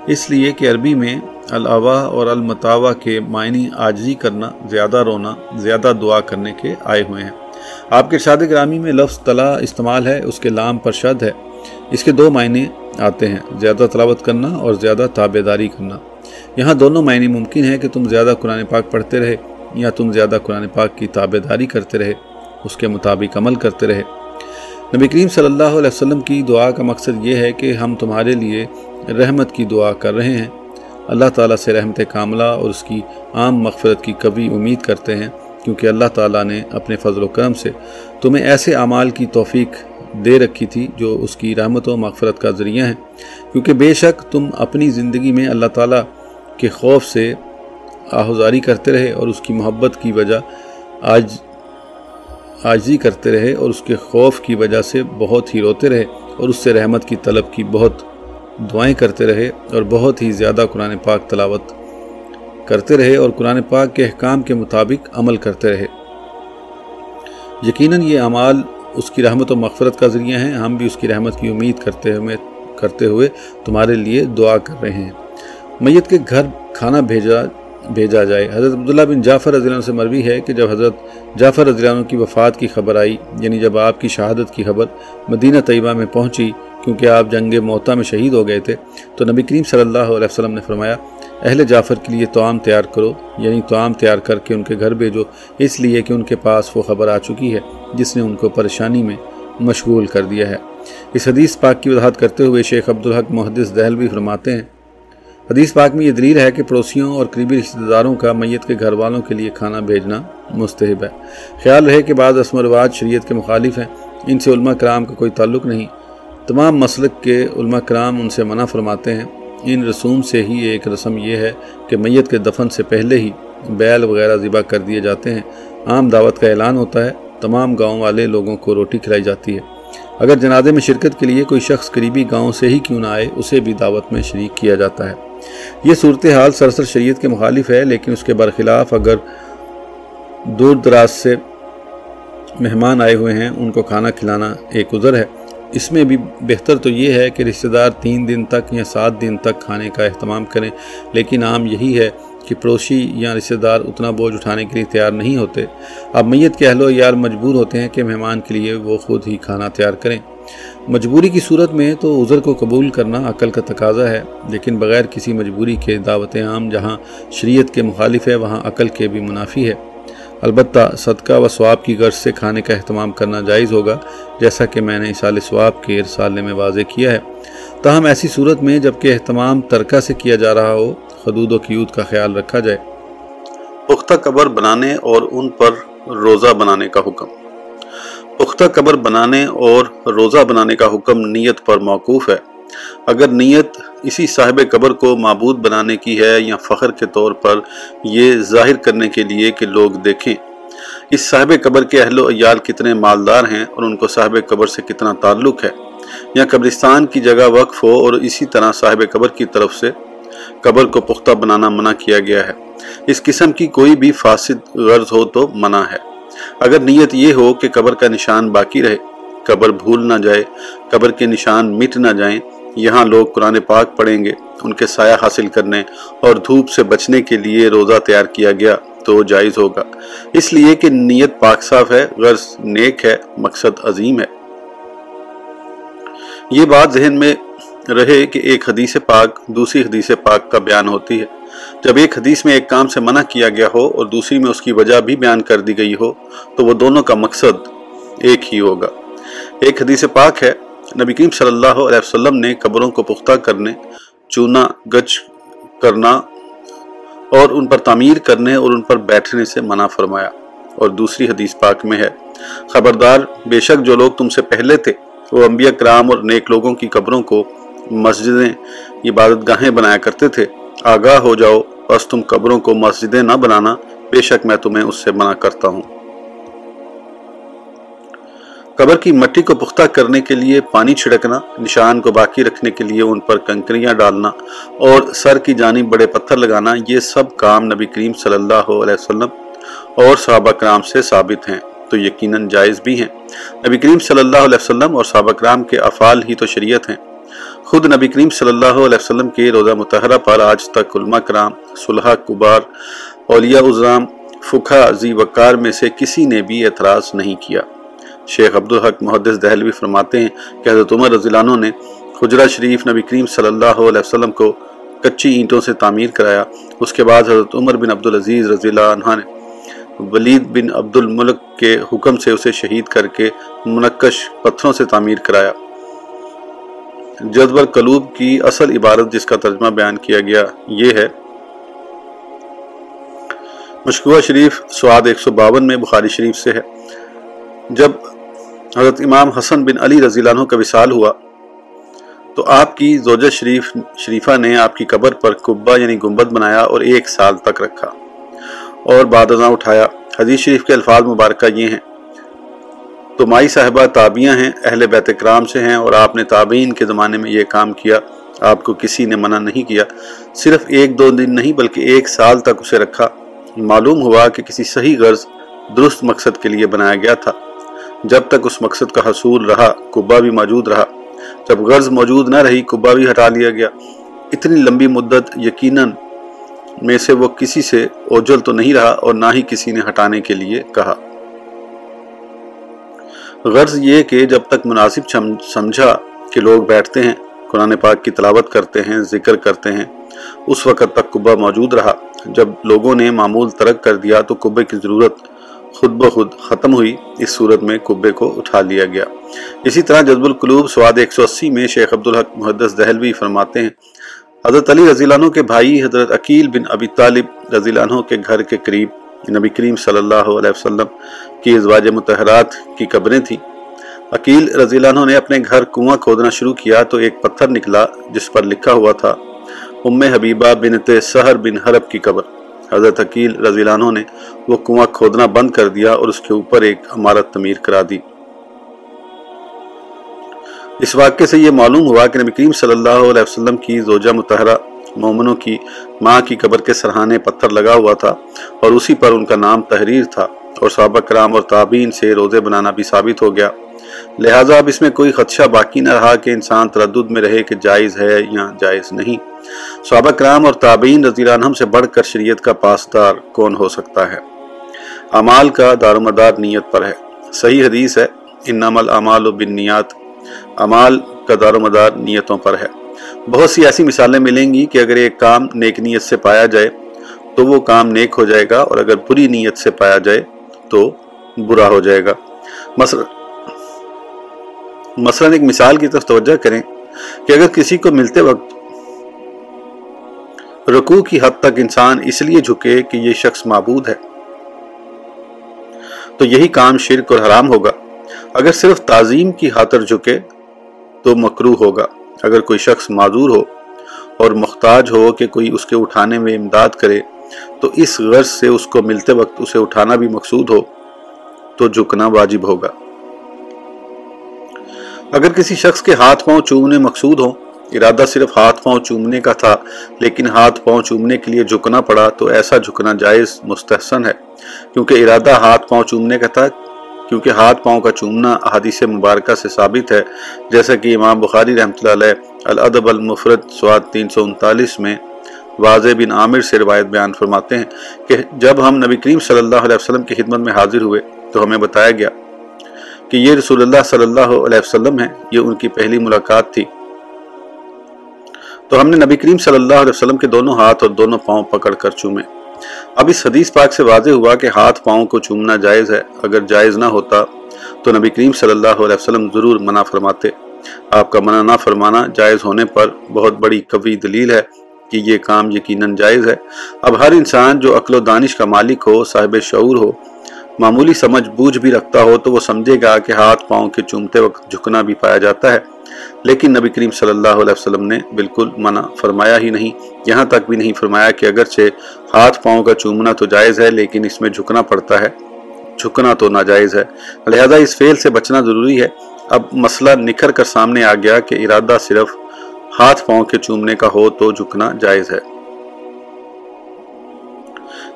اس لیے کہ عربی میں الاوا اور المتاوا کے معنی آجزی کرنا، زیادہ رونا، زیادہ دعا کرنے کے آئے ہوئے ہیں۔ آپ کے شاد گرامی میں لفظ طلا استعمال ہے، اس کے لام پر شد ہے۔ اس کے دو معنی آتے ہیں، زیادہ تلاوت کرنا اور زیادہ تابے داری کرنا۔ یہاں دونوں معنی ممکن ہے کہ تم زیادہ قرآن پاک پڑھتے رہے یا تم زیادہ قرآن پاک کی تابے داری کرتے رہے، اس کے مطابق عمل کرتے رہے۔ نبی کریم صلی اللہ علیہ وسلم کی دعا کا مقصد یہ ہے کہ ہم تمہارے لیے رحمت کی دعا کر رہے ہیں۔ اللہ تعالیٰ سے رحمت کاملہ اور اس کی عام مغفرت کی کبھی امید کرتے ہیں، کیونکہ اللہ تعالیٰ نے اپنے فضل و کرم سے تمہیں ایسے اعمال کی توفیق دے رکھی تھی جو اس کی رحمت و مغفرت کا ذریعہ ہیں کیونکہ بے شک تم اپنی زندگی میں اللہ تعالیٰ کے خوف سے آہذاری کرتے رہے اور اس کی محبت کی وجہ آج آجزی کرتے رہے اور اس کے خوف کی وجہ سے بہت ہی روتے رہے اور اس سے رحمت کی طلب کی بہت دعائیں کرتے رہے اور بہت ہی زیادہ قرآن پاک تلاوت کرتے رہے اور قرآن پاک کے احکام کے مطابق عمل کرتے رہے۔ یقیناً یہ اعمال اس کی رحمت و مغفرت کا ذریعہ ہیں۔ ہم بھی اس کی رحمت کی امید کرتے ہوئے کرتے ہوئے تمہارے لیے دعا کر رہے ہیں۔ میت کے گھر کھانا بھیجا بھیجا جائے۔ حضرت عبداللہ بن جعفر رضی اللہ عنہ سے مروی ہے کہ جب حضرت جعفر رضی اللہ عنہ کی وفات کی خبر آئی یعنی جب آپ کی شہادت کی خبر مدینہ طیبہ میں پہنچی، کیونکہ آپ جنگ موتا میں شہید ہو گئے تھے، تو نبی کریم صلی اللہ علیہ وسلم نے فرمایا اہل جعفر کے لیے توام تیار کرو یعنی توام تیار کر کے ان کے گھر بھیجو، اس لیے کہ ان کے پاس وہ خبر آ چکی ہے جس نے ان کو پریشانی میں مشغول کر دیا ہے۔ اس حدیث پاک کی وضاحت کرتے ہوئے شیخ عبدالحق محدث دہل بھی فرماتے ہیں، حدیث پاک میں یہ دلیل ہے کہ پڑوسیوں اور قریبی رشتہ داروں کا میت کے گھر والوں کے لیے کھانا بھیجنا مستحب ہے۔ خیال رہے کہ بعض رسم و رواج شریعت کے مخالف ہیں، ان سے علماء کرام کا کوئی تعلق نہیں۔ تمام مسلک کے علماء کرام ان سے منع فرماتے ہیں ان رسوم سے ہی ایک رسم یہ ہے کہ میت کے دفن سے پہلے ہی بیل وغیرہ ذبح کر دیے جاتے ہیں۔ عام دعوت کا اعلان ہوتا ہے، تمام گاؤں والے لوگوں کو روٹی کھلائی جاتی ہے۔ اگر جنازے میں شرکت کے لیے کوئی شخص قریبی گاؤں سے ہی کیوں نہ آئے، اسے بھی دعوت میں شریک کیا جاتا ہے۔ یہ صورتحال سرسر شریعت کے مخالف ہے، لیکن اس کے برخلاف اگر دور دراز سے مہمان آئے ہوئے ہیں، ان کو کھانا کھلانا ایک عذر ہے۔ اس میں بھی بہتر تو یہ ہے کہ رشتہ دار تین دن تک یا سات دن تک کھانے کا اہتمام کریں، لیکن عام یہی ہے کہ پڑوسی یا رشتہ دار اتنا بوجھ اٹھانے کے لیے تیار نہیں ہوتے۔ اب میت کے اہل و یار مجبور ہوتے ہیں کہ مہمان کے لیے وہ خود ہی کھانا تیار کریں۔ مجبوری کی صورت میں تو عذر کو قبول کرنا عقل کا تقاضا ہے، لیکن بغیر کسی مجبوری کے دعوت عام جہاں شریعت کے مخالف ہے، وہاں عقل کے بھی منافی ہے۔ البتہ صدقہ و ثواب کی غرض سے کھانے کا اہتمام کرنا جائز ہوگا، جیسا کہ میں نے اسال ثواب کے ارسالے میں واضح کیا ہے۔ تاہم، ایسی صورت میں جبکہ اہتمام ترکہ سے کیا جا رہا ہو، حدود و قیود کا خیال رکھا جائے۔ پختہ قبر بنانے اور ان پر روزہ بنانے کا حکم۔ پختہ قبر بنانے اور روزہ بنانے کا حکم نیت پر موقوف ہے۔ اگر نیت اسی صاحب قبر کو معبود بنانے کی ہے یا فخر کے طور پر یہ ظاہر کرنے کے لیے کہ لوگ دیکھیں۔ اس صاحب قبر کے اہل و عیال کتنے مالدار ہیں اور ان کو صاحب قبر سے کتنا تعلق ہے۔ یا قبرستان کی جگہ وقف ہو اور اسی طرح صاحب قبر کی طرف سے قبر کو پختہ بنانا منع کیا گیا ہے۔ اس قسم کی کوئی بھی فاسد غرض ہو تو منع ہے۔ اگر نیت یہ ہو کہ قبر کا نشان باقی رہے، قبر بھول نہ جائے، قبر کے نشان مٹ نہ جائیں یہاں لوگ قرآن پاک پڑھیں گے، ان کے سایہ حاصل کرنے اور دھوپ سے بچنے کے لیے روزہ تیار کیا گیا تو جائز ہوگا۔ اس لیے کہ نیت پاک صاف ہے، غرض نیک ہے، مقصد عظیم ہے۔ یہ بات ذہن میں رہے کہ ایک حدیث پاک دوسری حدیث پاک کا بیان ہوتی ہے۔ جب ایک حدیث میں ایک کام سے منع کیا گیا ہو اور دوسری میں اس کی وجہ بھی بیان کر دی گئی ہو، تو وہ دونوں کا مقصد ایک ہی ہوگا۔ ایک حدیث پاک ہے نبی کریم صلی اللہ علیہ وسلم نے قبروں کو پختہ کرنے، چونا گچ کرنا اور ان پر تعمیر کرنے اور ان پر بیٹھنے سے منع فرمایا۔ اور دوسری حدیث پاک میں ہے، خبردار، بے شک جو لوگ تم سے پہلے تھے، وہ انبیاء کرام اور نیک لوگوں کی قبروں کو مسجدیں عبادت گاہیں بنایا کرتے تھے۔ آگاہ ہو جاؤ، بس تم قبروں کو مسجدیں نہ بنانا، بے شک میں تمہیں اس سے منع کرتا ہوں۔ قبر کی مٹی کو پختہ کرنے کے لیے پانی چھڑکنا، نشان کو باقی رکھنے کے لیے ان پر کنکریاں ڈالنا اور سر کی جانب بڑے پتھر لگانا، یہ سب کام نبی کریم صلی اللہ علیہ وسلم اور صحابہ کرام سے ثابت ہیں، تو یقیناً جائز بھی ہیں۔ نبی کریم صلی اللہ علیہ وسلم اور صحابہ کرام کے افعال ہی تو شریعت ہیں۔ خود نبی کریم صلی اللہ علیہ وسلم کے روزہ متحرہ پر آج تک علماء کرام، صلحہ کبار، اولیاء عزام فقہ زی وقار میں سے کسی نے بھی اعتراض نہیں کیا۔ شیخ عبدالحق محدث دہلوی فرماتے ہیں کہ حضرت عمر رضی اللہ عنہ نے خجرہ شریف نبی کریم صلی اللہ علیہ وسلم کو کچی اینٹوں سے تعمیر کرایا۔ اس کے بعد حضرت عمر بن عبدالعزیز رضی اللہ عنہ نے ولید بن عبد الملک کے حکم سے اسے شہید کر کے منقش پتھروں سے تعمیر کرایا۔ جذبر قلوب کی اصل عبارت جس کا ترجمہ بیان کیا گیا یہ ہے۔ مشکوہ شریف سواد ایک سو باون میں بخاری شریف سے ہے۔ جب حضرت امام حسن بن علی رضی اللہ عنہ کا وصال ہوا۔ تو آپ کی زوجہ شریف، شریفہ نے آپ کی قبر پر کبہ یعنی گنبد بنایا اور ایک سال تک رکھا اور بادضاں اٹھایا۔ حدیث شریف کے الفاظ مبارکہ یہ ہیں۔ تو مائی صاحبہ تابعیاں ہیں، اہل بیت کرام سے ہیں اور آپ نے تابعین کے زمانے میں یہ کام کیا۔ آپ کو کسی نے منع نہیں کیا۔ صرف ایک دو دن نہیں بلکہ ایک سال تک اسے رکھا۔ معلوم ہوا کہ کسی صحیح غرض، درست مقصد کے لیے بنایا گیا تھا۔ جب تک اس مقصد کا حصول رہا کبا بھی موجود رہا۔ جب غرض موجود نہ رہی کبا بھی ہٹا لیا گیا۔ اتنی لمبی مدت یقیناً میں سے وہ کسی سے اوجل تو نہیں رہا اور نہ ہی کسی نے ہٹانے کے لیے کہا۔ غرض یہ کہ جب تک مناسب سمجھا کہ لوگ بیٹھتے ہیں، قرآن پاک کی تلاوت کرتے ہیں، ذکر کرتے ہیں، اس وقت تک کبا موجود رہا۔ جب لوگوں نے معمول ترک کر دیا تو کبے کی ضرورت خود بخود ختم ہوئی اس صورت میں کبے کو اٹھا لیا گیا۔ اسی طرح جذب القلوب سواد ایک سو اسی میں شیخ عبدالحق محدث دہلوی فرماتے ہیں، حضرت علی رضی اللہ عنہ کے بھائی حضرت عقیل بن ابی طالب رضی اللہ عنہ کے گھر کے قریب نبی کریم صلی اللہ علیہ وسلم کی ازواج متحرات کی قبریں تھیں۔ عقیل رضی اللہ عنہ نے اپنے گھر کنواں کھودنا شروع کیا تو ایک پتھر نکلا جس پر لکھا ہوا تھا، ام حبیبہ بنت سہر بن حرب کی قبر۔ حضرت عقیل رضی اللہ عنہ نے وہ کنواں کھودنا بند کر دیا اور اس کے اوپر ایک عمارت تعمیر کرا دی۔ اس واقعے سے یہ معلوم ہوا کہ نبی کریم صلی اللہ علیہ وسلم کی زوجہ متحرہ مومنوں کی ماں کی قبر کے سرحانے پتھر لگا ہوا تھا اور اسی پر ان کا نام تحریر تھا اور صحابہ کرام اور تابعین سے روزے بنانا بھی ثابت ہو گیا۔ لہٰذا اب اس میں کوئی خدشہ باقی نہ رہا کہ انسان تردد میں رہے کہ جائز ہے یا جائز نہیں۔ صحابہ کرام اور تابعین رضی اللہ عنہم سے بڑھ کر شریعت کا پاسدار کون ہو سکتا ہے؟ اعمال کا دار و مدار نیت پر ہے۔ صحیح حدیث ہے انم العمال و بنیات اعمال کا دار و مدار نیتوں پر ہے۔ بہت سی ایسی مثالیں ملیں گی کہ اگر ایک کام نیک نیت سے پایا جائے تو وہ کام نیک ہو جائے گا، اور اگر بری نیت سے پایا جائے تو برا ہو جائے گا۔ مثلا مثلا ایک مثال کی طرف توجہ کریں کہ اگر کسی کو ملتے وقت رکوع کی حد تک انسان اس لیے جھکے کہ یہ شخص معبود ہے۔ تو یہی کام شرک اور حرام ہوگا۔ اگر صرف تعظیم کی خاطر جھکے تو مکرو ہوگا۔ اگر کوئی شخص معذور ہو اور مختاج ہو کہ کوئی اس کے اٹھانے میں امداد کرے تو اس غرض سے اس کو ملتے وقت اسے اٹھانا بھی مقصود ہو تو جھکنا واجب ہوگا۔ اگر کسی شخص کے ہاتھ پاؤں چومنے مقصود ہوں ارادہ صرف ہاتھ پاؤں چومنے کا تھا، لیکن ہاتھ پاؤں چومنے کے لیے جھکنا پڑا تو ایسا جھکنا جائز مستحسن ہے۔ کیونکہ ارادہ ہاتھ پاؤں چومنے کا تھا، کیونکہ ہاتھ پاؤں کا چومنا احادیث مبارکہ سے ثابت ہے۔ جیسا کہ امام بخاری رحمۃ اللہ علیہ الادب المفرد سواد تین سو انتالیس میں واضح بن عامر سے روایت بیان فرماتے ہیں کہ جب ہم نبی کریم صلی اللہ علیہ وسلم کی خدمت میں حاضر ہوئے تو ہمیں بتایا گیا کہ یہ رسول اللہ صلی اللہ علیہ وسلم ہیں، یہ ان کی پہلی ملاقات تھی۔ تو ہم نے نبی کریم صلی اللہ علیہ وسلم کے دونوں ہاتھ اور دونوں پاؤں پکڑ کر چومے۔ اب اس حدیث پاک سے واضح ہوا کہ ہاتھ پاؤں کو چومنا جائز ہے۔ اگر جائز نہ ہوتا تو نبی کریم صلی اللہ علیہ وسلم ضرور منع فرماتے۔ آپ کا منع نہ فرمانا جائز ہونے پر بہت بڑی قوی دلیل ہے کہ یہ کام یقیناً جائز ہے۔ اب ہر انسان جو عقل و دانش کا مالک ہو، صاحب شعور ہو معمولی سمجھ بوجھ بھی رکھتا ہو تو وہ سمجھے گا کہ ہاتھ پاؤں کے چومتے وقت جھکنا بھی پایا جاتا ہے۔ لیکن نبی کریم صلی اللہ علیہ وسلم نے بالکل منع فرمایا ہی نہیں۔ یہاں تک بھی نہیں فرمایا کہ اگرچہ ہاتھ پاؤں کا چومنا تو جائز ہے، لیکن اس میں جھکنا پڑتا ہے۔ جھکنا تو ناجائز ہے۔ لہذا اس فعل سے بچنا ضروری ہے۔ اب مسئلہ نکھر کر سامنے آ گیا کہ ارادہ صرف ہاتھ پاؤں کے چومنے کا ہو تو جھکنا جائز ہے۔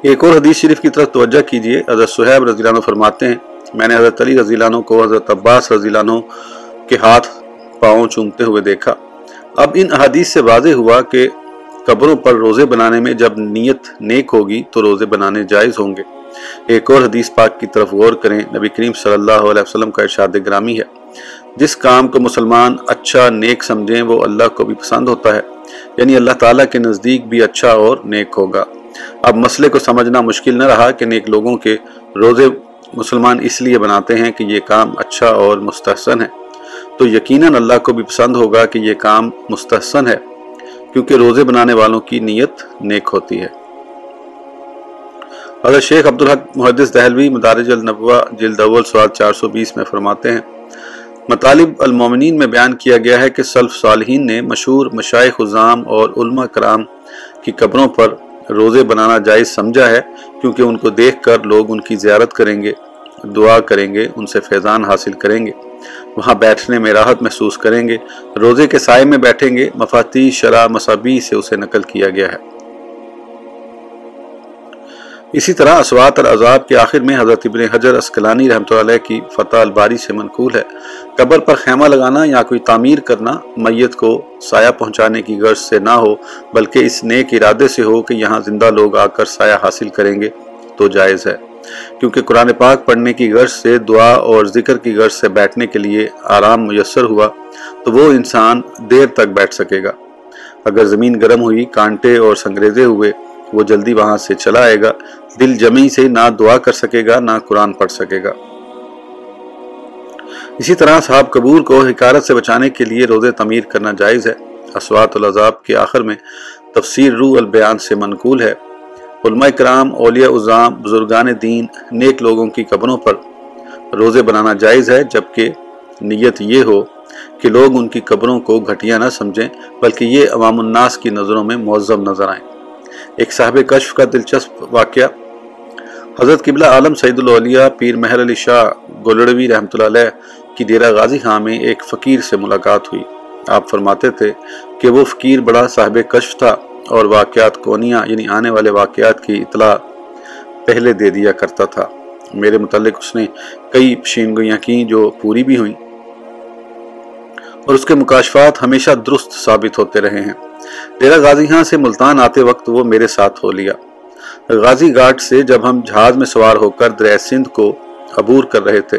ایک اور حدیث شریف کی طرف توجہ کیجیے۔ حضرت صحیب رضی اللہ عنہ فرماتے ہیں، میں نے حضرت علی رضی اللہ عنہ کو حضرت عباس رضی اللہ عنہ کے ہاتھ پاؤں چومتے ہوئے دیکھا۔ اب ان حدیث سے واضح ہوا کہ قبروں پر روزے بنانے میں جب نیت نیک ہوگی تو روزے بنانے جائز ہوں گے۔ ایک اور حدیث پاک کی طرف غور کریں، نبی کریم صلی اللہ علیہ وسلم کا ارشاد گرامی ہے۔ جس کام کو مسلمان اچھا نیک سمجھیں، وہ اللہ کو بھی پسند ہوتا ہے یعنی اللہ تعالیٰ کے نزدیک بھی اچھا اور نیک ہوگا۔ اب مسئلے کو سمجھنا مشکل نہ رہا کہ نیک لوگوں کے روزے مسلمان اس لیے بناتے ہیں کہ یہ کام اچھا اور مستحسن ہے۔ تو یقیناً اللہ کو بھی پسند ہوگا کہ یہ کام مستحسن ہے، کیونکہ روزے بنانے والوں کی نیت نیک ہوتی ہے۔ حضرت شیخ عبدالحق محدث دہلوی مدارج النبوہ جلد اول سوال چار سو بیس میں فرماتے ہیں، مطالب المومنین میں بیان کیا گیا ہے کہ سلف صالحین نے مشہور مشائق خزام اور علماء کرام کی قبروں پر روزے بنانا جائز سمجھا ہے، کیونکہ ان کو دیکھ کر لوگ ان کی زیارت کریں گے، دعا کریں گے، ان سے فیضان حاصل کریں گے۔ وہاں بیٹھنے میں راحت محسوس کریں گے۔ روزے کے سائے میں بیٹھیں گے۔ مفاتی شرح مصابی سے اسے نقل کیا گیا ہے۔ اسی طرح اسوات اور عذاب کے آخر میں حضرت ابن حجر اسکلانی رحمۃ اللہ کی فتح الباری سے منقول ہے۔ قبر پر خیمہ لگانا یا کوئی تعمیر کرنا میت کو سایہ پہنچانے کی غرض سے نہ ہو، بلکہ اس نیک ارادے سے ہو کہ یہاں زندہ لوگ آ کر سایہ حاصل کریں گے تو جائز ہے۔ کیونکہ قرآن پاک پڑھنے کی غرض سے، دعا اور ذکر کی غرض سے بیٹھنے کے لیے آرام میسر ہوا تو وہ انسان دیر تک بیٹھ سکے گا۔ اگر زمین گرم ہوئی، کانٹے اور سنگریزے ہوئے وہ جلدی وہاں سے چلا آئے گا۔ دل جمی سے نہ دعا کر سکے گا، نہ قرآن پڑھ سکے گا۔ اسی طرح صاحب قبور کو حکارت سے بچانے کے لیے روزے تعمیر کرنا جائز ہے۔ اسوات العذاب کے آخر میں تفسیر روح البیان سے منقول ہے۔ علماء کرام، اولیاء ازام بزرگان دین، نیک لوگوں کی قبروں پر روزے بنانا جائز ہے، جبکہ نیت یہ ہو کہ لوگ ان کی قبروں کو گھٹیا نہ سمجھیں، بلکہ یہ عوام الناس کی نظروں میں معظم نظر آئیں۔ ایک صاحب کشف کا دلچسپ واقعہ۔ حضرت قبلہ عالم سعید الولیہ پیر مہر علی شاہ گولڑوی رحمۃ اللہ علیہ کی ڈیرہ غازی خاں میں ایک فقیر سے ملاقات ہوئی۔ آپ فرماتے تھے کہ وہ فقیر بڑا صاحب کشف تھا اور واقعات کونیاں یعنی آنے والے واقعات کی اطلاع پہلے دے دیا کرتا تھا۔ میرے متعلق اس نے کئی پشینگویاں کی جو پوری بھی ہوئیں اور اس کے مکاشفات ہمیشہ درست ثابت ہوتے رہے ہیں۔ ڈیرہ غازی ہاں سے ملتان آتے وقت وہ میرے ساتھ ہو لیا۔ غازی گاٹ سے جب ہم جہاز میں سوار ہو کر دریا سندھ کو عبور کر رہے تھے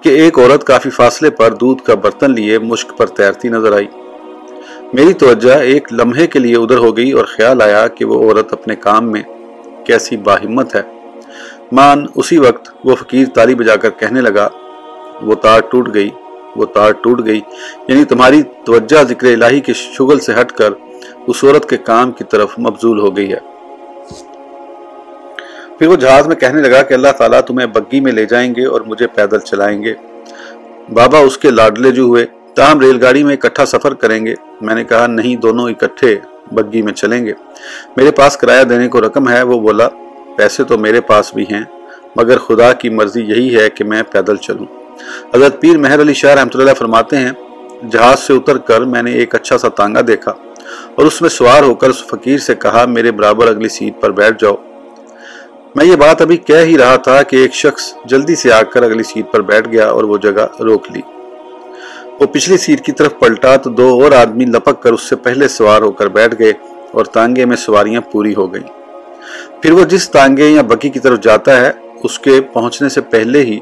کہ ایک عورت کافی فاصلے پر دودھ کا برتن لیے مشک پر تیرتی نظر آئی۔ میری توجہ ایک لمحے کے لیے ادھر ہو گئی اور خیال آیا کہ وہ عورت اپنے کام میں کیسی باہمت ہے۔ مان اسی وقت وہ فقیر تالی بجا کر کہنے لگا، وہ تار ٹوٹ گئی۔ وہ تار ٹوٹ گئی۔ یعنی تمہاری توجہ ذکر الہی کے شغل سے ہٹ کر اس عورت کے کام کی طرف مبزول ہو گئی ہے۔ پھر وہ جہاز میں کہنے لگا کہ اللہ تعالیٰ تمہیں بگی میں لے جائیں گے اور مجھے پیدل چلائیں گے۔ بابا اس کے لاڈلے جو ہوئے، تاہم ریل گاڑی میں اکٹھا سفر کریں گے۔ میں نے کہا، نہیں، دونوں اکٹھے بگی میں چلیں گے۔ میرے پاس کرایہ دینے کو رقم ہے، وہ بولا، پیسے تو میرے پاس بھی ہیں، مگر خدا کی مرضی یہی ہے کہ میں پیدل چلوں۔ حضرت پیر مہر علی شاہ رحمۃ اللہ فرماتے ہیں، جہاز سے اتر کر میں نے ایک اچھا سا تانگا دیکھا اور اس میں سوار ہو کر اس فقیر سے کہا، میرے برابر اگلی سیٹ پر بیٹھ جاؤ۔ میں یہ بات ابھی کہہ ہی رہا تھا کہ ایک شخص جلدی سے آ کر اگلی سیٹ پر بیٹھ گیا اور وہ جگہ روک لی۔ وہ پچھلی سیٹ کی طرف پلٹا تو دو اور آدمی لپک کر اس سے پہلے سوار ہو کر بیٹھ گئے اور تانگے میں سواریاں پوری ہو گئیں۔ پھر وہ جس تانگے یا بکی کی طرف جاتا ہے، اس کے پہنچنے سے پہلے ہی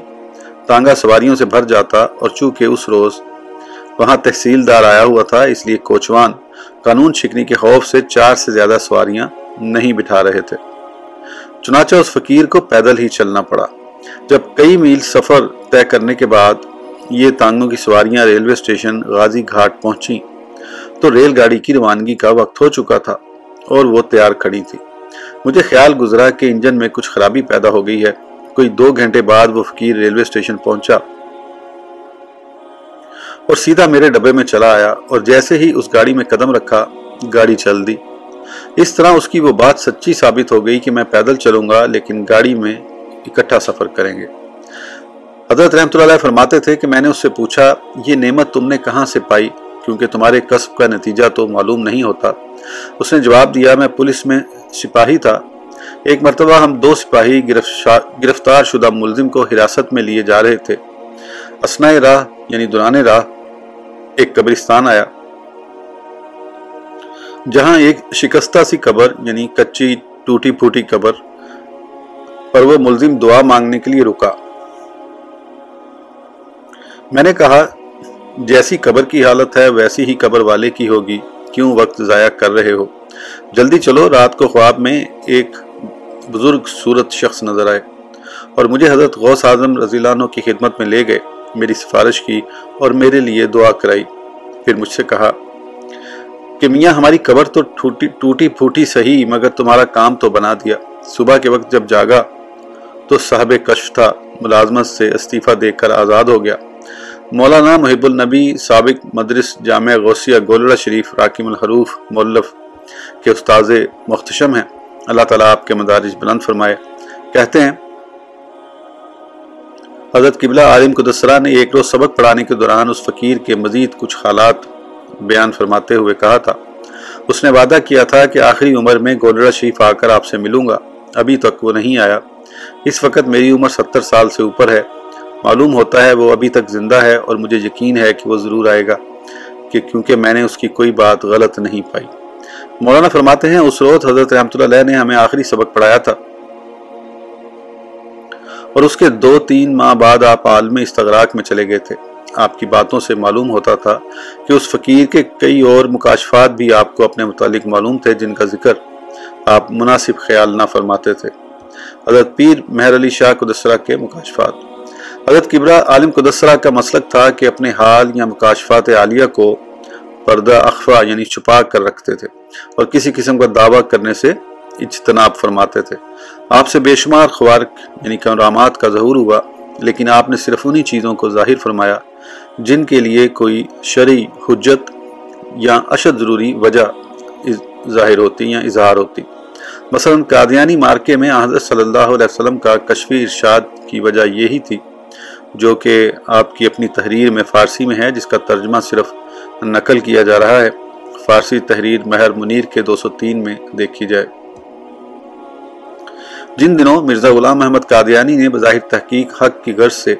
تانگا سواریوں سے بھر جاتا اور چونکہ اس روز وہاں تحصیلدار آیا ہوا تھا، اس لیے کوچوان قانون شکنی کے خوف سے چار سے زیادہ سواریاں نہیں بٹھا رہے تھے۔ چنانچہ اس فقیر کو پیدل ہی چلنا پڑا۔ جب کئی میل سفر طے کرنے کے بعد یہ تانگوں کی سواریاں ریلوے اسٹیشن غازی گھاٹ پہنچی تو ریل گاڑی کی روانگی کا وقت ہو چکا تھا اور وہ تیار کھڑی تھی۔ مجھے خیال گزرا کہ انجن میں کچھ خرابی پیدا ہو گئی ہے۔ کوئی دو گھنٹے بعد وہ فقیر ریلوے اسٹیشن پہنچا اور سیدھا میرے ڈبے میں چلا آیا اور جیسے ہی اس گاڑی میں قدم رکھا، گاڑی چل دی۔ اس طرح اس کی وہ بات سچی ثابت ہو گئی کہ میں پیدل چلوں گا، لیکن گاڑی میں اکٹھا سفر کریں گے۔ حضرت رحمت اللہ علیہ فرماتے تھے کہ میں نے اس سے پوچھا، یہ نعمت تم نے کہاں سے پائی؟ کیونکہ تمہارے قصب کا نتیجہ تو معلوم نہیں ہوتا۔ اس نے جواب دیا، میں پولیس میں سپاہی تھا۔ ایک مرتبہ ہم دو سپاہی گرفتار شدہ ملزم کو حراست میں لیے جا رہے تھے۔ اسنا راہ یعنی دوران راہ ایک قبرستان آیا، جہاں ایک شکستہ سی قبر یعنی کچی ٹوٹی پھوٹی قبر پر وہ ملزم دعا مانگنے کے لیے رکا۔ میں نے کہا، جیسی قبر کی حالت ہے، ویسی ہی قبر والے کی ہوگی۔ کیوں وقت ضائع کر رہے ہو؟ جلدی چلو، رات کو خواب میں ایک بزرگ صورت شخص نظر آئے اور مجھے حضرت غوث اعظم رضی اللہ عنہ کی خدمت میں لے گئے، میری سفارش کی اور میرے لیے دعا کرائی۔ پھر مجھ سے کہا کہ میاں، ہماری قبر تو ٹوٹی پھوٹی صحیح مگر تمہارا کام تو بنا دیا۔ صبح کے وقت جب جاگا تو صاحب کشف تھا، ملازمت سے استعفیٰ دیکھ کر آزاد ہو گیا۔ مولانا محب النبی سابق مدرس جامع غوثیہ گولڑا شریف راکم الحروف مولف کے استاذ مختشم ہیں۔ اللہ تعالیٰ آپ کے مدارج بلند فرمائے۔ کہتے ہیں، حضرت قبلہ عالم قدسرہ نے ایک روز سبق پڑھانے کے دوران اس فقیر کے مزید کچھ حالات بیان فرماتے ہوئے کہا تھا۔ اس نے وعدہ کیا تھا کہ آخری عمر میں گولڑا شریف آ کر آپ سے ملوں گا۔ ابھی تک وہ نہیں آیا۔ اس وقت میری عمر ستر سال سے اوپر ہے۔ معلوم ہوتا ہے وہ ابھی تک زندہ ہے اور مجھے یقین ہے کہ وہ ضرور آئے گا، کہ کیونکہ میں نے اس کی کوئی بات غلط نہیں پائی۔ مولانا فرماتے ہیں، اس روز حضرت رحمت اللہ علیہ نے ہمیں آخری سبق پڑھایا تھا۔ اور اس کے دو تین ماہ بعد آپ عالم استغراق میں چلے گئے تھے۔ آپ کی باتوں سے معلوم ہوتا تھا کہ اس فقیر کے کئی اور مکاشفات بھی آپ کو اپنے متعلق معلوم تھے، جن کا ذکر آپ مناسب خیال نہ فرماتے تھے۔ حضرت پیر مہر علی شاہ قدسرہ کے مکاشفات۔ حضرت کبرا عالم قدسرہ کا مسلک تھا کہ اپنے حال یا مکاشفات عالیہ کو پردہ اخفا یعنی چھپا کر رکھتے تھے۔ اور کسی قسم کا دعویٰ کرنے سے اجتناب فرماتے تھے۔ آپ سے بے شمار خوارق یعنی کرامات کا ظہور ہوا، لیکن آپ نے صرف انہی چیزوں کو ظاہر فرمایا جن کے لیے کوئی شرعی حجت یا اشد ضروری وجہ ظاہر ہوتی یا اظہار ہوتی۔ مثلا قادیانی مارکے میں حضرت صلی اللہ علیہ وسلم کا کشفی ارشاد کی وجہ یہی تھی، جو کہ آپ کی اپنی تحریر میں فارسی میں ہے، جس کا ترجمہ صرف نقل کیا جا رہا ہے۔ فارسی تحریر مہر منیر کے دو سو تین میں دیکھی جائے۔ جن دنوں مرزا غلام محمد قادیانی نے بظاہر تحقیق حق کی غرض سے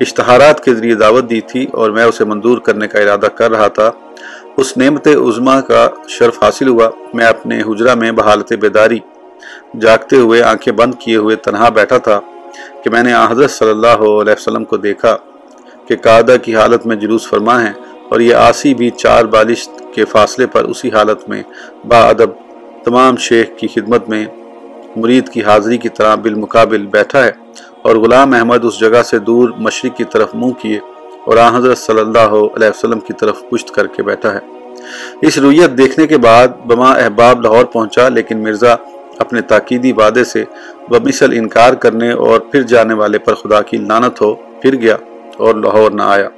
اشتہارات کے ذریعے دعوت دی تھی اور میں اسے منظور کرنے کا ارادہ کر رہا تھا، اس نعمت عظما کا شرف حاصل ہوا۔ میں اپنے حجرہ میں بحالت بیداری، جاگتے ہوئے آنکھیں بند کیے ہوئے تنہا بیٹھا تھا کہ میں نے حضرت صلی اللہ علیہ وسلم کو دیکھا کہ قادہ کی حالت میں جلوس فرما ہے اور یہ آسی بھی چار بالش کے فاصلے پر اسی حالت میں با ادب تمام شیخ کی خدمت میں مرید کی حاضری کی طرح بالمقابل بیٹھا ہے اور غلام احمد اس جگہ سے دور مشرق کی طرف منہ کیے اور آن حضرت صلی اللہ علیہ وسلم کی طرف پشت کر کے بیٹھا ہے۔ اس رویت دیکھنے کے بعد بما احباب لاہور پہنچا، لیکن مرزا اپنے تاکیدی وعدے سے بمثل انکار کرنے اور پھر جانے والے پر خدا کی لانت ہو، پھر گیا اور لاہور نہ آیا۔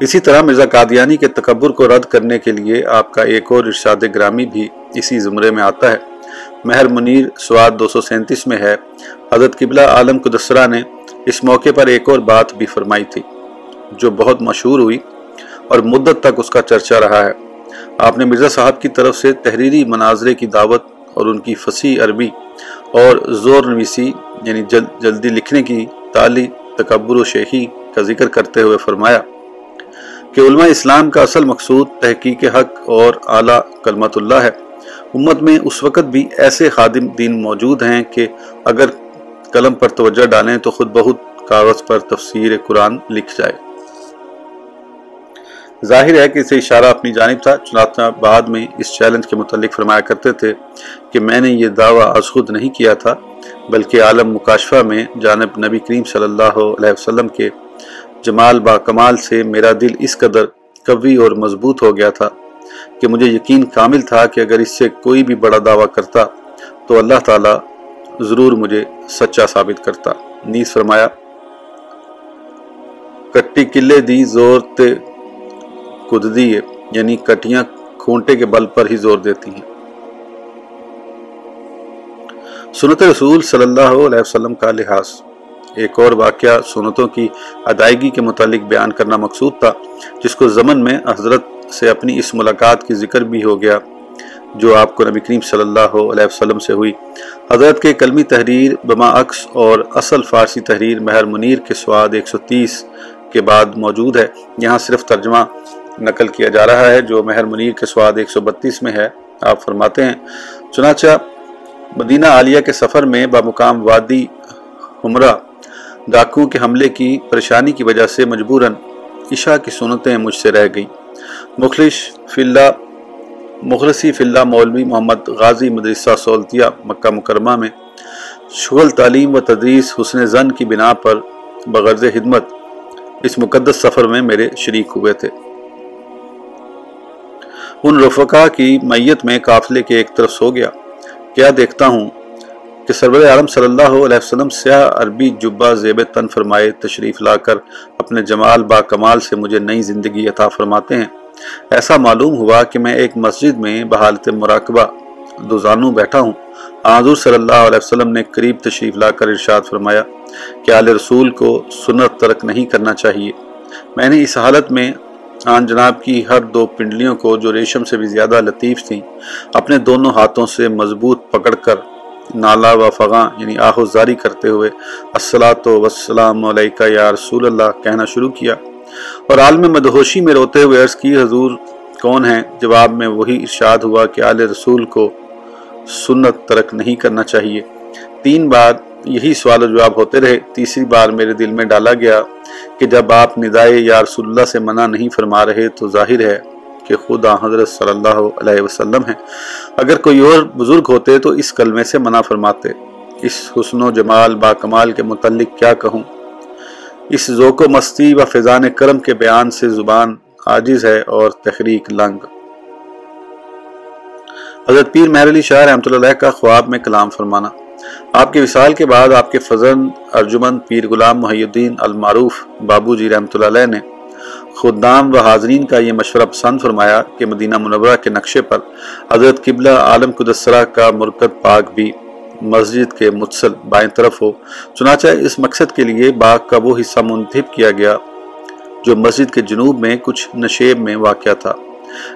اسی طرح مرزا قادیانی کے تکبر کو رد کرنے کے لیے آپ کا ایک اور ارشاد گرامی بھی اسی زمرے میں آتا ہے۔ مہر منیر سواد دو سو سینتیس میں ہے۔ حضرت قبلہ عالم قدسرہ نے اس موقع پر ایک اور بات بھی فرمائی تھی، جو بہت مشہور ہوئی اور مدت تک اس کا چرچہ رہا ہے۔ آپ نے مرزا صاحب کی طرف سے تحریری مناظرے کی دعوت اور ان کی فصیح عربی اور زور نویسی یعنی جلدی لکھنے کی تالی تکبر و شیخی کا ذکر کرتے ہوئے فرمایا۔ کہ علماء اسلام کا اصل مقصود تحقیق حق اور اعلیٰ کلمت اللہ ہے۔ امت میں اس وقت بھی ایسے خادم دین موجود ہیں کہ اگر قلم پر توجہ ڈالیں تو خود بہت کاغذ پر تفسیر قرآن لکھ جائے۔ ظاہر ہے کہ اسے اشارہ اپنی جانب تھا۔ چنانچہ بعد میں اس چیلنج کے متعلق فرمایا کرتے تھے کہ میں نے یہ دعویٰ از خود نہیں کیا تھا، بلکہ عالم مکاشفہ میں جانب نبی کریم صلی اللہ علیہ وسلم کے جمال با کمال سے میرا دل اس قدر قوی اور مضبوط ہو گیا تھا کہ مجھے یقین کامل تھا کہ اگر اس سے کوئی بھی بڑا دعویٰ کرتا تو اللہ تعالیٰ ضرور مجھے سچا ثابت کرتا۔ نیز فرمایا، کٹی قلعے دی زور تے کددی ہے یعنی کٹیاں کھونٹے کے بل پر ہی زور دیتی ہیں۔ سنت رسول صلی اللہ علیہ وسلم کا لحاظ۔ ایک اور واقعہ سنتوں کی ادائیگی کے متعلق بیان کرنا مقصود تھا، جس کو زمن میں حضرت سے اپنی اس ملاقات کی ذکر بھی ہو گیا، جو آپ کو نبی کریم صلی اللہ علیہ وسلم سے ہوئی۔ حضرت کے کلمی تحریر بما عکس اور اصل فارسی تحریر مہر منیر کے سواد ایک سو تیس کے بعد موجود ہے۔ یہاں صرف ترجمہ نقل کیا جا رہا ہے، جو مہر منیر کے سواد ایک سو بتیس میں ہے۔ آپ فرماتے ہیں، چنانچہ مدینہ عالیہ کے سفر میں بامقام وادی حمرہ ڈاکو کے حملے کی پریشانی کی وجہ سے مجبوراً عشاء کی سنتیں مجھ سے رہ گئیں۔ مخلص فی اللہ مخلصی فی اللہ مولوی محمد غازی مدرسہ سولتیہ مکہ مکرمہ میں شغل، تعلیم و تدریس حسن زن کی بنا پر بغرض خدمت اس مقدس سفر میں میرے شریک ہوئے تھے۔ ان رفقا کی میت میں قافلے کے ایک طرف سو گیا۔ کیا دیکھتا ہوں؟ کہ سرور عالم صلی اللہ علیہ وسلم سیاہ عربی جبہ زیب تن فرمائے تشریف لا کر اپنے جمال با کمال سے مجھے نئی زندگی عطا فرماتے ہیں۔ ایسا معلوم ہوا کہ میں ایک مسجد میں بحالت مراقبہ دوزانو بیٹھا ہوں۔ حضور صلی اللہ علیہ وسلم نے قریب تشریف لا کر ارشاد فرمایا کہ آل رسول کو سنت ترک نہیں کرنا چاہیے۔ میں نے اس حالت میں آن جناب کی ہر دو پنڈلیوں کو جو ریشم سے بھی زیادہ لطیف تھیں، اپنے دونوں ہاتھوں سے مضبوط پکڑ کر نالا و فغاں یعنی آہو زاری کرتے ہوئے السلاۃ وسلام علیکہ یا رسول اللہ، کہنا شروع کیا۔ اور عالم مدہوشی میں روتے ہوئے عرض کی، حضور کون ہیں؟ جواب میں وہی ارشاد ہوا کہ آل رسول کو سنت ترک نہیں کرنا چاہیے۔ تین بار یہی سوال و جواب ہوتے رہے۔ تیسری بار میرے دل میں ڈالا گیا کہ جب آپ ندائے یا رسول اللہ سے منع نہیں فرما رہے تو ظاہر ہے کہ خدا حضرت صلی اللہ علیہ وسلم ہیں۔ اگر کوئی اور بزرگ ہوتے تو اس کلمے سے منع فرماتے۔ اس حسن و جمال با کمال کے متعلق کیا کہوں؟ اس ذوق و مستی و فضان کرم کے بیان سے زبان عاجز ہے اور تحریک لنگ۔ حضرت پیر مہر علی شاہ رحمۃ اللہ کا خواب میں کلام فرمانا۔ آپ کے وصال کے بعد آپ کے فضن ارجمن پیر غلام محی الدین المعروف بابو جی رحمۃ اللہ علیہ نے خدام و حاضرین کا یہ مشورہ پسند فرمایا کہ مدینہ منورہ کے نقشے پر حضرت قبلہ عالم قدسرہ کا مرکت پاک بھی مسجد کے متصل بائیں طرف ہو۔ چنانچہ اس مقصد کے لیے باغ کا وہ حصہ منتخب کیا گیا جو مسجد کے جنوب میں کچھ نشیب میں واقع تھا۔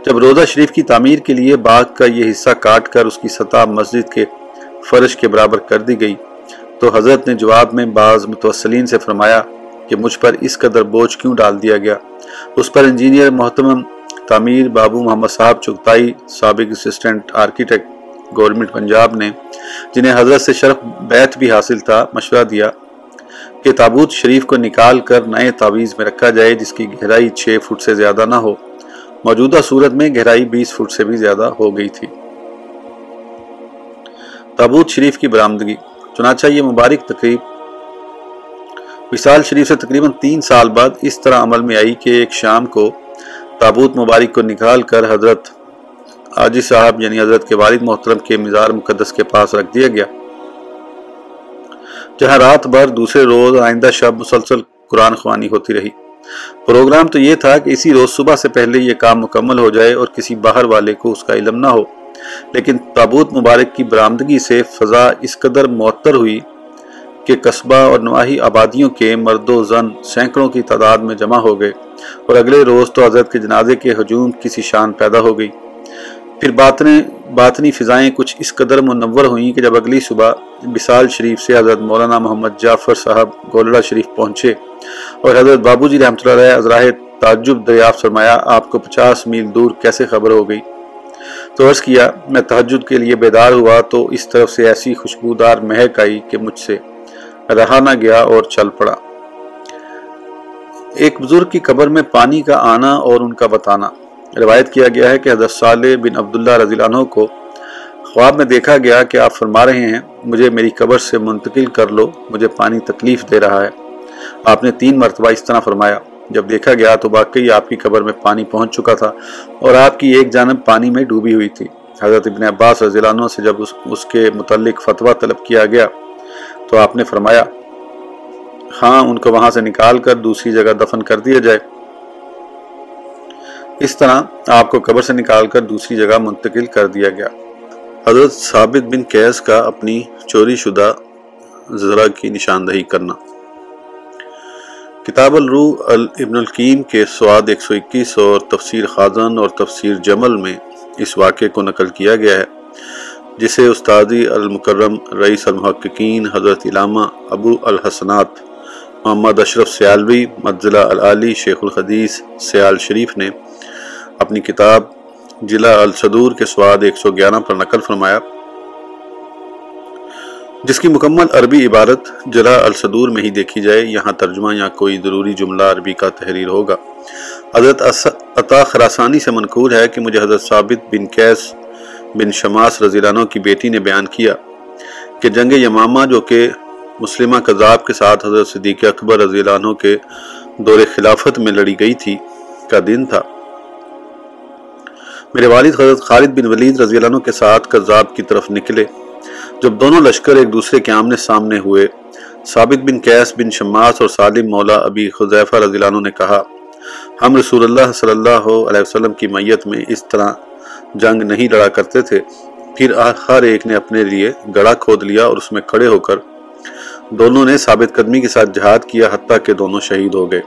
جب روزہ شریف کی تعمیر کے لیے باغ کا یہ حصہ کاٹ کر اس کی سطح مسجد کے فرش کے برابر کر دی گئی تو حضرت نے جواب میں بعض متوسلین سے فرمایا کہ مجھ پر اس قدر بوجھ کیوں ڈال دیا گیا؟ اس پر انجینئر محتمم تعمیر بابو محمد صاحب چگتائی سابق اسسٹنٹ آرکیٹیکٹ گورنمنٹ پنجاب نے، جنہیں حضرت سے شرف بیت بھی حاصل تھا، مشورہ دیا کہ تابوت شریف کو نکال کر نئے تعویز میں رکھا جائے، جس کی گہرائی چھ فٹ سے زیادہ نہ ہو۔ موجودہ صورت میں گہرائی بیس فٹ سے بھی زیادہ ہو گئی تھی۔ تابوت شریف کی برآمدگی۔ چنانچہ یہ مبارک تقریب وصال شریف سے تقریباً تین سال بعد اس طرح عمل میں آئی کہ ایک شام کو تابوت مبارک کو نکال کر حضرت آجی صاحب یعنی حضرت کے والد محترم کے مزار مقدس کے پاس رکھ دیا گیا۔ جہاں رات بھر دوسرے روز آئندہ شب مسلسل قرآن خوانی ہوتی رہی۔ پروگرام تو یہ تھا کہ اسی روز صبح سے پہلے یہ کام مکمل ہو جائے اور کسی باہر والے کو اس کا علم نہ ہو۔ لیکن تابوت مبارک کی برآمدگی سے فضا اس قدر معطر ہوئی کہ قصبہ اور نواحی آبادیوں کے مرد و زن، سینکڑوں کی تعداد میں جمع ہو گئے اور اگلے روز تو حضرت کے جنازے کے ہجوم کسی شان پیدا ہو گئی۔ پھر باطنیں، باطنی فضائیں کچھ اس قدر منور ہوئیں کہ جب اگلی صبح بسال شریف سے حضرت مولانا محمد جعفر صاحب گولڑا شریف پہنچے اور حضرت بابو جی رحمۃ اللہ علیہ ازراہ تعجب دریافت فرمایا، آپ کو پچاس میل دور کیسے خبر ہو گئی؟ تو عرض کیا، میں تحجد کے لیے بیدار ہوا تو اس طرف سے ایسی خوشبودار مہک آئی کہ مجھ سے رہا نہ گیا اور چل پڑا۔ ایک بزرگ کی قبر میں پانی کا آنا اور ان کا بتانا۔ روایت کیا گیا ہے کہ حضرت صالح بن عبداللہ رضی اللہ عنہ کو خواب میں دیکھا گیا کہ آپ فرما رہے ہیں مجھے میری قبر سے منتقل کر لو مجھے پانی تکلیف دے رہا ہے۔ آپ نے تین مرتبہ اس طرح فرمایا۔ جب دیکھا گیا تو واقعی آپ کی قبر میں پانی پہنچ چکا تھا اور آپ کی ایک جانب پانی میں ڈوبی ہوئی تھی۔ حضرت ابن عباس رضی اللہ عنہ سے جب اس, اس کے متعلق فتویٰ طلب کیا گیا تو آپ نے فرمایا ہاں ان کو وہاں سے نکال کر دوسری جگہ دفن کر دیا جائے۔ اس طرح آپ کو قبر سے نکال کر دوسری جگہ منتقل کر دیا گیا۔ حضرت ثابت بن کیس کا اپنی چوری شدہ ذرا کی نشاندہی کرنا۔ کتاب الروح ابن القیم کے سواد 121 اور تفسیر خازن اور تفسیر جمل میں اس واقعے کو نقل کیا گیا ہے۔ جسے استادی المکرم رئیس المحققین حضرت علامہ ابو الحسنات محمد اشرف سیالوی مدزلہ العالی شیخ الحدیث سیال شریف نے اپنی کتاب جلا الصدور کے سواد 111 پر نقل فرمایا، جس کی مکمل عربی عبارت جلا الصدور میں ہی دیکھی جائے۔ یہاں ترجمہ یا کوئی ضروری جملہ عربی کا تحریر ہوگا۔ حضرت عطا خراسانی سے منقول ہے کہ مجھے حضرت ثابت بن کیس بن شماس رضی اللہ عنہ کی بیٹی نے بیان کیا کہ جنگ یمامہ جو کہ مسلمہ قذاب کے ساتھ حضرت صدیق اکبر رضی اللہ عنہ کے دور خلافت میں لڑی گئی تھی کا دن تھا۔ میرے والد حضرت خالد بن ولید رضی اللہ عنہ کے ساتھ قذاب کی طرف نکلے۔ جب دونوں لشکر ایک دوسرے کے آمنے سامنے ہوئے، ثابت بن کیس بن شماس اور سالم مولا ابی خزیفہ رضی اللہ عنہ نے کہا، ہم رسول اللہ صلی اللہ علیہ وسلم کی میت میں اس طرح جنگ نہیں لڑا کرتے تھے، پھر ہر ایک نے اپنے لیے گڑا کھود لیا اور اس میں کھڑے ہو کر دونوں نے ثابت قدمی کے ساتھ جہاد کیا حتیٰ کہ دونوں شہید ہو گئے۔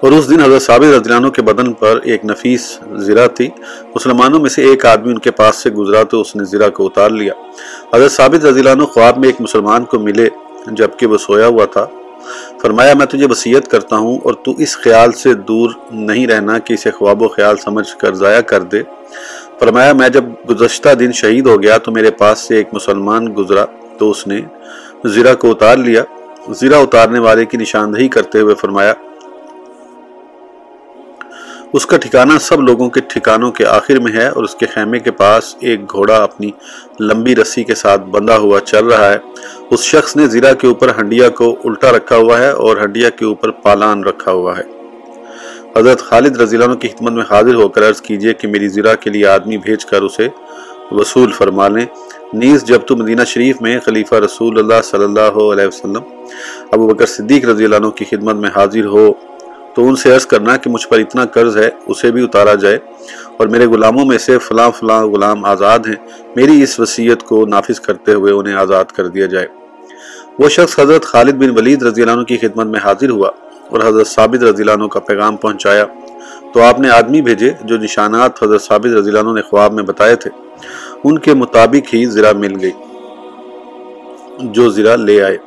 اور اس دن حضرت ثابت رضی اللہ عنہ کے بدن پر ایک نفیس زرہ تھی۔ مسلمانوں میں سے ایک آدمی ان کے پاس سے گزرا تو اس نے زرہ کو اتار لیا۔ حضرت ثابت رضی اللہ عنہ خواب میں ایک مسلمان کو ملے جبکہ وہ سویا ہوا تھا۔ فرمایا، میں تجھے وصیت کرتا ہوں اور تو اس خیال سے دور نہیں رہنا کہ اسے خواب و خیال سمجھ کر ضائع کر دے۔ فرمایا، میں جب گزشتہ دن شہید ہو گیا تو میرے پاس سے ایک مسلمان گزرا۔ تو اس نے زیرہ کو اتار لیا۔ زیرہ اتارنے والے کی نشاندہی کرتے ہوئے فرمایا اس کا ٹھکانہ سب لوگوں کے ٹھکانوں کے آخر میں ہے اور اس کے خیمے کے پاس ایک گھوڑا اپنی لمبی رسی کے ساتھ بندھا ہوا چل رہا ہے۔ اس شخص نے زیرہ کے اوپر ہنڈیا کو الٹا رکھا ہوا ہے اور ہنڈیا کے اوپر پالان رکھا ہوا ہے۔ حضرت خالد رضی اللہ عنہ کی حکمت میں حاضر ہو کر عرض کیجیے کہ میری زیرہ کے لیے آدمی بھیج کر اسے وصول فرما لیں۔ نیز جب تو مدینہ شریف میں خلیفہ رسول اللہ صلی اللہ علیہ وسلم ابو بکر صدیق رضی اللہ عنہ کی خدمت میں حاضر ہو تو ان سے عرض کرنا کہ مجھ پر اتنا قرض ہے، اسے بھی اتارا جائے۔ اور میرے غلاموں میں سے فلاں فلاں غلام آزاد ہیں۔ میری اس وصیت کو نافذ کرتے ہوئے انہیں آزاد کر دیا جائے۔ وہ شخص حضرت خالد بن ولید رضی اللہ عنہ کی خدمت میں حاضر ہوا اور حضرت ثابت رضی اللہ عنہ کا پیغام پہنچایا۔ تو آپ نے آدمی بھیجے جو نشانات حضرت ثابت رضی اللہ عنہ نے خواب میں بتائے تھے۔ ان کے مطابق ہی زرہ مل گئی، جو زرہ لے آئے۔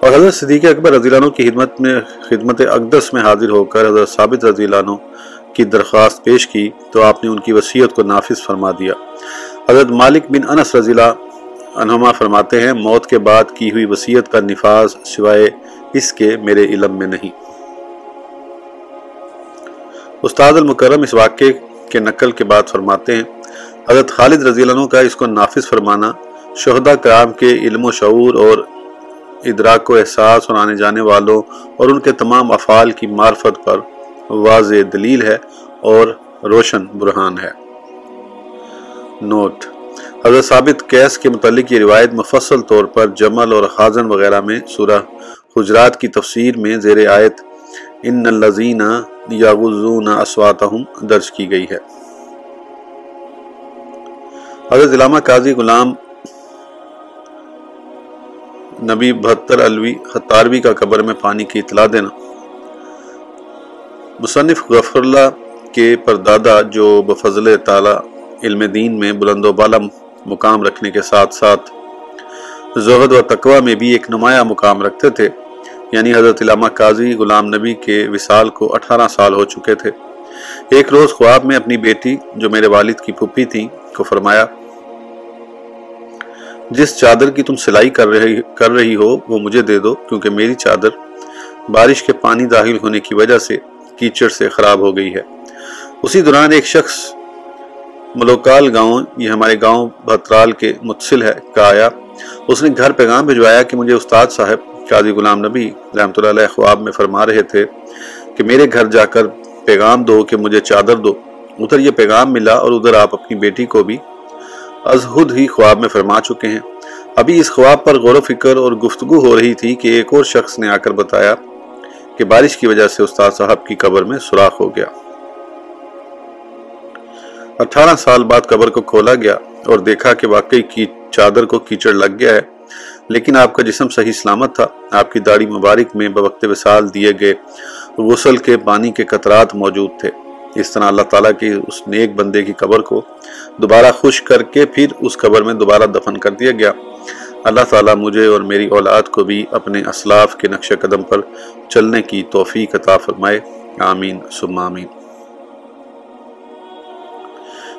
اور حضرت صدیق اکبر رضی اللہ عنہ کی خدمت میں خدمت اقدس میں حاضر ہو کر حضرت ثابت رضی اللہ عنہ کی درخواست پیش کی تو آپ نے ان کی وصیت کو نافذ فرما دیا۔ حضرت مالک بن انس رضی اللہ عنہما فرماتے ہیں، موت کے بعد کی ہوئی وصیت کا نفاذ سوائے اس کے میرے علم میں نہیں۔ استاد المکرم اس واقعے کے نقل کے بعد فرماتے ہیں، حضرت خالد رضی اللہ عنہ کا اس کو نافذ فرمانا شہدہ کرام کے علم و شعور اور ادراک و احساس اور آنے جانے والوں اور ان کے تمام افعال کی معرفت پر واضح دلیل ہے اور روشن برہان ہے۔ نوٹ، حضرت ثابت کیس کے متعلق یہ روایت مفصل طور پر جمل اور خازن وغیرہ میں سورہ حجرات کی تفسیر میں زیر آیت ان الزین یاغزون اسواتہم درج کی گئی ہے۔ حضرت علامہ قاضی غلام نبی بہتر الوی خطاروی کا قبر میں پانی کی اطلاع دینا۔ مصنف غفر اللہ کے پردادا جو بفضل تعالی علم دین میں بلند و بالا مقام رکھنے کے ساتھ ساتھ زہد و تقوی میں بھی ایک نمایاں مقام رکھتے تھے یعنی حضرت علامہ قاضی غلام نبی کے وصال کو اٹھارہ سال ہو چکے تھے۔ ایک روز خواب میں اپنی بیٹی جو میرے والد کی پھپھی تھی، کو فرمایا جس چادر کی تم سلائی کر رہی کر رہی ہو، وہ مجھے دے دو، کیونکہ میری چادر بارش کے پانی داخل ہونے کی وجہ سے کیچڑ سے خراب ہو گئی ہے۔ اسی دوران ایک شخص ملوکال گاؤں، یہ ہمارے گاؤں بھترال کے متصل ہے، کا آیا۔ اس نے گھر پیغام بھجوایا کہ مجھے استاد صاحب، قاضی غلام نبی رحمۃ اللہ علیہ خواب میں فرما رہے تھے کہ میرے گھر جا کر پیغام دو کہ مجھے چادر دو۔ ادھر یہ پیغام ملا اور ادھر آپ اپنی بیٹی کو بھی از خود ہی خواب میں فرما چکے ہیں۔ ابھی اس خواب پر غور و فکر اور گفتگو ہو رہی تھی کہ ایک اور شخص نے آ کر بتایا کہ بارش کی وجہ سے استاد صاحب کی قبر میں سوراخ ہو گیا۔ اٹھارہ سال بعد قبر کو کھولا گیا اور دیکھا کہ واقعی کی چادر کو کیچڑ لگ گیا ہے۔ لیکن آپ کا جسم صحیح سلامت تھا۔ آپ کی داڑھی مبارک میں بوقت وصال دیے گئے غسل کے پانی کے قطرات موجود تھے۔ اس طرح اللہ تعالیٰ کی اس نیک بندے کی قبر کو دوبارہ خوش کر کے پھر اس قبر میں دوبارہ دفن کر دیا گیا۔ اللہ تعالیٰ مجھے اور میری اولاد کو بھی اپنے اسلاف کے نقش قدم پر چلنے کی توفیق عطا فرمائے۔ آمین، ثم آمین۔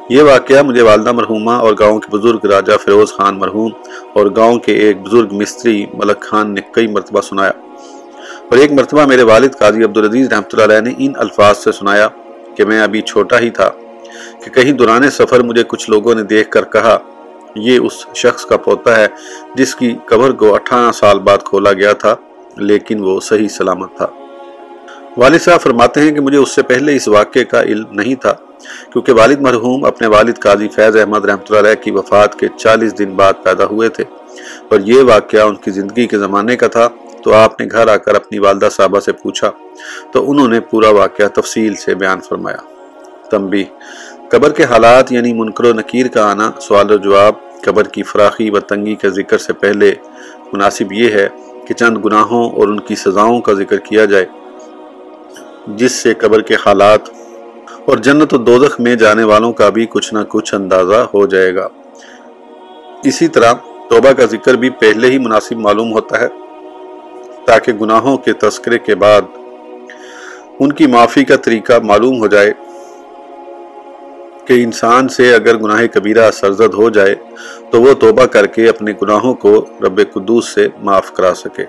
یہ واقعہ مجھے والدہ مرحومہ اور گاؤں کے بزرگ راجہ فیروز خان مرحوم اور گاؤں کے ایک بزرگ مستری ملک خان نے کئی مرتبہ سنایا۔ اور ایک مرتبہ میرے والد قاضی عبدالعزیز رحمۃ اللہ علیہ نے ان الفاظ سے سنایا۔ کہ میں ابھی چھوٹا ہی تھا کہ کہیں دوران سفر مجھے کچھ لوگوں نے دیکھ کر کہا، یہ اس شخص کا پوتا ہے جس کی قبر کو اٹھارہ سال بعد کھولا گیا تھا، لیکن وہ صحیح سلامت تھا۔ والد صاحب فرماتے ہیں کہ مجھے اس سے پہلے اس واقعے کا علم نہیں تھا، کیونکہ والد مرحوم اپنے والد قاضی فیض احمد رحمۃ اللہ علیہ کی وفات کے چالیس دن بعد پیدا ہوئے تھے۔ اور یہ واقعہ ان کی زندگی کے زمانے کا تھا۔ تو آپ نے گھر آ کر اپنی والدہ صاحبہ سے پوچھا، تو انہوں نے پورا واقعہ تفصیل سے بیان فرمایا۔ تنبی قبر کے حالات یعنی منکر و نکیر کا آنا سوال و جواب، قبر کی فراخی و تنگی کے ذکر سے پہلے مناسب یہ ہے کہ چند گناہوں اور ان کی سزاؤں کا ذکر کیا جائے، جس سے قبر کے حالات اور جنت و دوزخ میں جانے والوں کا بھی کچھ نہ کچھ اندازہ ہو جائے گا۔ اسی طرح توبہ کا ذکر بھی پہلے ہی مناسب معلوم ہوتا ہے۔ تاکہ گناہوں کے تذکرے کے بعد ان کی معافی کا طریقہ معلوم ہو جائے کہ انسان سے اگر گناہ کبیرہ سرزد ہو جائے تو وہ توبہ کر کے اپنے گناہوں کو رب قدوس سے معاف کرا سکے۔